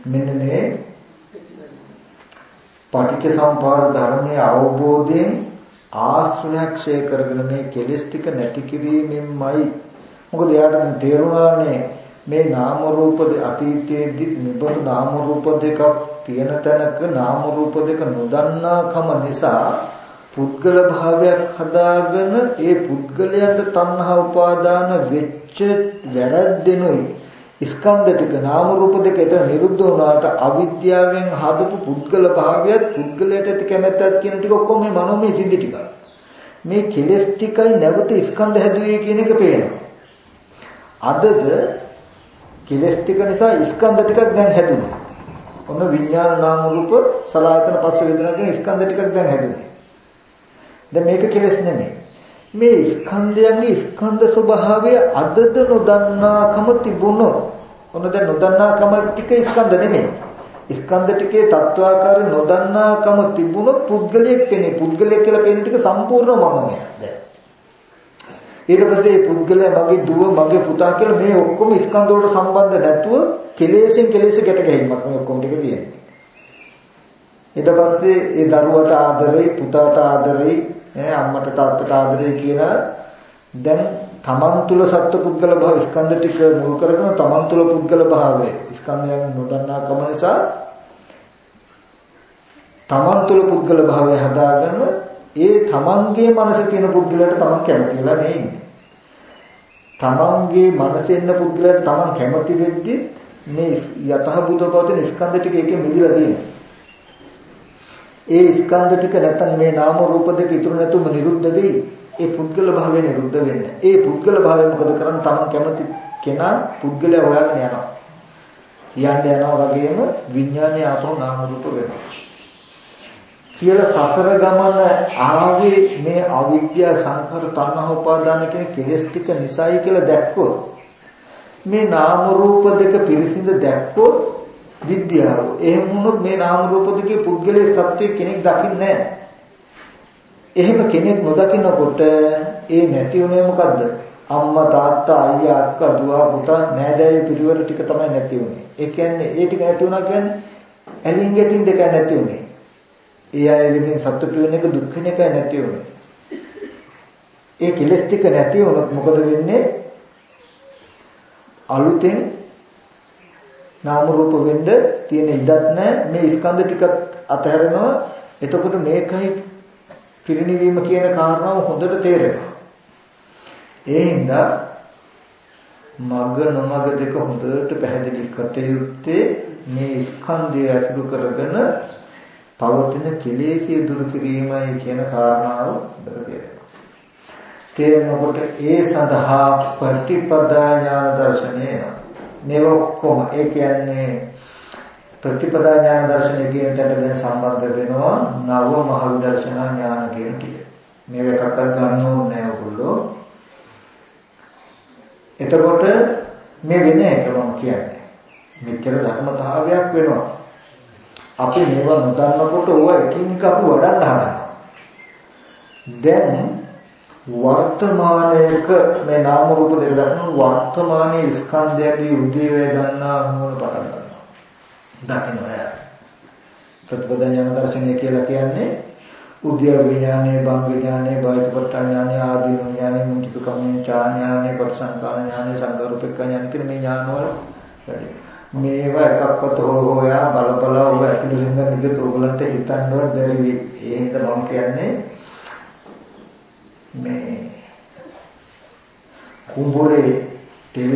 මෙන්න මේ පටිච්ච සම්පදාය ධර්මයේ අවබෝධයෙන් ආශ්‍රයක්ෂය කරගෙන මේ කෙලස් ටික නැති කිරීමෙන්මයි මොකද එයාට දැන් තේරුණානේ මේ නාම රූප අතීතයේදී නිබඳු නාම රූප දෙකක් තියෙන තැනක නාම රූප දෙක නොදන්නාකම නිසා පුද්ගල භාවයක් හදාගෙන ඒ පුද්ගලයන්ට තණ්හා උපාදාන වෙච්ච වැරද්දෙනුයි ස්කන්ධ ටික නාම රූප දෙක එතන නිරුද්ධ වුණාට අවිද්‍යාවෙන් හදපු පුද්ගල භාවයත් පුද්ගලයට ඇති කැමැත්තත් කියන ටික ඔක්කොම මේ මනෝමය සිද්ධි ටික. මේ කෙලෙස් ටිකයි නැවත ස්කන්ධ හැදුවේ කියන එක පේනවා. අදද කෙලෙස් ටික නිසා ස්කන්ධ ටිකක් දැන් හැදුණා. ඔන්න විඥාන නාම රූප සලආයතන පස්ස වේදනා කියන ස්කන්ධ ටිකක් දැන් හැදුනේ. දැන් මේක කෙලෙස් නෙමෙයි. මේ ස්කන්ධයන්ගේ ස්කන්ධ ස්වභාවය අදද නොදන්නාකම තිබුණොත් ඔන්න දැන් නොදන්නාකම ටික ස්කන්ධ නෙමෙයි. ස්කන්ධ ටිකේ තත්වාකාරය නොදන්නාකම තිබුණොත් පුද්ගලයෙක් වෙන්නේ. පුද්ගලයෙක් කියලා කියන ටික සම්පූර්ණ මමමය. දැන් ඊට පස්සේ පුද්ගලයා මගේ දුව මගේ පුතා කියලා මේ ඔක්කොම ස්කන්ධ වලට සම්බන්ධ නැතුව කෙලෙසෙන් කෙලෙස ගැට ගැහිමක් මේ ඔක්කොම ටික තියෙනවා. ඊට පස්සේ ඒ දරුවට ආදරේ පුතාට ආදරේ ඈ අම්මට තාත්තට ආදරේ කියලා දැන් තමන් තුල සත්ව පුද්ගල භාව ස්කන්ධ ටික මුල් කරගෙන තමන් තුල පුද්ගල භාවය ස්කන්ධයන් නොදන්නා කම නිසා තමන් තුල පුද්ගල භාවය හදාගෙන ඒ තමන්ගේ මනසේ තියෙන පුද්ගලයාට තමන් කැමති වෙලා නේ ඉන්නේ. තමන්ගේ මනසේ ඉන්න පුද්ගලයාට තමන් කැමති වෙද්දි මේ යතහ බුදපවතින ස්කන්ධ ටික එකේ මිදිලා තියෙනවා. ඒ ස්කන්ධ ටික නැත්තම් මේ නාම රූප දෙක ඉතුරු නැතුම නිරුද්ධ වෙයි. ඒ පුද්ගල භාවය නිරුද්ධ වෙන්නේ. ඒ පුද්ගල භාවය මොකද කරන්නේ? Taman කැමති කෙනා පුද්ගලයා හොයාගෙන යනවා. යන්න යනවා වගේම විඥානය ආපහු නාම රූප වෙනවා. කියලා සසර ගමන ආවේ මේ අවිද්‍යා සංඛාර තණ්හා උපාදාන කියන කෙලෙස් ටික නිසායි කියලා දැක්කොත් මේ නාම රූප දෙක පිරිසිඳ දැක්කොත් විද්‍යාව. එහෙම වුණොත් මේ නාම රූප දෙකේ පුද්ගලයේ සත්‍ය කෙනෙක් දකින්නේ නැහැ. එහෙම කෙනෙක් නොදකින්නකොට ඒ නැති උනේ මොකද්ද? අම්මා තාත්තා අයියා අක්කා දුව පුතා නෑදෑයෝ පිරිවර ටික තමයි නැති උනේ. ඒ කියන්නේ ඒ ටික නැති වුණා කියන්නේ ඇලින් ගැටින් දෙක නැති උනේ. ඒ අය වෙනින් සතුට වෙන එක දුක් වෙන එකයි නැති උනේ. ඒ කෙලස් ටික නැති වුණොත් මොකද වෙන්නේ? අලුතෙන් නාම රූප වෙන්න තියෙන ඉඩක් නැහැ. මේ ස්කන්ධ ටික අතහැරෙනවා. එතකොට මේකයි පිරිණිවීම කියන කාරණාව හොඳට තේරෙනවා. ඒ හින්දා මග නොමග දෙක හොඳට පැහැදිලි කටයුත්තේ මේ ස්කන්ධය අසුරු කරගෙන පවතින කෙලෙසිය දුරු කිරීමයි කියන කාරණාව තේරෙනවා. තේරෙනකොට ඒ සඳහා ප්‍රතිපදා ඥාන දර්ශනය නෙව ඔක්කොම ඒ කියන්නේ ප්‍රතිපදා ඥාන දර්ශනය කියන තැනට දැන් සම්බන්ධ වෙනවා නව මහ දර්ශන ඥාන කියන ටික. මේක එකක්වත් ගන්න ඕනේ නැහැ ඔයගොල්ලෝ. එතකොට මේ වෙන එක මම කියන්නේ. මෙච්චර ධර්මතාවයක් වෙනවා. අපි මේවා නොදන්නකොට ඕවා එකින් එක අපි වඩන්න හදනවා. දැන් වර්තමානයේක මේ නාම රූප දෙක දක්වන වර්තමානයේ ස්කන්ධයගේ උදේවය ගන්නා අනුවල පටන් ගන්නවා. දකින්නවා. ප්‍රතිපද ඥාන දර්ශනය කියලා කියන්නේ උද්‍ය විඥානයේ භංග ඥානයේ බයිතපට ඥානයේ ආදීන ඥානයේ මුචිත කම්මේ ඥානයේ පරිසංකාර ඥානයේ සංගරුපික ඥාන කියන මේ ඥානවල වැඩි. මේවා එකක්වත් හොයා බල බල ඔබ ඇතුළු රින්ග නිගත ඕගලන්ට හිතන්නවත් බැරි වෙයි. ඒ හින්දා මම කියන්නේ මේ කුඹුරේ තෙල්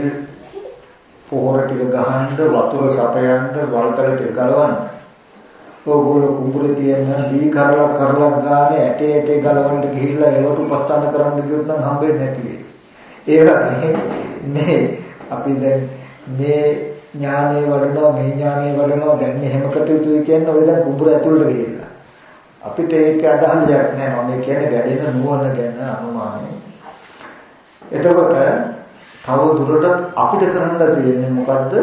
පොහොර ටික ගහන්න වතුර සපයන්න වල්පල ටික ගලවන්න ඕගොල්ලෝ කුඹුරේ තියෙන දී කරලා කරලා ගානේ ඇටේ ඇටේ ගලවන්න ගිහිල්ලා ඒවට උපස්ථාන කරන්න ගියොත් නම් හම්බෙන්නේ නැති වෙයි. ඒ වගේ මේ අපි දැන් මේ ඥානෙ වඩනවා මේ ඥානෙ වඩනවා දැන් මෙහෙම කටයුතු කියන්නේ ඔය දැන් කුඹුර ඇතුළට ගිහිල්ලා. අපිට ඒක අදහන්න දෙයක් නැහැ. මම කියන්නේ වැඩෙන නුවණ ගැන අනුමානයි. එතකොට තව දුරටත් අපිට කරන්න තියෙන්නේ මොකද්ද?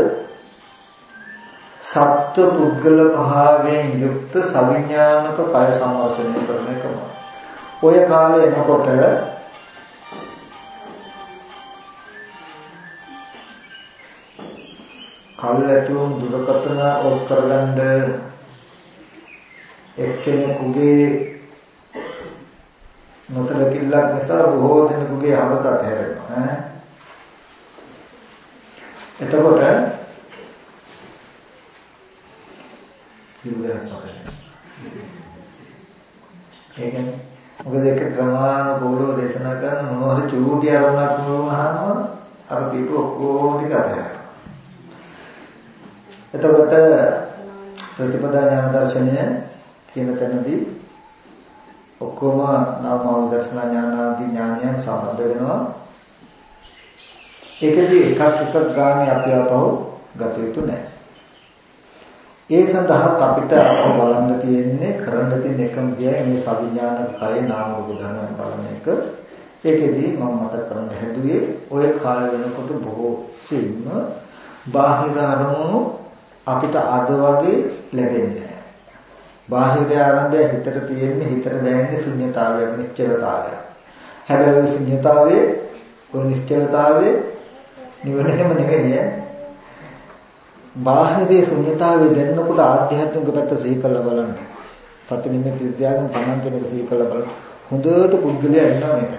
සත්ව පුද්ගල භාවයෙන් යුක්ත සවිඥානික කය සම්වර්ධනය කරන එකම. ඔය කාලේ එනකොට කල්ැතුම් දුරකතන ඔක් කරගන්න එක්කෙනෙකුගේ නොතලකිල්ලක් නිසා බොහෝ දෙනෙකුගේ අවත අතහැරෙනවා එතකොට කිව්වරක් පතන. ඒ කියන්නේ මොකද ඒක ක්‍රමානුකූලව දේශනා කරන මොනවා හරි චූටි අරමුණක් වුණාම අර දීප ඔක්කොම ටික අතහැරෙනවා. එතකොට ප්‍රතිපදා ඥාන දර්ශනය කියන තැනදී ඔක්කොම නාම දර්ශන ඥානාදී ඥානයන් සම්බන්ධ වෙනවා. ඒකදී එකක් එකක් ගානේ අපි අපව ගත යුතු නැහැ. ඒ සඳහාත් අපිට බලන්න තියෙන්නේ කරන්න තියෙන එකම කියයි මේ සවිඥානික කය නාම රූප ධර්ම බලන එක. ඒකෙදී මම මතක් කරන්න හැදුවේ ඔය කාල වෙනකොට බොහෝ සින්න බාහිර අරමුණු අපිට අද වගේ ලැබෙන්නේ නැහැ. බාහිර ආරම්භය හිතට තියෙන්නේ හිතට දැනෙන්නේ ශුන්‍යතාවයක් නිශ්චලතාවයක්. හැබැයි ශුන්‍යතාවයේ ඔය නිශ්චලතාවයේ නිවනම නෙවෙයි බාහිරයේ ශුන්‍යතාවයේ දැනනකොට ආධ්‍යාත්මික පැත්ත සිහි කරලා බලන්න. සත්‍ය නිමිති විද්‍යාවෙන් තමන් කෙනෙක් සිහි කරලා බලන්න. හොඳට පුද්ගලයා එනවා මේක.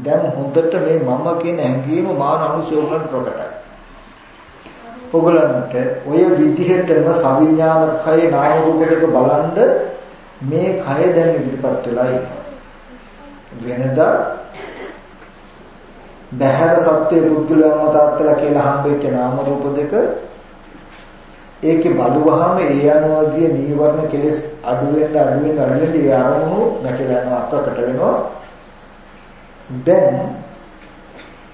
දැන් හොඳට මේ මම කියන හැඟීම මාන අනුසය වලට ප්‍රකටයි. ඔගලන්ට ඔය විදිහටම සවිඥානික කය නාම රූප දෙක බලන්ද මේ කය දැන් ඉදිරිපත් වෙලා ඉන්නවා. වෙනදා බහැර සත්‍ය පුද්ගලයන්ම තාත්තලා කියලා හම්බෙච්ච නාම රූප දෙක ඒකේ බලුවහම ඒ අනුව ගිය නීවරණ කෙලෙස් අඩු වෙන අඩු වෙන අඩු වෙන ඒ අරමුණු නැකලා යනවා අපකට වෙනවා දැන්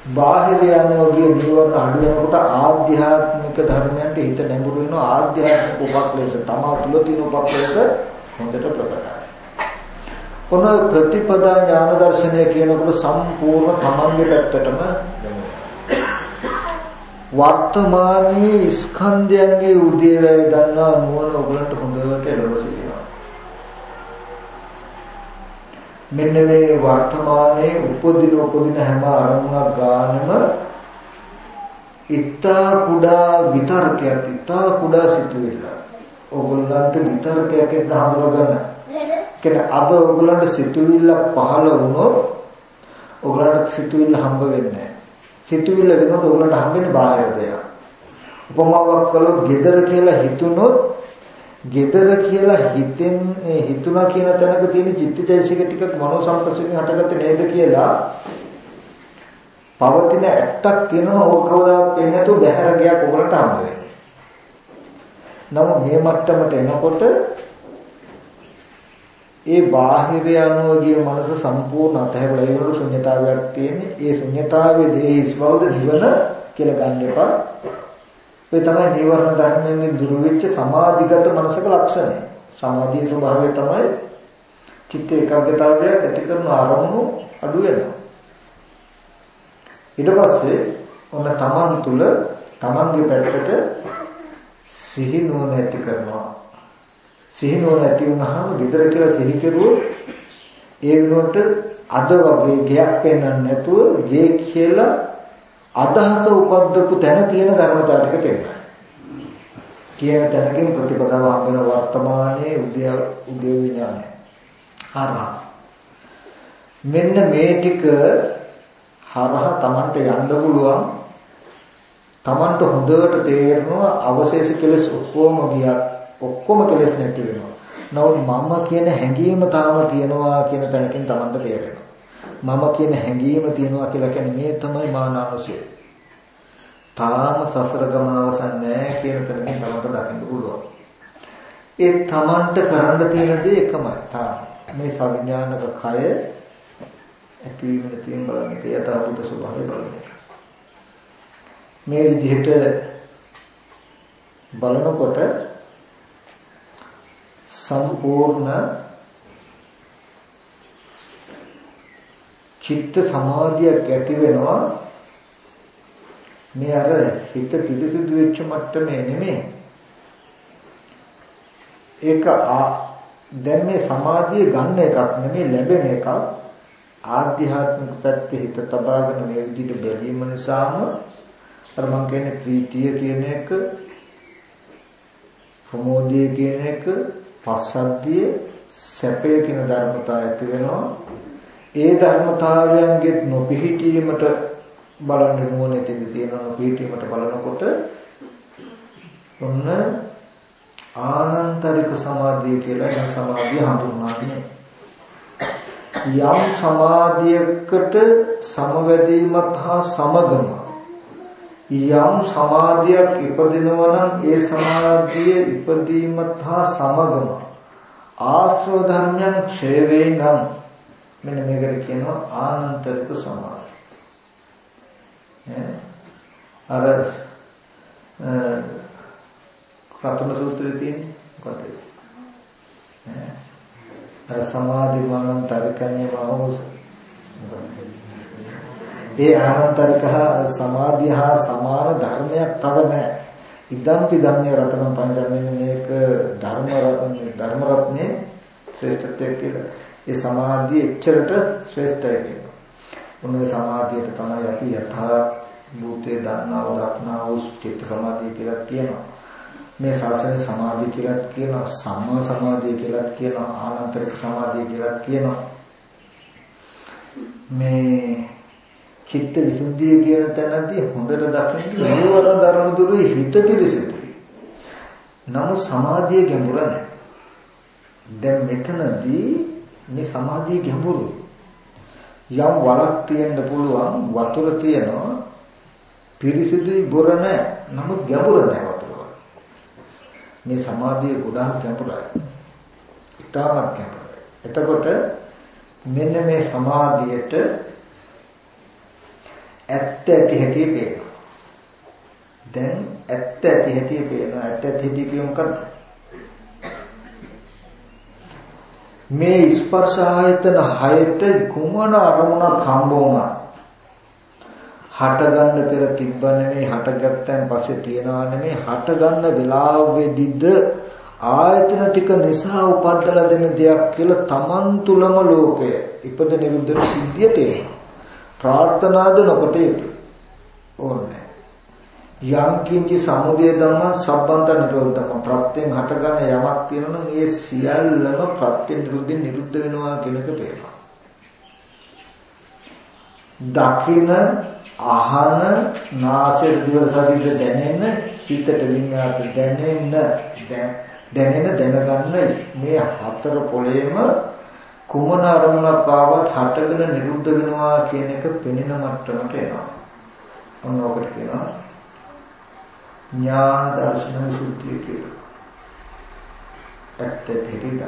බාහිර යනෝගිය නිවර්ණ අඩු වෙනකොට ආධ්‍යාත්මික ධර්මයන්ට හිත නැඹුරු වෙනවා ආධ්‍යාත්මික උපක්ලේශ තමා තුල තියෙන උපක්ලේශ හොඳට ප්‍රකටයි. ඔන ප්‍රතිපදා ඥාන දර්ශනය කියනකොට සම්පූර්ණ තමන්ගේ පැත්තටම වර්තමානයේ ස්කන්ධයන්ගේ උදේවැය දන්නා නුවණ ඔයගලන්ට හොඳට එළවසිනවා. මෙන්න මේ වර්තමානයේ උපදින උපදින හැම අරමුණක් ගානම ඉත්තා කුඩා විතර්කයක් ඉත්තා කුඩා සිතුවිල්ල. ඕගොල්ලන්ට විතර්කයක් හඳුනගන්න. කියන්නේ අද ඕගොල්ලන්ට සිතුවිල්ලක් පහළ වුණොත් ඕගොල්ලන්ට සිතුවිල්ල හම්බ වෙන්නේ නැහැ. සිතුවිල්ල වෙනකොට ඕගොල්ලන්ට හම්බෙන්නේ බාහිර දෙයක්. උපමාවක් කළොත් gedara කියලා හිතුනොත් gedara කියලා හිතෙන් හිතුණා කියන තැනක තියෙන චිත්තචෛසික ටිකක් මනෝ සංපස්සයෙන් හටගත්තේ නේද කියලා පවතින ඇත්තක් තියෙනවා ඕක කවදාවත් වෙන්නේ නැතුව බහැර ගියක් ඔයගලට හම්බ වෙන්නේ. නමුත් මේ මට්ටමට එනකොට ඒ බාහිර යනෝගිය මනස සම්පූර්ණ අතහැරලා ඒවල ශුන්‍යතාවයක් තියෙන්නේ. ඒ ශුන්‍යතාවයේ දේහිස් බවද නිවන කියලා ගන්න එපා. ඒ තමයි නීවරණ ධර්මයෙන් දුරු වෙච්ච සමාධිගත මනසක ලක්ෂණය. සමාධියේ ස්වභාවය තමයි චිත්ත ඒකාග්‍රතාවයක් ඇති කරන අරමුණු අඩු වෙනවා. ඊට පස්සේ ඔන්න තමන් තුල තමන්ගේ පැත්තට සිහි නුවණ ඇති කරනවා. සිහි නුවණ ඇති වුනහම gedara කියලා සිහි කෙරුවොත් ඒ වෙනුවට අද වගේ ගයක් පෙන්වන්න නැතුව ගේ කියලා අදහස උපද්දපු තැන තියෙන ධර්මතාව ටික පෙන්නනවා. කියන තැනකින් ප්‍රතිපදාව හම්බෙන වර්තමානයේ උද්‍ය උද්‍ය විඥානය. හරහා. මෙන්න මේ ටික හරහා Tamanට යන්න පුළුවන්. Tamanට හොඳට තේරෙනවා අවශේෂ කෙලස් ඔක්කොම ගියා. ඔක්කොම කෙලස් නැති වෙනවා. නමුත් මම කියන හැඟීම තාම තියෙනවා කියන තැනකින් Tamanට තේරෙනවා. මම කියන හැඟීම තියනවා කියලා කියන්නේ මේ තමයි මානානුසය. තාම සසර ගමන අවසන් නැහැ කියන තැනකින් තමන්ට දකින්න පුළුවන්. ඒ තමන්ට කරන්න තියෙන දේ එකමයි. තාම මේ සවිඥානික කය ඇතිවීම තියෙන බලන්නේ යථාභූත ස්වභාවය බලන්නේ. මේ විදිහට බලනකොට සම්පූර්ණ චිත්ත සමාධියක් ඇති වෙනවා. මේ අර හිත පිරිසිදු වෙච්ච මට්ටමේ නෙමෙයි. ඒක දැන් මේ සමාධිය ගන්න එකක් නෙමෙයි ලැබෙන එකක්. ආධ්‍යාත්මික පැත්තේ හිත තබාගෙන මේ විදිහට බැලීම නිසාම අර මං කියන්නේ ප්‍රීතිය කියන එක ප්‍රමෝදය කියන එක පස්සද්ධිය සැපය කියන ධර්මතාවය ඇති වෙනවා. ඒ ධර්මතාවයන්ගෙත් නොපිහිටීමට බලන්න නුවණ ඇතිද තියෙනවා. පිහිටීමට බලනකොට ඔන්න ආනන්තරික සමාධිය කියලා යන සමාධිය හඳුන්වන්නේ යම් සමාධියකට සමවැදීමත් හා සමගම යම් සමාධියක් ඉපදිනවා නම් ඒ සමාධිය ඉපදීමත් හා සමගම ආශ්‍රව ධර්මයන් ක්ෂය වේ නම් මෙන්න මේකට කියනවා ආනන්තරික සමාධි. අර රතන සූත්‍රයේ තියෙන මොකද? අර සමාධි මානන්තරිකන්නේ මහෝස් ඒ ආනන්තරික සමාධිය හා සමාන ධර්මයක් තව නැහැ. ඉදම්පි ධම්ම රතන පංචමෙන් මේක ධර්ම ධර්ම රත්නේ ශ්‍රේෂ්ඨත්වයක් කියලා. ඒ සමාධිය එච්චරට ශ්‍රේෂ්ඨයි කියනවා. මොන සමාධියට තමයි අපි යථා භූතේ දන්නාව දක්නා වූ චිත්ත සමාධිය කියලා කියනවා. මේ ශාසනයේ සමාධිය කියලා කියනවා සම්මා සමාධිය කියලා කියනවා ආනන්තරික සමාධිය කියලා කියනවා. මේ චිත්ත විසුද්ධිය කියන තැනදී හොඳට දකින්න නිවර ධර්ම දුරුයි හිත පිළිසිතුයි. නමුත් සමාධිය ගැඹුර නැහැ. දැන් මෙතනදී මේ සමාධිය ගැඹුරු. යම් වලක් තියෙන්න පුළුවන් වතුර තියෙනවා පිරිසිදුයි බොර නැහැ. නමුත් ගැඹුර නැහැ වතුර. මේ සමාධිය ගොඩාක් ගැඹුරයි. ඉතාමත් ගැඹුරයි. එතකොට මෙන්න මේ සමාධියට ඇත්ත ඇති හැටි පේනවා. දැන් ඇත්ත ඇති හැටි පේනවා. ඇත්ත ඇති හැටි කිය මොකද්ද? මේ ස්පර්ශ ආයතන හයට කුමන අරමුණක් හම්බ වුණා හටගන්න පෙර තිබ්බ නෙමෙයි හටගත්තන් පස්සේ තියනවා නෙමෙයි හටගන්න වෙලාවෙදිද ආයතන ටික නිසා උපද්දලා දෙන දෙයක් කියලා Taman තුලම ලෝකය ඉපද නිරුද්ධ සිද්ධිය පේනවා ප්‍රාර්ථනාද නොකොට යුතු ඕනේ. යම් කිංචි සමුදය ධම්ම සම්බන්ත නිරෝධ ධම්ම ප්‍රත්‍යයෙන් හටගන්න යමක් තියෙනවා නම් ඒ සියල්ලම ප්‍රත්‍ය නිරුද්ධ නිරුද්ධ වෙනවා කියන එක පේනවා දකින අහන නාසය දිවල ශරීර දැනෙන හිතට විඤ්ඤාත දැනෙන දැනෙන දැනගන්න මේ හතර පොළේම කුමන අරමුණක් ආවත් හටගෙන නිරුද්ධ වෙනවා කියන එක පෙනෙන මට්ටමට එනවා. ඔන්න ඔකට කියනවා ඥාන දර්ශන විසුද්ධිය කියලා. ඇත්ත දෙහිදට.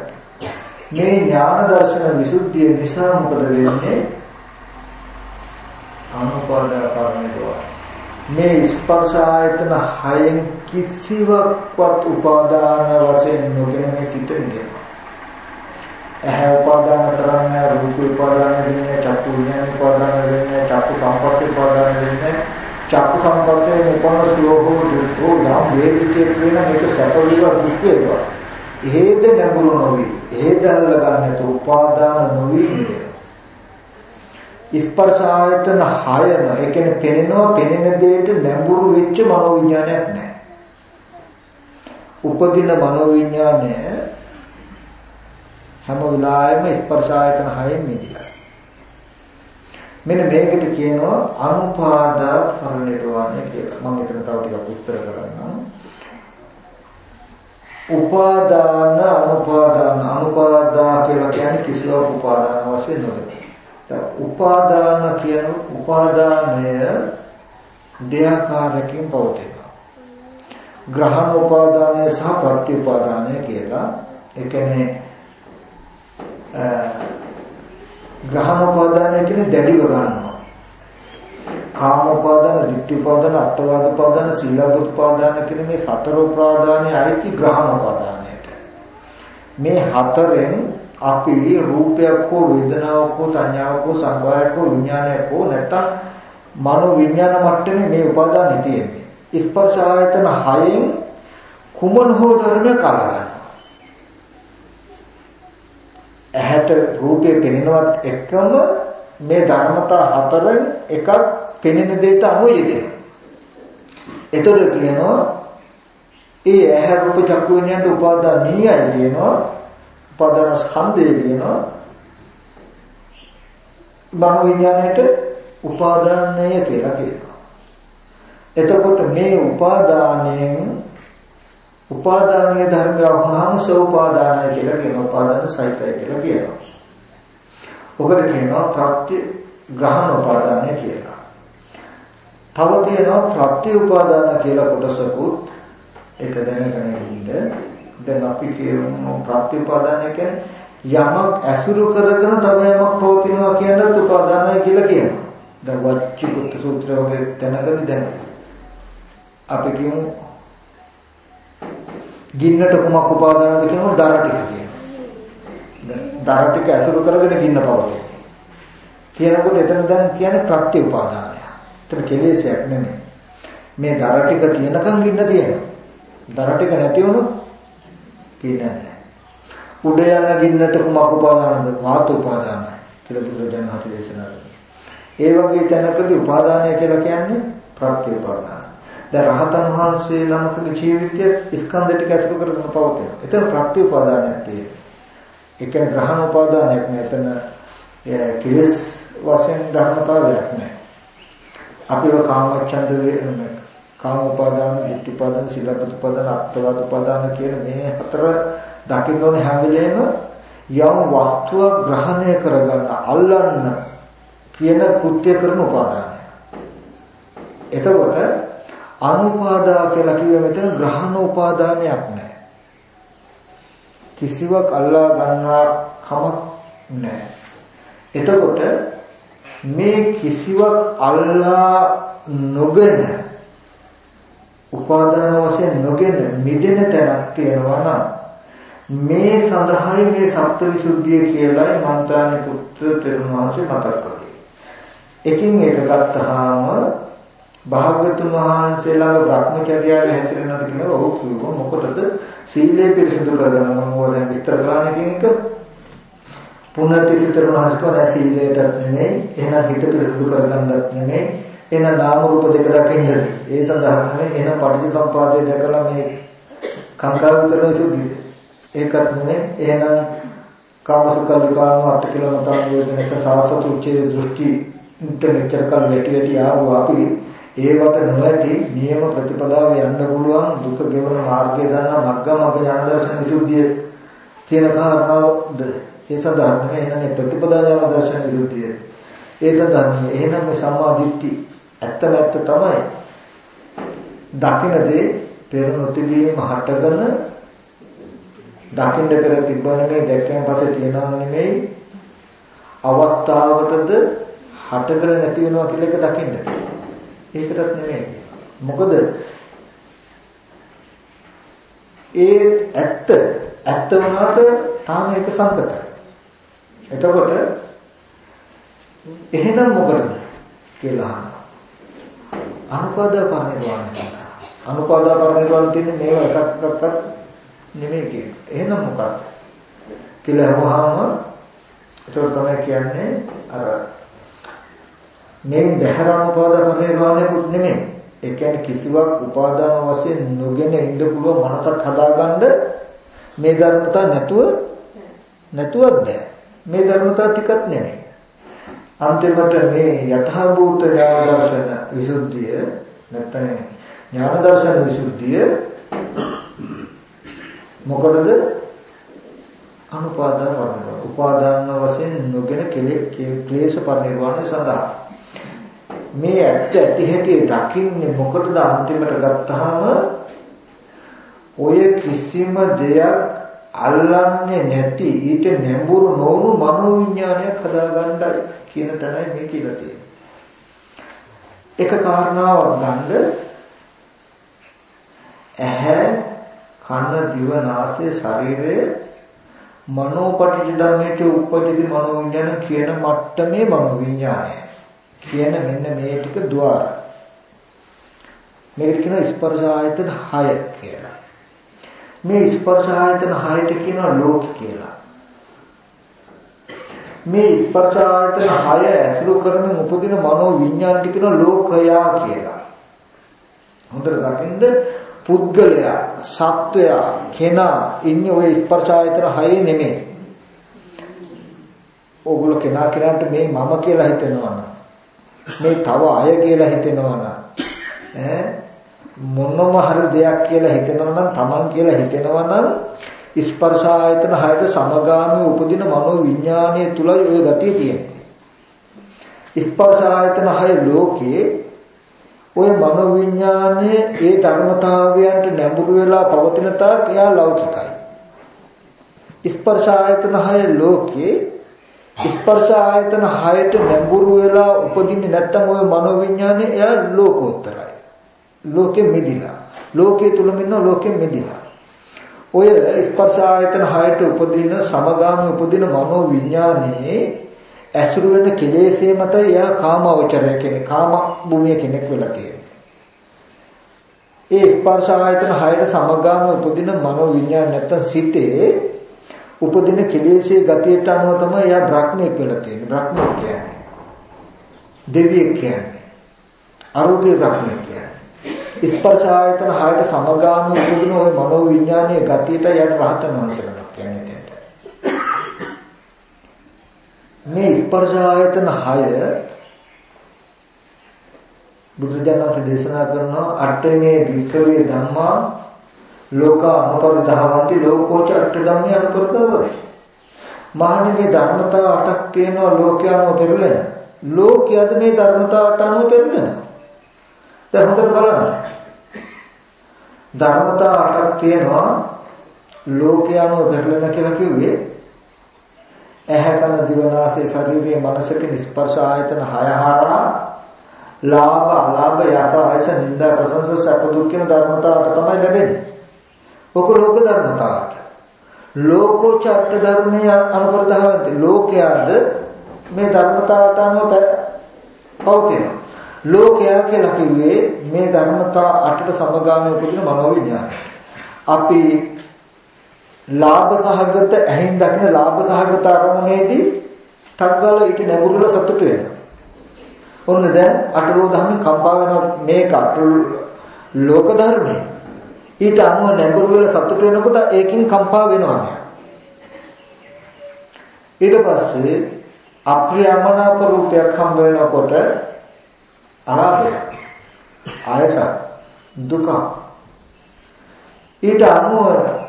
මේ ඥාන දර්ශන විසුද්ධිය නිසා මොකද වෙන්නේ? අනුපාදා කරන්නේ මේ ස්පර්ශ ආයතන හයෙන් කිසිවක්වත් උපාදාන වශයෙන් නොගෙන මේ සිත නිදෙනවා. ඇහැ උපාදාන කරන්නේ රූප උපාදාන වෙන්නේ චක්කු විඥාන උපාදාන වෙන්නේ චක්කු සංපස්ස උපාදාන වෙන්නේ චක්කු සංපස්සේ උපන්න සුවෝ දුක්ඛෝ යම් වේදිතේ කියන මේක සැප වේවා දුක් වේවා. එහෙද නැඹුරු නොවි. එහෙද අල්ල ගන්නට උපාදාන නොවි නිදෙනවා. ස්පර්ශ ආයතන 6ම ඒ කියන්නේ පෙනෙනවා පෙනෙන දෙයට නැඹුරු වෙච්ච මනෝවිඤ්ඤාණයක් නැහැ. උපදින මනෝවිඤ්ඤාණය හැම වෙලාවෙම ස්පර්ශ ආයතන 6ෙන් මිදිලා. මෙන්න මේකට කියනවා අනුපාදා පරිනිර්වාණය කියලා. මම එතන තව ටිකක් විස්තර කරන්නම්. උපාදාන අනුපාදාන අනුපාදා කියලා කියන්නේ කිසිවක් උපාදාන වශයෙන් නොවේ. උපාදාන කියන උපාදානය දෙආකාරකින් පවතිනවා. ග්‍රහණ උපාදානය සහ ප්‍රත්‍ය උපාදානය කියලා. ඒ කියන්නේ ග්‍රහණ උපාදානය කියන්නේ දැඩිව ගන්නවා. කාම උපාදාන, ditthi උපාදාන, අත්වාද උපාදාන, සීලබ්බ උපාදාන කියන මේ සතර උපාදානයේ අයිති ග්‍රහණ උපාදානයට. මේ හතරෙන් අපි රූපයක් හෝ වේදනාවක් හෝ සංඥාවක් හෝ සංකාරයක් හෝ විඥානයක් හෝ නැත්තම් මනෝ විඥාන මට්ටමේ මේ උපාදානෙ තියෙන්නේ. ස්පර්ශ ආයතන හයෙන් කුමන හෝ ධර්මයක් අල්ලගන්නවා. ඇහැට රූපේ පෙනෙනවත් එක්කම මේ ධර්මතා හතරෙන් එකක් පෙනෙන දෙයට අනුව යෙදෙනවා. එතකොට කියනවා ඒ ඇහැ රූප චක්කු විඤ්ඤාණ උපාදාන නියයි කියනවා උපාදාන ස්කන්ධය කියනවා බ්‍රහ්ම විඥාණයට උපාදානය කියලා කියනවා. එතකොට මේ උපාදානයෙන් උපාදානීය ධර්මය වහාම සෝපාදානය කියලා කියනවා. උපාදාන සහිතයි කියලා කියනවා. ඔකට කියනවා ප්‍රත්‍ය ග්‍රහණ උපාදානය කියලා. තව තියෙනවා ප්‍රත්‍ය උපාදාන කියලා කොටසකුත් ඒක දැනගෙන ඉන්න දැන් අපි කියමු ප්‍රත්‍යඋපාදානය කියන්නේ යමක් ඇසුරු කරගෙන තමයි යමක් පවතිනවා කියනත් උපාදානයි කියලා කියනවා. දැන් වච්චිකුත් සූත්‍ර වගේ තැනකදී දැන් අපි කියමු ගින්නට කුමක් උපාදානද කියනොත් දර ටික කියනවා. දර ටික ඇසුරු කරගෙන ගින්න පවතී. කියනකොට එතන දැන් කියන්නේ ප්‍රත්‍යඋපාදානය. එතන කෙලෙසයක් නෙමෙයි. මේ දර ටික තියෙනකන් ගින්න තියෙනවා. දර ටික නැති වුණොත් කියන්නේ නැහැ. උඩ යන ගින්නට කුමක් උපාදානද? වාත උපාදානයි කියලා බුදුරජාණන් වහන්සේ දේශනා කළා. ඒ වගේ තැනකදී උපාදානය කියලා කියන්නේ ප්‍රත්‍ය උපාදාන. දැන් රහතන් වහන්සේ නමකගේ ජීවිතය ස්කන්ධ ටික ඇසුරු කරගෙන පවතින. එතන ප්‍රත්‍ය උපාදානයක් තියෙනවා. ඒ කියන්නේ ග්‍රහණ උපාදානයක් නෑ. එතන කිලස් වශයෙන් ධර්මතාවයක් නෑ. අපිව කාමච්ඡන්ද කාම උපාදාන, ditthi උපාදාන, සීලබ්බත උපාදාන, අත්වාද උපාදාන කියන මේ හතර දකින්න ඕනේ හැම වෙලේම යම් වස්තුව ග්‍රහණය කරගන්න, අල්ලන්න කියන කෘත්‍ය කරන උපාදානය. එතකොට අනුපාදා කියලා කිව්ව මෙතන ග්‍රහණ උපාදානයක් නැහැ. කිසිවක් අල්ලා ගන්නා කමක් නැහැ. එතකොට මේ කිසිවක් අල්ලා නොගෙන උපාදාන වශයෙන් නොගෙන මිදෙන තැනක් තියෙනවා නම් මේ සඳහායි මේ සත්‍වවිසුද්ධිය කියලායි මන්තානි පුත්‍ර තෙරුණ වහන්සේ මතක් කළේ. එකින් එක ගත්තාම භාග්‍යතුන් වහන්සේ ළඟ භ්‍රමචර්යාවේ හැසිරෙනවද කියලා ඔහු කිව්වා මොකටද සීලය පිරිසිදු කරගන්න? මම ඕවා දැන් විස්තර කරන්න කියන එක. පුනර්තිසිතර වහන්සේ කියන සීලයටත් නෙමෙයි එහෙනම් හිත පිරිසිදු කරගන්නත් නෙමෙයි එහෙනම් නාම රූප දෙක දකින්නද ඒ සඳහා නෙමෙයි එහෙනම් පටිච්චසමුපාදය දැකලා මේ කාංකා විතරන සුද්ධිය ඒකත් නෙමෙයි. එහෙනම් කාමසුකල්ලිකාම අට කියලා මතන යෝජනෙක සාසතු උච්චේ දෘෂ්ටි ඉන්ටර්නෙට් කල් වැටි වැටි ආවෝ අපි. ඒවට නොවැටි නියම ප්‍රතිපදාව යන්න පුළුවන් දුක ගෙවන මාර්ගය දන්නා මග්ග මග්ග ඥාන දර්ශන විසුද්ධිය කියන කාරණාවද ඒ සඳහන් නෙමෙයි එහෙනම් ප්‍රතිපදා ඥාන දර්ශන විසුද්ධිය. ඒ සඳහන් එහෙනම් මේ සම්මා දිට්ඨි ඇත්තම ඇත්ත තමයි දකින දේ පෙර නොතිබීම හටගෙන දකින්න පෙර තිබ්බ නෙමෙයි දැක්කන් පස්සේ තියනවා නෙමෙයි අවස්ථාවටද හටගෙන නැති වෙනවා කියලා එක දකින්න. ඒකටත් නෙමෙයි. මොකද ඒ ඇත්ත ඇත්ත වුණාට තාම ඒක සංකතයි. එතකොට එහෙනම් මොකටද කියලා අහනවා. අනුපාදා පරිනිර්වාණය සඳහා. අනුපාදා පරිනිර්වාණය තියෙන්නේ මේව එකක් එකක්වත් නෙමෙයි කියන්නේ. එහෙනම් මොකක්ද? කියලා අහුවාම ඒතකොට තමයි කියන්නේ අර මේ බහැර අනුපාදා පරිනිර්වාණයකුත් නෙමෙයි. ඒ කියන්නේ කිසිවක් උපාදාන වශයෙන් නොගෙන ඉන්න පුළුවන් මනසක් හදාගන්න මේ ධර්මතා නැතුව නැතුවත් බෑ. මේ ධර්මතා ටිකක් නෙමෙයි. අන්තිමට මේ යථාභූත ඥාන දර්ශන විසුද්ධිය නැත්නම් ඥාන දර්ශන විසුද්ධිය මොකටද අනුපාදාන පරිණාම උපාදාන වශයෙන් නොගෙන ක්ලේශ පරිණිරවාණය සඳහා මේ ඇත්ත ඇති හැටි දකින්නේ මොකටද අන්තිමට ගත්තාම ඔය කිසිම දෙයක් අල්ලන්නේ නැති ඊට නැඹුරු නොවුණු මනෝවිඤ්ඤාණයක් හදාගන්නයි කියන තැනයි මේ කියලා තියෙන්නේ. එක කාරණාවක් ගන්න ඇහැ කන දිව නාසය ශරීරය මනෝපටිච්ච ධර්මයේ උපපදිත මනෝවිඤ්ඤාණ කියන මට්ටමේ මනෝවිඤ්ඤාණය කියන මෙන්න මේ ටික ద్వාර. මේකට කියනවා ස්පර්ශ ආයතන 6 කියලා. මේ ස්පර්ශ ආයතන 6ට කියනවා ලෝක කියලා. මේ ස්පර්ශ ආයතන 6 ඇතුළු කරමින් උපදින මනෝ විඤ්ඤාණ ටික කියනවා ලෝකයා කියලා. හොඳට දකින්න පුද්ගලයා, සත්වයා, කෙනා ඉන්නේ ওই ස්පර්ශ ආයතන 6 නෙමෙයි. ඕගොල්ලෝ කෙනා කෙනාට මේ මම කියලා හිතනවා නම් මේ තව අය කියලා හිතෙනවා නම් ඈ මොනම හරි දෙයක් කියලා හිතෙනවා නම් Taman කියලා හිතෙනවා නම් ස්පර්ශ ආයතන හයට සමගාමී උපදින මනෝ විඥානයේ තුලයි ওই ගතිය තියෙන්නේ. ස්පර්ශ ආයතන හය ලෝකේ ওই මනෝ විඥානයේ ඒ ධර්මතාවයන්ට නැඹුරු වෙලා පවතින තාක් එයා ලෞකිකයි. ස්පර්ශ ආයතන හය ලෝකේ ස්පර්ශ ආයතන හයට නැඹුරු වෙලා උපදින්නේ නැත්තම් ওই මනෝවිඤ්ඤානේ එයා ලෝකෝත්තරයි. ලෝකෙ මිදිලා. ලෝකයේ තුලම ඉන්න ලෝකෙ මිදිලා. ඔය ස්පර්ශ ආයතන හයට උපදින සමගාමී උපදින මනෝවිඤ්ඤානේ ඇසුරු වෙන කෙලෙසේ මත එයා කාමවචරය කෙනෙක් කාම භූමිය කෙනෙක් වෙලා තියෙනවා. ඒ ස්පර්ශ ආයතන හයට සමගාමී උපදින මනෝවිඤ්ඤාණ නැත්තම් සිතේ උපදින කෙලෙසේ ගතියට අනුව තමයි එයා බ්‍රහ්මයක් වෙලා තියෙන්නේ. බ්‍රහ්මයක් කියන්නේ. දෙවියෙක් කියන්නේ. අරූපී බ්‍රහ්මයක් කියන්නේ. ස්පර්ශ ආයතන හයට සමගාමී උපදින ওই මනෝ විඥානීය ගතියට යන රහතන් වහන්සේලා කියන්නේ දෙන්න. මේ ස්පර්ශ ආයතන හය බුදුරජාණන් දේශනා කරනවා අට්ඨමේ වික්‍රේ ධම්මා ලෝක අනුපරිධාවන්ති ලෝකෝච අට්ඨ ධම්මේ අනුපරිධාවන්ති. මහණෙනි මේ ධර්මතා අටක් තියෙනවා ලෝකයන්ව පෙරලෙන. ලෝකයද මේ ධර්මතා අට අනුව පෙරලෙන. දැන් හොඳට බලන්න. ධර්මතා අටක් තියෙනවා ලෝකයන්ව පෙරලෙන කියලා කිව්වේ ඇහැ කන දිව නාසය ශරීරයේ මනස කියන ස්පර්ශ ආයතන හය හරහා ලාභ අලාභ යස ආයස නිന്ദා ප්‍රශංස සැප දුක් කියන ධර්මතාවට තමයි ලැබෙන්නේ. ඔක ලෝක ධර්මතාවට. ලෝකෝච අට ධර්මයේ අනුපරතාවන්ත ලෝකයාද මේ ධර්මතාවට අනුව පවතිනවා. ලෝකයා කියලා කිව්වේ මේ ධර්මතා අටට සමගාමී උපදින මනෝවිඤ්ඤාණය. අපි ලාභ සහගත ඇහෙන් දකින ලාභ සහගත අරමුණේදී තක්ගල ඊට නැඹුරුල සතුට වෙනවා. ඔන්න දැන් අටලෝ ධර්මෙන් කම්පා වෙන මේක ලෝක ධර්මය. ඊට අනුව නැඹුරු වෙලා සතුට වෙනකොට ඒකෙන් කම්පා වෙනවා නෑ. ඊට පස්සේ අප්‍රියමනාප රූපයක් හම්බ වෙනකොට අනාපය ආයස දුක ඊට අනුව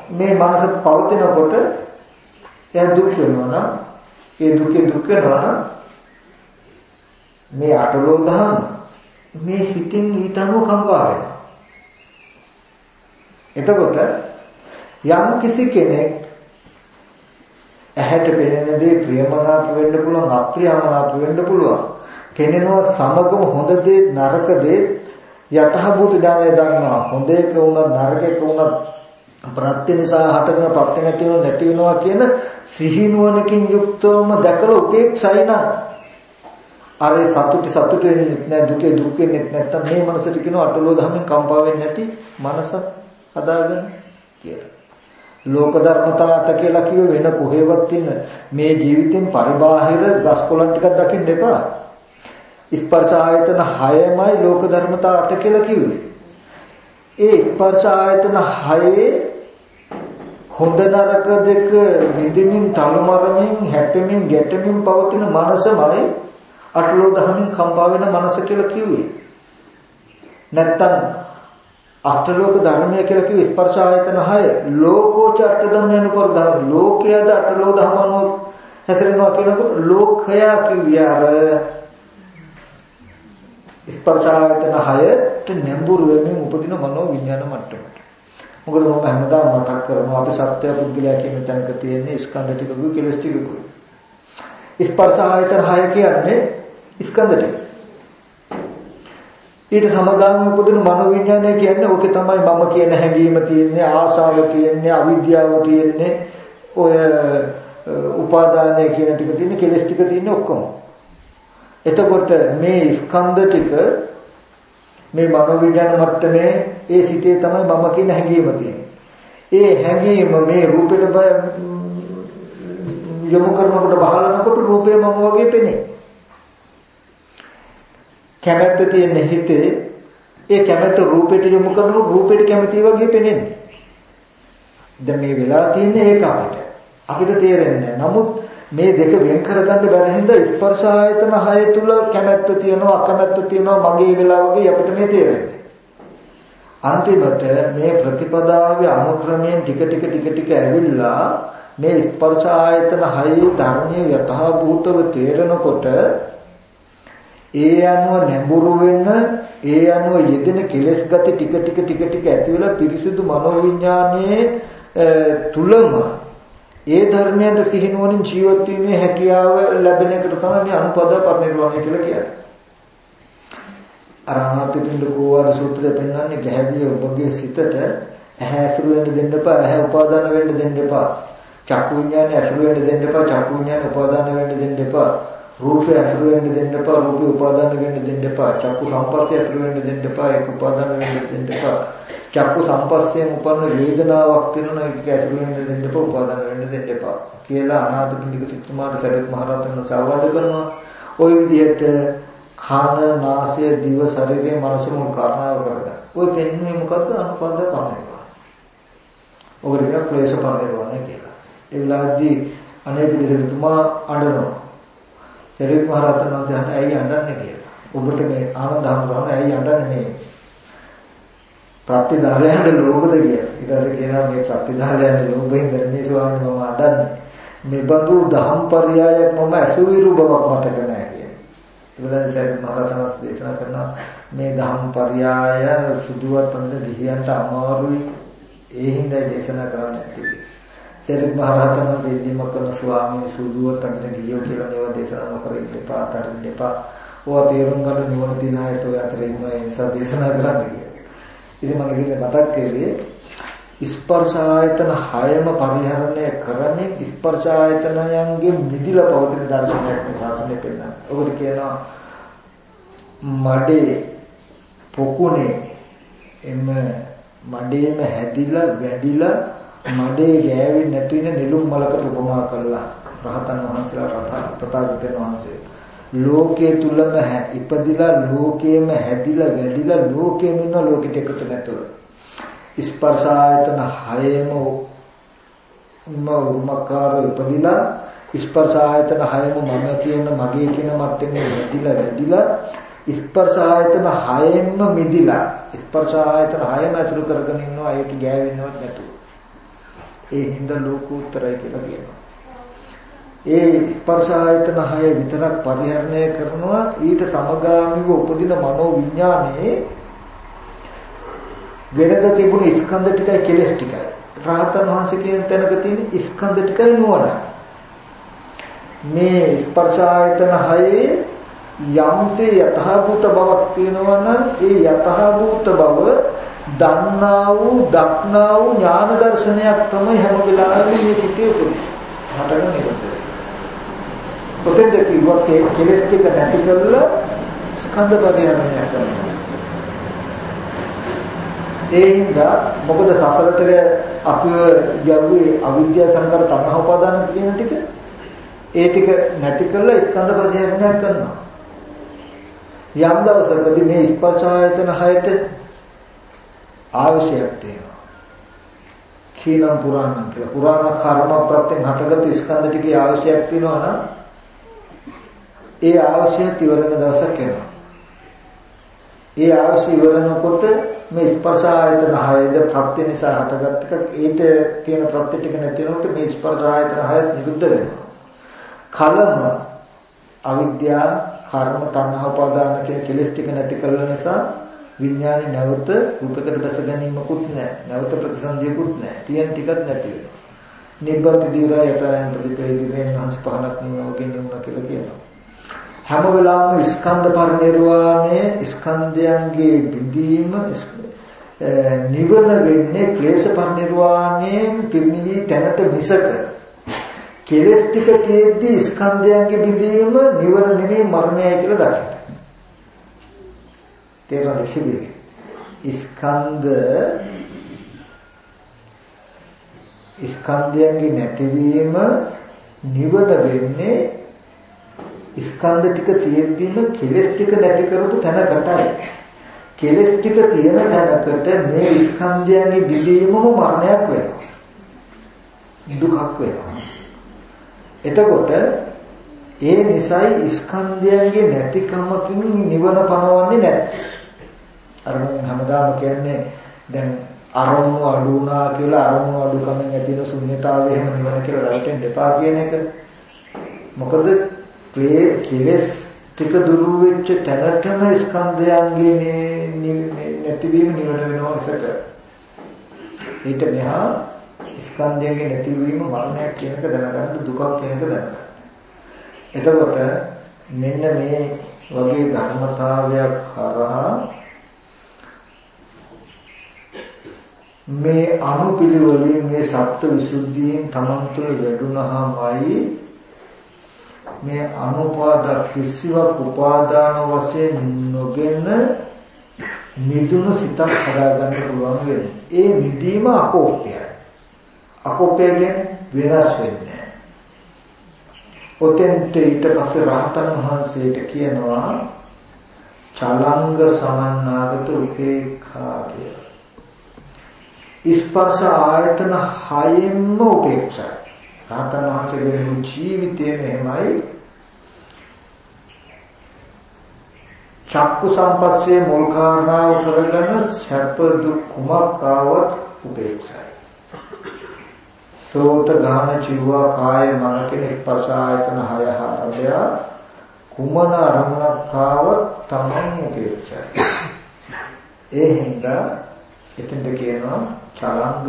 මේ මනස පවතිනකොට එයා දුක් වෙනවා නම් ඒ දුකේ දුක් වෙනවා නම් මේ අටලෝ දහම මේ සිතින් ඊට අනුව කම්පා වෙනවා එතකොට යම් කිසි කෙනෙක් ඇහැට පෙනෙන දේ ප්‍රියමනාප වෙන්න පුළුවන් අප්‍රියමනාප වෙන්න පුළුවන්. පෙනෙනවා සමගම හොඳ දේ නරක දේ යතහබුත ඥානය දන්නවා. හොඳ එක වුණත් නරක එක වුණත් ප්‍රත්‍ය නිසා හටගෙන ප්‍රත්‍ය නැති වෙනව නැති වෙනවා කියන සිහිනුවණකින් යුක්තවම දැකලා උපේක්ෂයි නම් අර සතුටි සතුට වෙන්නේ නැහැ දුකේ දුක් වෙන්නේ නැත්නම් මේ මනසට කියනවා අටලෝ ධම්මෙන් කම්පා වෙන්නේ නැති මනසක් හදාගන්න කියලා. ලෝක ධර්මතාවට කියලා කිව්ව වෙන කොහෙවත් තියෙන මේ ජීවිතෙන් පරිබාහිර ගස්කොලන් ටිකක් දකින්න එපා. ස්පර්ශ ආයතන 6මයි ලෝක ධර්මතාවට කියලා කිව්වේ. ඒ ස්පර්ශ ආයතන 6 හොඳ නරක දෙක විඳින්මින් තනුමරමින් හැපෙමින් ගැටෙමින් පවතින මනසමයි අටලෝ දහමින් කම්පා වෙන මනස කියලා කිව්වේ. නැත්තම් අෂ්ටලෝක ධර්මය කියලා කිව්ව ස්පර්ශ ආයතන 6 ලෝකෝච අට්ඨධම්මයන් පර ධර්ම ලෝකයේද අටලෝ ධර්මනෝ හැසිරෙනවා කියනකොට ලෝකයා කිව්වේ අර ස්පර්ශ ආයතන 6ට නැඹුරු වෙමින් උපදින මනෝ විඥාන මට්ටමට. මොකද මම හැමදාම මතක් කරනවා අපි සත්‍ය පුද්ගලයා කියන තැනක තියෙන ස්කන්ධ ටිකකුයි කෙලස් ටිකකුයි. ස්පර්ශ ආයතන 6 කියන්නේ ස්කන්ධ ටික. ඊට සමගාමී උපදින මනෝවිඤ්ඤාණය කියන්නේ ඕකේ තමයි මම කියන හැඟීම තියෙන්නේ ආශාව තියෙන්නේ අවිද්‍යාව තියෙන්නේ ඔය උපාදානය කියන ටික තියෙන්නේ කෙලස් ටික තියෙන්නේ ඔක්කොම. එතකොට මේ ස්කන්ධ ටික මේ මනෝවිඤ්ඤාණ මට්ටමේ ඒ සිතේ තමයි මම කියන හැඟීම තියෙන්නේ. ඒ හැඟීම මේ රූපෙට යොමු කරනකොට බහලනකොට රූපය මම වගේ පෙනේ. කැමැත්ත තියෙන හිතේ ඒ කැමැත්ත රූපෙට යොමු කරනකොට රූපෙට කැමති වගේ පෙනෙන්නේ. දැන් මේ වෙලා තියෙන්නේ ඒක අපිට. අපිට තේරෙන්නේ නමුත් මේ දෙක වෙන් කරගන්න බැරි හින්දා ස්පර්ශ ආයතන හය තුල කැමැත්ත තියෙනවා අකමැත්ත තියෙනවා මගේ වෙලා වගේ අපිට මේ තේරෙන්නේ. අන්තිමට මේ ප්‍රතිපදාවේ අනුක්‍රමයෙන් ටික ටික ටික ටික ඇවිල්ලා මේ ස්පර්ශ ආයතන හයේ ධර්මයේ යතහ භූතව තේරෙනකොට ඒ අනුව නැඹුරු වෙන ඒ අනුව යෙදෙන කෙලෙස් ගති ටික ටික ටික ටික ඇති වෙලා පිරිසිදු මනෝවිඤ්ඤාණයේ තුලම ඒ ධර්මයන්ට සිහිනුවණින් ජීවත් වීමේ හැකියාව ලැබෙන එකට තමයි මේ අනුපද පරිනිර්වාණය කියලා කියන්නේ. අරහත්ත්වින්දකෝවාද සූත්‍රය පෙන්වන්නේ ගැහැවිය ඔබගේ සිතට ඇහැ ඇසුරු වෙන්න දෙන්න එපා ඇහැ උපාදාන වෙන්න දෙන්න එපා චක්කු විඤ්ඤාණය ඇසුරු වෙන්න දෙන්න එපා චක්කු විඤ්ඤාණය උපාදාන වෙන්න දෙන්න එපා රූපය ඇසුරු වෙන්න දෙන්න එපා රූපය උපාදාන වෙන්න දෙන්න එපා චක්කු සංපස්සේ ඇසුරු වෙන්න දෙන්න එපා ඒක උපාදාන වෙන්න දෙන්න එපා චක්කු සංපස්සයෙන් උපන්න වේදනාවක් තියෙනවා ඒක ඇසුරු වෙන්න දෙන්න එපා උපාදාන වෙන්න දෙන්න එපා කියලා අනාථපිණ්ඩික සිතුමාට සරියුත් මහරහතන් සාවාද කරනවා ওই විදිහට කන නාසය දිව ශරීරය මනස මුල් කාරණාව කරගන්න. ওই පෙන්න්නේ මොකද්ද අනුපද පරිණිරවාණය. ඔකට කියන ක්ලේශ පරිණිරවාණය කියලා. ඒ වෙලාවේදී අනේ පිළිසෙතුමා අඬනවා. සරියුත් මහ රහතන් වහන්සේ අහන්නේ ඇයි අඬන්නේ කියලා. ඔබට මේ ආනන්ද හමුරවන ඇයි අඬන්නේ මේ ප්‍රතිදාලයන්ට ලෝභද කියලා. ඊට පස්සේ කියනවා මේ ප්‍රතිදාලයන්ට ලෝභයෙන් ධර්මයේ ස්වාමීන් මම අඬන්නේ. මේ බඳු දහම් පරයයක් මම අසුවිරු බවක් මතක නැහැ කියලා. ඊළඟ සරියුත් මහ රහතන් වහන්සේ දේශනා කරනවා මේ දහම් පරයය සුදුවත් අන්ද ගිහියන්ට අමාරුයි ඒ හින්දා දේශනා කරන්නේ නැති. සරිත් මහරහතන් වහන්සේ ඉල්ලීම කරන ස්වාමීන් සුදුවත් අතර ගියෝ කියලා මේවා දේශනා නොකර ඉන්න එපා, අතරින් එපා. ඕවා තේරුම් ගන්න නුවණ තියන අයත් ඔය අතර ඉන්නවා ඒ නිසා දේශනා කරන්න කියලා. ඉතින් මම ඉතින් මතක් කළේ ස්පර්ශ ආයතන හයම පරිහරණය කරමින් ස්පර්ශ ආයතනයන්ගේ මිදිලා පවතින දර්ශනයක් මේ ශාසනය පෙන්නනවා. ඔකට කියනවා මඩේ පොකුණේ එම මඩේම හැදිලා වැඩිලා මඩේ ගෑවෙන්නේ නැතු වෙන නෙළුම් මලකට උපමා කළා. රහතන් වහන්සේලා රත තථාගතයන් වහන්සේ. ලෝකයේ තුලම ඉපදිලා ලෝකයේම හැදිලා වැඩිලා ලෝකෙම ඉන්න ලෝකෙට එකතු නැතුව. ස්පර්ශ ආයතන හයම උම්ම උමකාරෝ ඉපදිලා ස්පර්ශ ආයතන හයම මම කියන මගේ කියන මට්ටමේ වැඩිලා වැඩිලා ස්පර්ශ ආයතන හයෙන්ම මිදිලා ස්පර්ශ ආයතන හයම ඇතුළු කරගෙන ඉන්නවා. ඒක ගෑවෙන්නවත් නැතුව. ඒ හින්දා ලෝකෝත්තරයි කියලා කියනවා. ඒ ස්පර්ශ ආයතන හය විතරක් පරිහරණය කරනවා. ඊට සමගාමීව උපදින මනෝ විඥානයේ වෙනද තිබුණු ස්කන්ධ ටිකයි කෙලස් ටිකයි. රහතන් වහන්සේ කියන තැනක තියෙන ස්කන්ධ ටිකයි නුවණ මේ ස්පර්ශ ආයතන හයේ යම්සේ යථාභූත බවක් තියෙනවා නම් ඒ යථාභූත බව දන්නා වූ දක්නා වූ ඥාන දර්ශනයක් තමයි හැම වෙලාවෙම මේ සිටේ උපදින්නේ. හටගෙන නිරුද්ධ කොතෙන්ද කිව්වා කෙලස් ටික නැති කරලා ස්කන්ධ පරිහරණය කරනවා. ඒ හින්දා මොකද සසලට අපිව යවුවේ අවිද්‍යා සංකාර තණ්හා උපාදාන කියන ටික ඒ ටික නැති කරලා ස්කන්ධ පරිහරණය කරනවා. යම් දවසකදී මේ ස්පර්ශ ආයතන හයට අවශ්‍යයක් තියෙනවා. කීනම් පුරාණම් කියලා. පුරාණ කර්ම ප්‍රත්‍යයෙන් හටගත් ස්කන්ධ ටිකේ අවශ්‍යයක් තියෙනවා නම් ඒ අවශ්‍යය ඉවර වෙන දවසක් එනවා. ඒ අවශ්‍ය ඉවරනකොට මේ ස්පර්ශ ආයතන හයද ප්‍රත්‍ය නිසා හටගත් එක ඊට තියෙන ප්‍රත්‍ය ටික නැති වෙනකොට මේ ස්පර්ශ ආයතන හයත් නිරුද්ධ වෙනවා. කලම අවිද්‍යාව, කර්ම, තණ්හා, උපාදාන කියන කෙලෙස් ටික නැති කරන නිසා විඥානේ නැවත රූපයකට දැස ගැනීමකුත් නැහැ. නැවත ප්‍රතිසන්දියකුත් නැහැ. තියෙන ටිකත් නැති වෙනවා. නිබ්බත් දීරා යතයන් ප්‍රතිපේදිරෙන් හස් පහනක් නියෝගෙන් නුන කියලා කියනවා. හැම වෙලාවෙම ස්කන්ධ පරිනිර්වාණය ස්කන්ධයන්ගේ බිඳීම නිවන වෙන්නේ ක්ලේශ පරිනිර්වාණයෙන් පිරිනිවි තැනට මිසක කෙලස් ටික තියෙද්දි ස්කන්ධයන්ගේ බිඳීම නිවන නෙමෙයි මරණයයි කියලා දකින්න. තේරෙනවද කිව්වේ? ස්කන්ධ ස්කන්ධයන්ගේ නැතිවීම නිවන වෙන්නේ ස්කන්ධ ටික තියෙද්දිම කෙලස් ටික නැති කරපු තැනකටයි. කෙලස් ටික තියෙන තැනකට මේ ස්කන්ධයන්ගේ දිදීමම මරණයක් වෙනවා. දුකක් වෙනවා. එතකොට ඒ නිසයි ස්කන්ධයන්ගේ නැතිකමකින් නිවන පනවන්නේ නැත්තේ. අර මම හැමදාම කියන්නේ දැන් අරමුණු අඩු වුණා කියලා අරමුණු අඩුකමෙන් ඇති වෙන ශුන්‍යතාවය එහෙම නිවන කියලා රැවටෙන්න එපා කියන එක. මොකද කෙලෙස් ටික දුරු වෙච්ච තැනටම ස්කන්ධයන්ගේ නැතිවීම නිවන වෙනවා ඉසක. ඊට මෙහා ස්කන්ධයන්ගේ නැතිවීම මරණයක් කියන එක දැනගන්න දුකක් කියන එක දැනගන්න. එතකොට මෙන්න මේ වගේ ධර්මතාවයක් හරහා මේ අනුපිළිවෙලින් මේ සත්‍ය විසුද්ධියෙන් තමන් තුළ වැඩුණාමයි මේ අනුපාද කිසිවක් උපාදාන වශයෙන් නොගෙන මිදුණු සිතක් හදාගන්න පුළුවන් වෙන්නේ. ඒ මිදීම අකෝප්‍යයි. අකෝප්‍ය කියන්නේ වෙනස් වෙන්නේ ඔතෙන්ට ඊට පස්සේ රහතන් වහන්සේට කියනවා චලංග සමන්නාගත උපේක්ඛා කියලා. ස්පර්ශ ආයතන හයෙන්ම උපේක්ෂා රහතන් වහන්සේගේ ජීවිතයේ මෙහෙමයි චක්කු සම්පස්සේ මුල් කාරණාව කරගෙන සැප දුක් කුමක් ආවත් උපේක්ෂයි. සෝත ගාන චිවා කාය මන කියන ස්පර්ශ ආයතන හය හරය කුමන අරමුණක් ආවත් තමන් උපේක්ෂයි. ඒ හින්දා එතෙන්ද කියනවා චලංග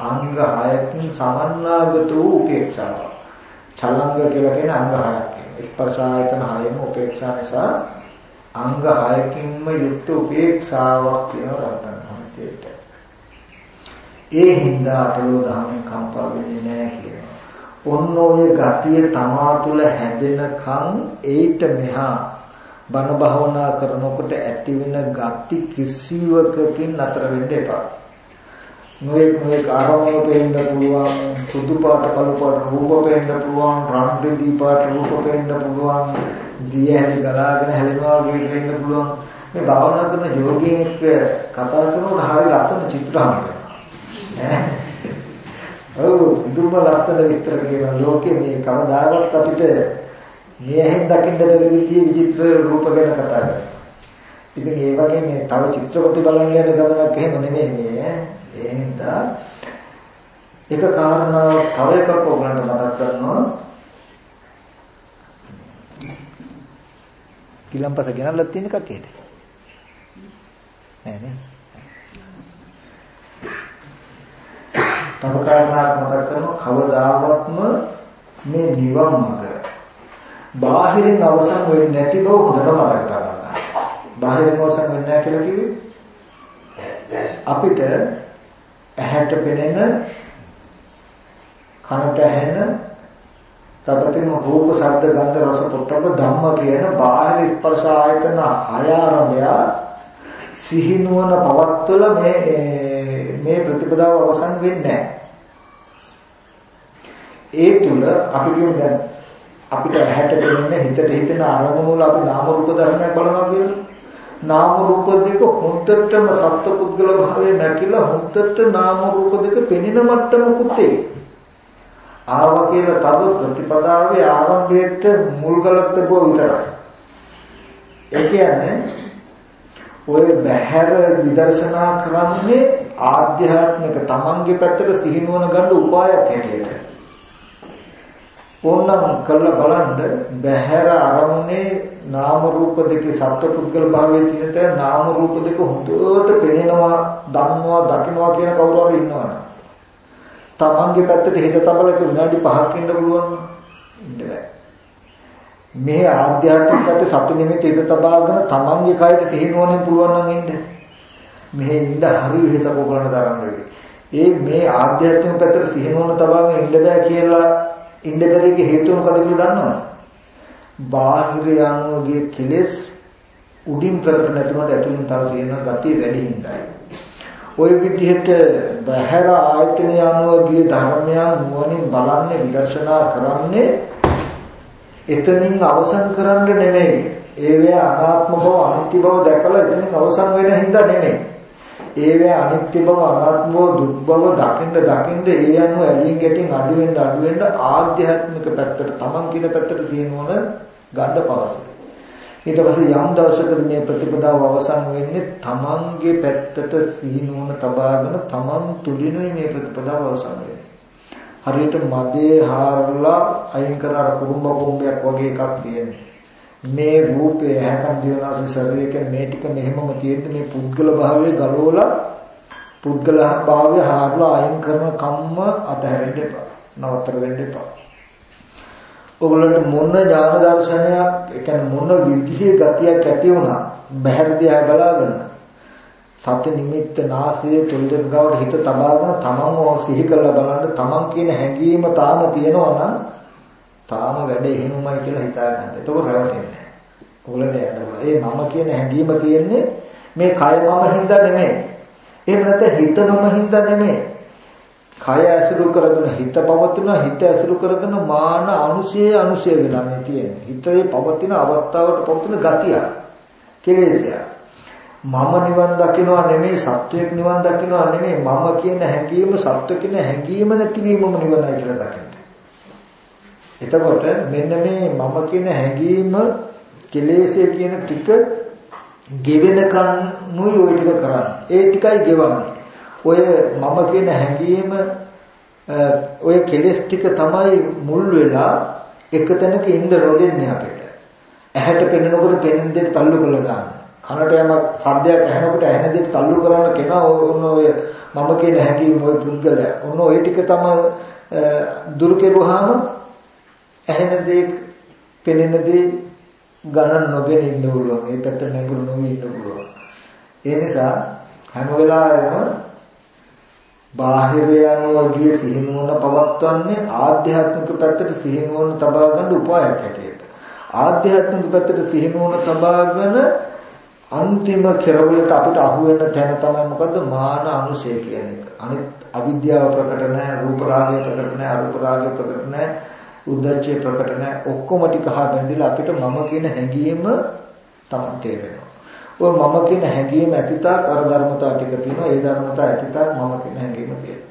අංග 6කින් සමන්නාගත වූ උපේක්ෂාව. චලංග කියලා කියන අංග 6ක්. ස්පර්ශ ආයතන 6ම උපේක්ෂා නිසා අංග 6කින්ම යුක්ත උපේක්ෂාවක් කියන රහතන් වහන්සේට. ඒ හින්දා අපලෝ දහමෙන් කම්පා වෙන්නේ නැහැ කියනවා. ඔන්න ඔය ගතිය තමා තුළ හැදෙනකන් ඒිට මෙහා බණ භාවනා කරනකොට ඇති වෙන ගති කිසිවකකින් නතර වෙන්න එපා. නොඑක් නොඑක් ආරම්භ පෙන්න පුළුවන් සුදු පාට කළු පාට රූප පෙන්න පුළුවන් රන් රිදී පාට රූප පෙන්න පුළුවන් දිය හැලි ගලාගෙන හැලෙනවා වගේ පෙන්න පුළුවන්. මේ භාවනා කරන යෝගීන් එක්ක කතා කරනකොට හරිය ලස්සන චිත්‍ර හම්බෙනවා. ඔව් දුම ලස්සන විස්තර කියන ලෝකේ මේ කවදාවත් අපිට මේ ඇහෙන් දකින්න බැරි විදිහේ විචිත්‍ර රූප ගැන කතා කරනවා. ඉතින් ඒ වගේ මේ තව චිත්‍රපටි බලන්න යන ගමනක් එහෙම නෙමෙයි මේ. ඒ හින්දා එක කාරණාවක් තව එකක් ඔයගලන්ට මතක් කරනවා. කිලම්පස ගෙනල්ලා තියෙන කට්ටියට. නෑ නේ. තව කාරණාවක් මතක් කරනවා කවදාවත්ම මේ නිවන් මඟ බාහිරින් අවසන් වෙන්නේ නැති බව හොඳට මතක තබා ගන්න. බාහිරින් අවසන් වෙන්නේ නැහැ කියලා කිව්වේ අපිට ඇහැට පෙනෙන කනට ඇහෙන තපතින රූප ශබ්ද ගන්ධ රස පොට්ටබ ධම්ම කියන බාහිර ස්පර්ශ ආයතන හය ආරම්භය සිහිනුවන පවත්වල මේ මේ ප්‍රතිපදාව අවසන් වෙන්නේ නැහැ. ඒ තුල අපි කියමු දැන් අපිට ඇහැට පෙනෙන හිතට හිතෙන අරමුණු වල අපි නාම රූප ධර්මයක් බලනවා කියලා. නාම රූප දෙක හොඳටම සත්පුද්ගල භාවයේ නැකිලා හොඳට නාම රූප දෙක පෙනෙන මට්ටමකුත් ඒ. ආව කියලා තව ප්‍රතිපදාවේ ආරම්භයට මුල් ගලක් තිබුවා විතරයි. ඒ කියන්නේ ඔය බහැර විදර්ශනා කරන්නේ ආධ්‍යාත්මික තමන්ගේ පැත්තට සිහිනුවන ගන්න උපායක් හැටියට. ඕනනම් කළා බලන්න බහැර අරමුණේ නාම රූප දෙකේ සත්පුද්ගල භාවයේ තියෙන තැන නාම රූප දෙක හොඳට පෙනෙනවා දන්නවා දකින්නවා කියන කවුරු හරි ඉන්නවනේ. තමන්ගේ පැත්තට හිත තබලක විනාඩි 5ක් ඉන්න පුළුවන් ඉන්න බෑ. මේ ආධ්‍යාත්මික පැත්තේ සතු නිමිති හිත තබාගෙන තමන්ගේ කයට සිහිනුවනේ පුළුවන් නම් ඉන්න. මෙහෙ ඉඳ හරි වෙහසක් ඔයගොල්ලන්ට තරම් ඒ මේ ආධ්‍යාත්මික පැත්තට සිහිනුවන තබාගෙන ඉන්න බෑ කියලා ඉන්න බැරිගේ හේතුව මොකද කියලා දන්නවද? බාහිර යනුවගේ කෙලෙස් උඩින් ප්‍රකට නැතුනට ඇතුලින් තව තියෙන ගතිය වැඩි හින්දායි. ওই විදිහට බහැර ආයතන යනුවගේ ධර්මයන් නුවණින් බලන්නේ විදර්ශනා කරන්නේ එතනින් අවසන් කරන්න නෙමෙයි. ඒවැ අනාත්ම බව අනිත්‍ය බව දැකලා එතනින් අවසන් වෙන හින්දා නෙමෙයි. ඒවැ අනිත්‍ය බව අනාත්ම බව දුක් බව දකින්න දකින්න ඒ අනුව ඇලින් ගැටින් අඩු වෙන්න අඩු වෙන්න ආධ්‍යාත්මික පැත්තට තමන් කියන පැත්තට සිහිනුවන ගන්න පවසන. ඊට පස්සේ යම් දවසකදී මේ ප්‍රතිපදාව අවසන් වෙන්නේ තමන්ගේ පැත්තට සිහිනුවන තබාගෙන තමන් තුලිනුයි මේ ප්‍රතිපදාව අවසන් වෙන්නේ. හරියට මදේ හාරලා අයින් කරන අර කුරුම්බ කොම්බයක් වගේ එකක් තියෙනවා. මේ රූපය ඇහැකන් දිවනාසය ශරීරය කියන්නේ මේ ටික මෙහෙමම තියෙද්දි මේ පුද්ගල භාවයේ ගලවලා පුද්ගල භාවය හාරලා අයින් කරන කම්ම අතහැරෙන්න එපා. නවත්තර වෙන්න එපා. ඔයගොල්ලන්ට මොන ඥාන දර්ශනයක්, ඒ කියන්නේ මොන විදිහේ ගතියක් ඇති වුණා බහැර දිහා බලාගෙන සත්‍ය නිමිත්ත නාසයේ තුල්දෙන ගාවට හිත තබාගෙන තමන්ව සිහි කරලා බලන්න තමන් කියන හැඟීම තාම තියෙනවා නම් තාම වැඩේ එහෙමමයි කියලා හිතා ගන්න. එතකොට රැවටෙන්නේ නැහැ. ඕගොල්ලන්ට යන්න ඕන. ඒ මම කියන හැඟීම තියෙන්නේ මේ කය මම හින්දා නෙමෙයි. එහෙම නැත්නම් හිත මම හින්දා නෙමෙයි. කය ඇසුරු කරගෙන හිත පවතින හිත ඇසුරු කරගෙන මාන අනුශය අනුශය වෙලා මේ තියෙන්නේ. හිතේ පවතින අවස්ථාවට පවතින ගතිය. කෙලෙසය. මම නිවන් දකින්නවා නෙමෙයි සත්වයක් නිවන් දකින්නවා නෙමෙයි මම කියන හැඟීම සත්ව කියන හැඟීම නැතිවීමම නිවනයි කියලා දකින්න. එතකොට මෙන්න මේ මම කියන හැඟීම කෙලෙසේ කියන ටික ගෙවෙනකන් නුයි ওই ටික කරන්නේ. ඒ ටිකයි ගෙවන්නේ. ඔය මම කියන හැඟීම ඔය කෙලෙස් ටික තමයි මුල් වෙලා එක තැනක ඉඳ රොදෙන්නේ අපිට. ඇහැට පෙනෙනකොට පෙනෙන දෙයට තල්ලු කරලා ගන්න. කනට යම සද්දයක් ඇහෙනකොට ඇහෙන දෙයට තල්ලු කරන්න කෙනා ඔන්න ඔය මම කියන හැඟීම ඔය පුද්ගලයා. ඔන්න ඔය ටික තමයි දුරු කෙරුවාම ඇහෙන දේ, පෙනෙන දේ ගණන් නොගෙන ඉන්න පුළුවන්. ඒ පැත්ත නැඹුරු නොවී ඉන්න පුළුවන්. ඒ නිසා හැම වෙලාවෙම බාහිර යනවා ගිය සිහිනුවන පවත්වන්නේ ආධ්‍යාත්මික පැත්තට සිහිනුවන තබා ගන්න උපායක් හැටියට. ආධ්‍යාත්මික පැත්තට සිහිනුවන තබාගෙන අන්තිම කෙරවලට අපිට අහු වෙන තැන තමයි මොකද්ද මාන අනුශය කියන එක. අනිත් අවිද්‍යාව ප්‍රකට නැහැ, රූප රාගය ප්‍රකට නැහැ, අරූප රාගය ප්‍රකට නැහැ, උද්දච්චය ප්‍රකට නැහැ. ඔක්කොම ටික හා බැඳිලා අපිට මම කියන හැඟීම තමයි තේරෙනවා. ඔය මම කියන හැඟීම ඇතිතාක් අර ධර්මතා ටික තියෙනවා. ඒ ධර්මතා ඇතිතාක් මම කියන හැඟීම තියෙනවා.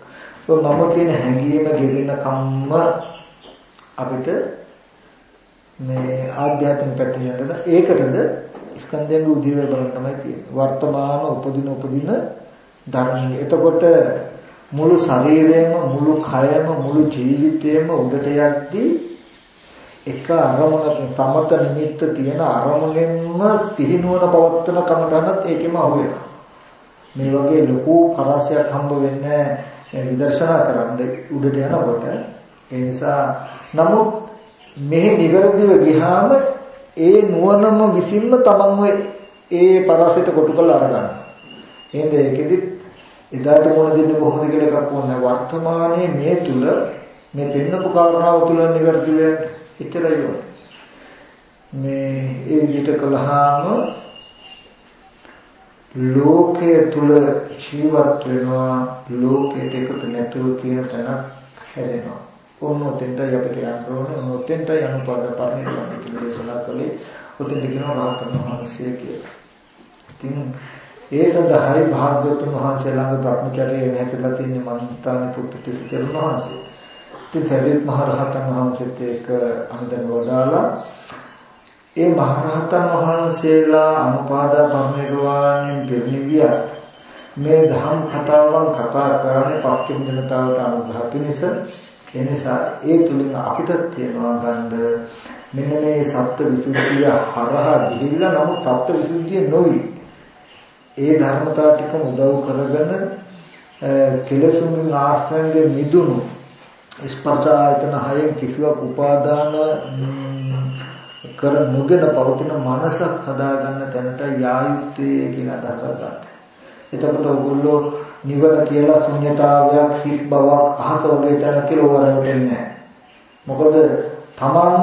ඔය මම කියන හැඟීම ගෙවෙන කම්ම අපිට මේ ආධ්‍යාත්මික පැත්තට යන්න ඒකටද ස්කන්ධයන්ගේ උදේවය බලන්න තමයි තියෙන්නේ. වර්තමාන උපදින උපදින ධර්මයි. එතකොට මුළු ශරීරයම මුළු කයම මුළු ජීවිතයම උඩට යද්දී එක අරමුණකින් සමත නිමිත්ත තියෙන අරමුණෙන්ම සිහිනුවන පවත්තන කමටනත් ඒකෙම අහුවෙනවා. මේ වගේ ලොකු පරාසයක් හම්බ වෙන්නේ විදර්ශනා කරන්න උඩට යනකොට ඒ නිසා නමුත් මෙහි නිවැරදිව ගියාම ඒ නුවණම විසින්ම තමන්ව ඒ පරාසයට කොටු කරලා අරගන්න. එහෙනම් ඒකෙදි එදාට මොන දෙන්නේ කොහොමද කියලා එකක් ඕනේ වර්තමානයේ මේ තුල මේ පෙන්නපු කාරණාව තුල නිවැරදිව එච්චරයි මේ ඒ විදිහට කළාම ලෝකයේ තුල ජීවත් වෙනවා ලෝකයට එකතු නැතුව කියන තැනක් හැදෙනවා. ඕන ඔතෙන්ටයි අපිට යන්න ඕනේ. ඔතෙන්ටයි අනුපාද පරිණිරවාණය කියලා දේශනා කළේ. ඔතෙන්ට කියනවා රහතන් වහන්සේ කියලා. ඉතින් ඒ සඳහායි භාග්‍යවතුන් වහන්සේ ළඟ බ්‍රහ්මචර්යයේ මෙහෙසලා තියෙන මන්තානි පුත්තු තිසකරුණ වහන්සේ. ඉතින් සරියුත් මහ රහතන් වහන්සේත් එක්ක අනුදැන වදාලා ඒ මහ රහතන් වහන්සේලා අනුපාදා පරිණිරවාණයෙන් පිරිනිවියත් මේ ධම් කතාවන් කතා කරන්නේ පස්කින් ජනතාවට අනුග්‍රහ පිණිස ඒ නිසා ඒ තුලින් අපිට තේරෙනවා ගන්න මෙන්න මේ සත්‍ය විසුද්ධිය හරහා ගිහිල්ලා නමුත් සත්‍ය විසුද්ධිය නොවි. ඒ ධර්මතාව ටික උදව් කරගෙන කෙලසුන්ගේ ආශ්‍රයෙන් මිදුණු ස්පර්ශ ආයතන හයෙන් කිසිවක් උපාදාන කර නොගෙන පවතින මනසක් හදාගන්න තැනට යායුත්තේ කියන අදහස ගන්න. එතකොට ඔයගොල්ලෝ නිවන කියලා ශුන්‍යතාවයක් හිස් බවක් අහස වගේ තැනක් කියලා ඕවරට වෙන්නේ මොකද තමන්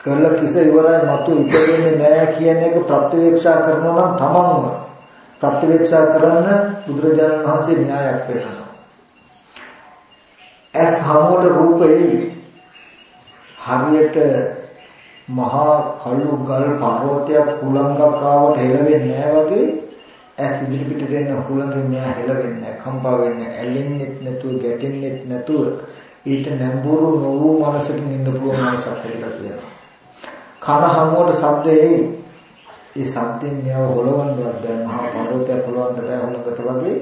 කරලා කිස ඉවරයි මතු ඉපදෙන්නේ නැහැ කියන එක ප්‍රත්‍යවේක්ෂා කරනවා නම් තමන්ම ප්‍රත්‍යවේක්ෂා කරන්න බුදුරජාණන් වහන්සේ න්‍යායක් වෙනවා. ඇස් හමුවට රූපේ හරියට මහා කළු ගල් පර්වතයක් කුලංගක් ආවට හෙලවෙන්නේ නැහැ වගේ ඇස් ඉදිරි පිට දෙන්න හුලඟින් මෙයා හෙලවෙන්නේ නැහැ, කම්පා වෙන්නේ නැහැ, ඇලෙන්නෙත් නැතුව, ගැටෙන්නෙත් නැතුව ඊට නැඹුරු නොවු මනසකින් ඉන්න පුළුවන් මනසක් කියලා කියනවා. කන හමුවට ශබ්දේ ඒ ශබ්දෙන් මෙයාව හොලවන්නවත් බෑ, මහා පර්වතයක් හොලවන්න බෑ හොලඟට වගේ.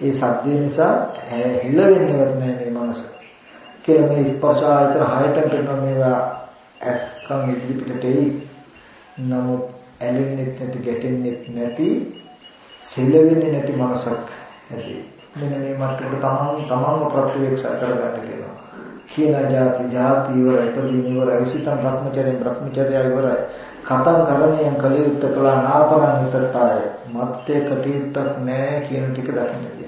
ඒ ශබ්දේ නිසා හෙලවෙන්නවත් නැහැ මේ මනස. කියලා මේ ස්පර්ශ ආයතන හයටම කරන මේවා ඇස් කන් ඉදිරි පිටට එයි. නමුත් ඇලෙන්නෙත් නැති, ගැටෙන්නෙත් නැති සෙලවෙන්නේ නැති මනසක් ඇති. මෙන්න මේ මට්ටමට තමන් තමන්ව ප්‍රත්‍යක්ෂ කරගන්න කියලා. කියන જાති જાති ඉවරයි, ඉදීන් ඉවරයි, විසිතං භ්‍රමචර්යයෙන් භ්‍රමචර්යය ඉවරයි. කතං කරණියන් කලියුත් කළා නාපරං හිතතාය. මත්තේ කටියුත්තක් නැහැ කියන ටික දකින්න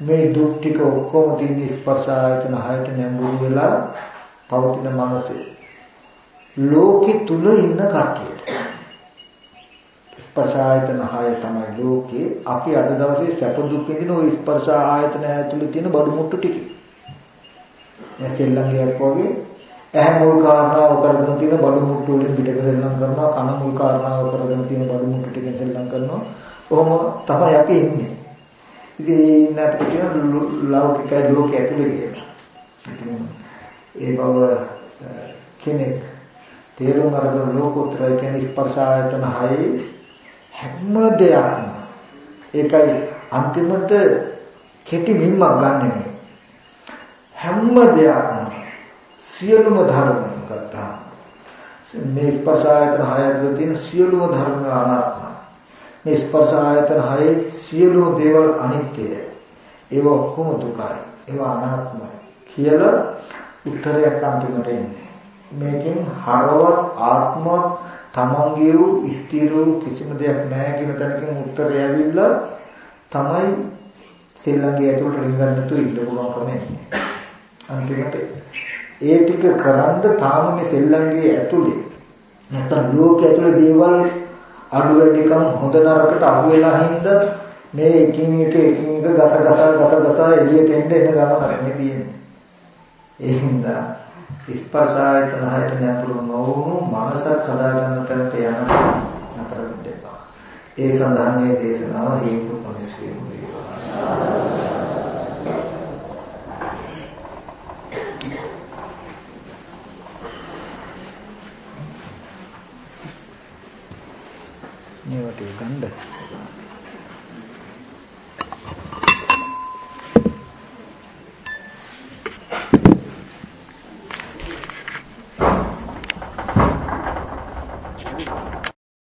මේ දුක් ටික ඔක්කොම තියෙන ස්පර්ශ ආයතන හයට නැඹුරු වෙලා පවතින මනසේ ලෝකෙ තුල ඉන්න කට්ටියට ස්පර්ශ ආයතන හය තමයි ලෝකේ අපි අද දවසේ සැප දුක් විඳින ওই ස්පර්ශ ආයතන ඇතුළේ තියෙන බඩු මුට්ටු ටික. මේ සෙල්ලංගයක් වගේ ඇහැ මුල් කාරණාව කරගෙන තියෙන බඩු මුට්ටු වලින් පිටක සෙල්ලම් කරනවා කන මුල් කාරණාව කරගෙන තියෙන බඩු මුට්ටු ටිකෙන් සෙල්ලම් කරනවා. කොහොම තමයි අපි ඉන්නේ. ඉතින් ඒ ඉන්න අපිට කියන ලෞකිකයි ලෝකයේ ඇතුළේ කියලා. ඉතින් ඒ බව කෙනෙක් තේරුම් අරගෙන ලෝකෝත්තර කියන ස්පර්ශ ආයතන හයේ හැම දෙයක්ම ඒකයි අන්තිමට කෙටි මිම්මක් ගන්න හැම දෙයක්ම සියලුම ධර්ම ගත්තා මේ ස්පර්ශ ආයතන හය ඇතුළේ තියෙන සියලුම ධර්ම අනාත්මයි. මේ ස්පර්ශ ආයතන හයේ සියලුම දේවල් අනිත්‍යයි. ඒව ඔක්කොම දුකයි. ඒවා අනාත්මයි. කියලා උත්තරයක් අන්තිමට එන්නේ. මේකෙන් හරවත් ආත්මවත් තමන්ගේ වූ ස්ථිර වූ කිසිම දෙයක් නැහැ කියන තැනකින් උත්තරය ඇවිල්ලා තමයි සෙල්ලංගේ ඇතුළට රින්ගන්න තු ඉන්න පුළුවන්කම එන්නේ. අන්තිමට ඒ ටික කරන්ද තාම මේ සෙල්ලංගේ ඇතුලේ නැත්තම් ලෝකයේ ඇතුලේ දේවල් අඩු වැඩිකම් හොඳ නරකට අහු වෙලා හින්දා මේ එකින් එක එකින් එක ගස ගස ගස ගස එළියට එන්න එන ගමන මේ තියෙන්නේ. ඒ හින්දා ස්පර්ශ ආයතන හයට නැතුළු නොවුණු මනසක් හදාගන්න තැනට යන නතර වෙන්න එපා. ඒ සඳහා මේ දේශනාව හේතු කොනස් වේවා. මේවට ගන්න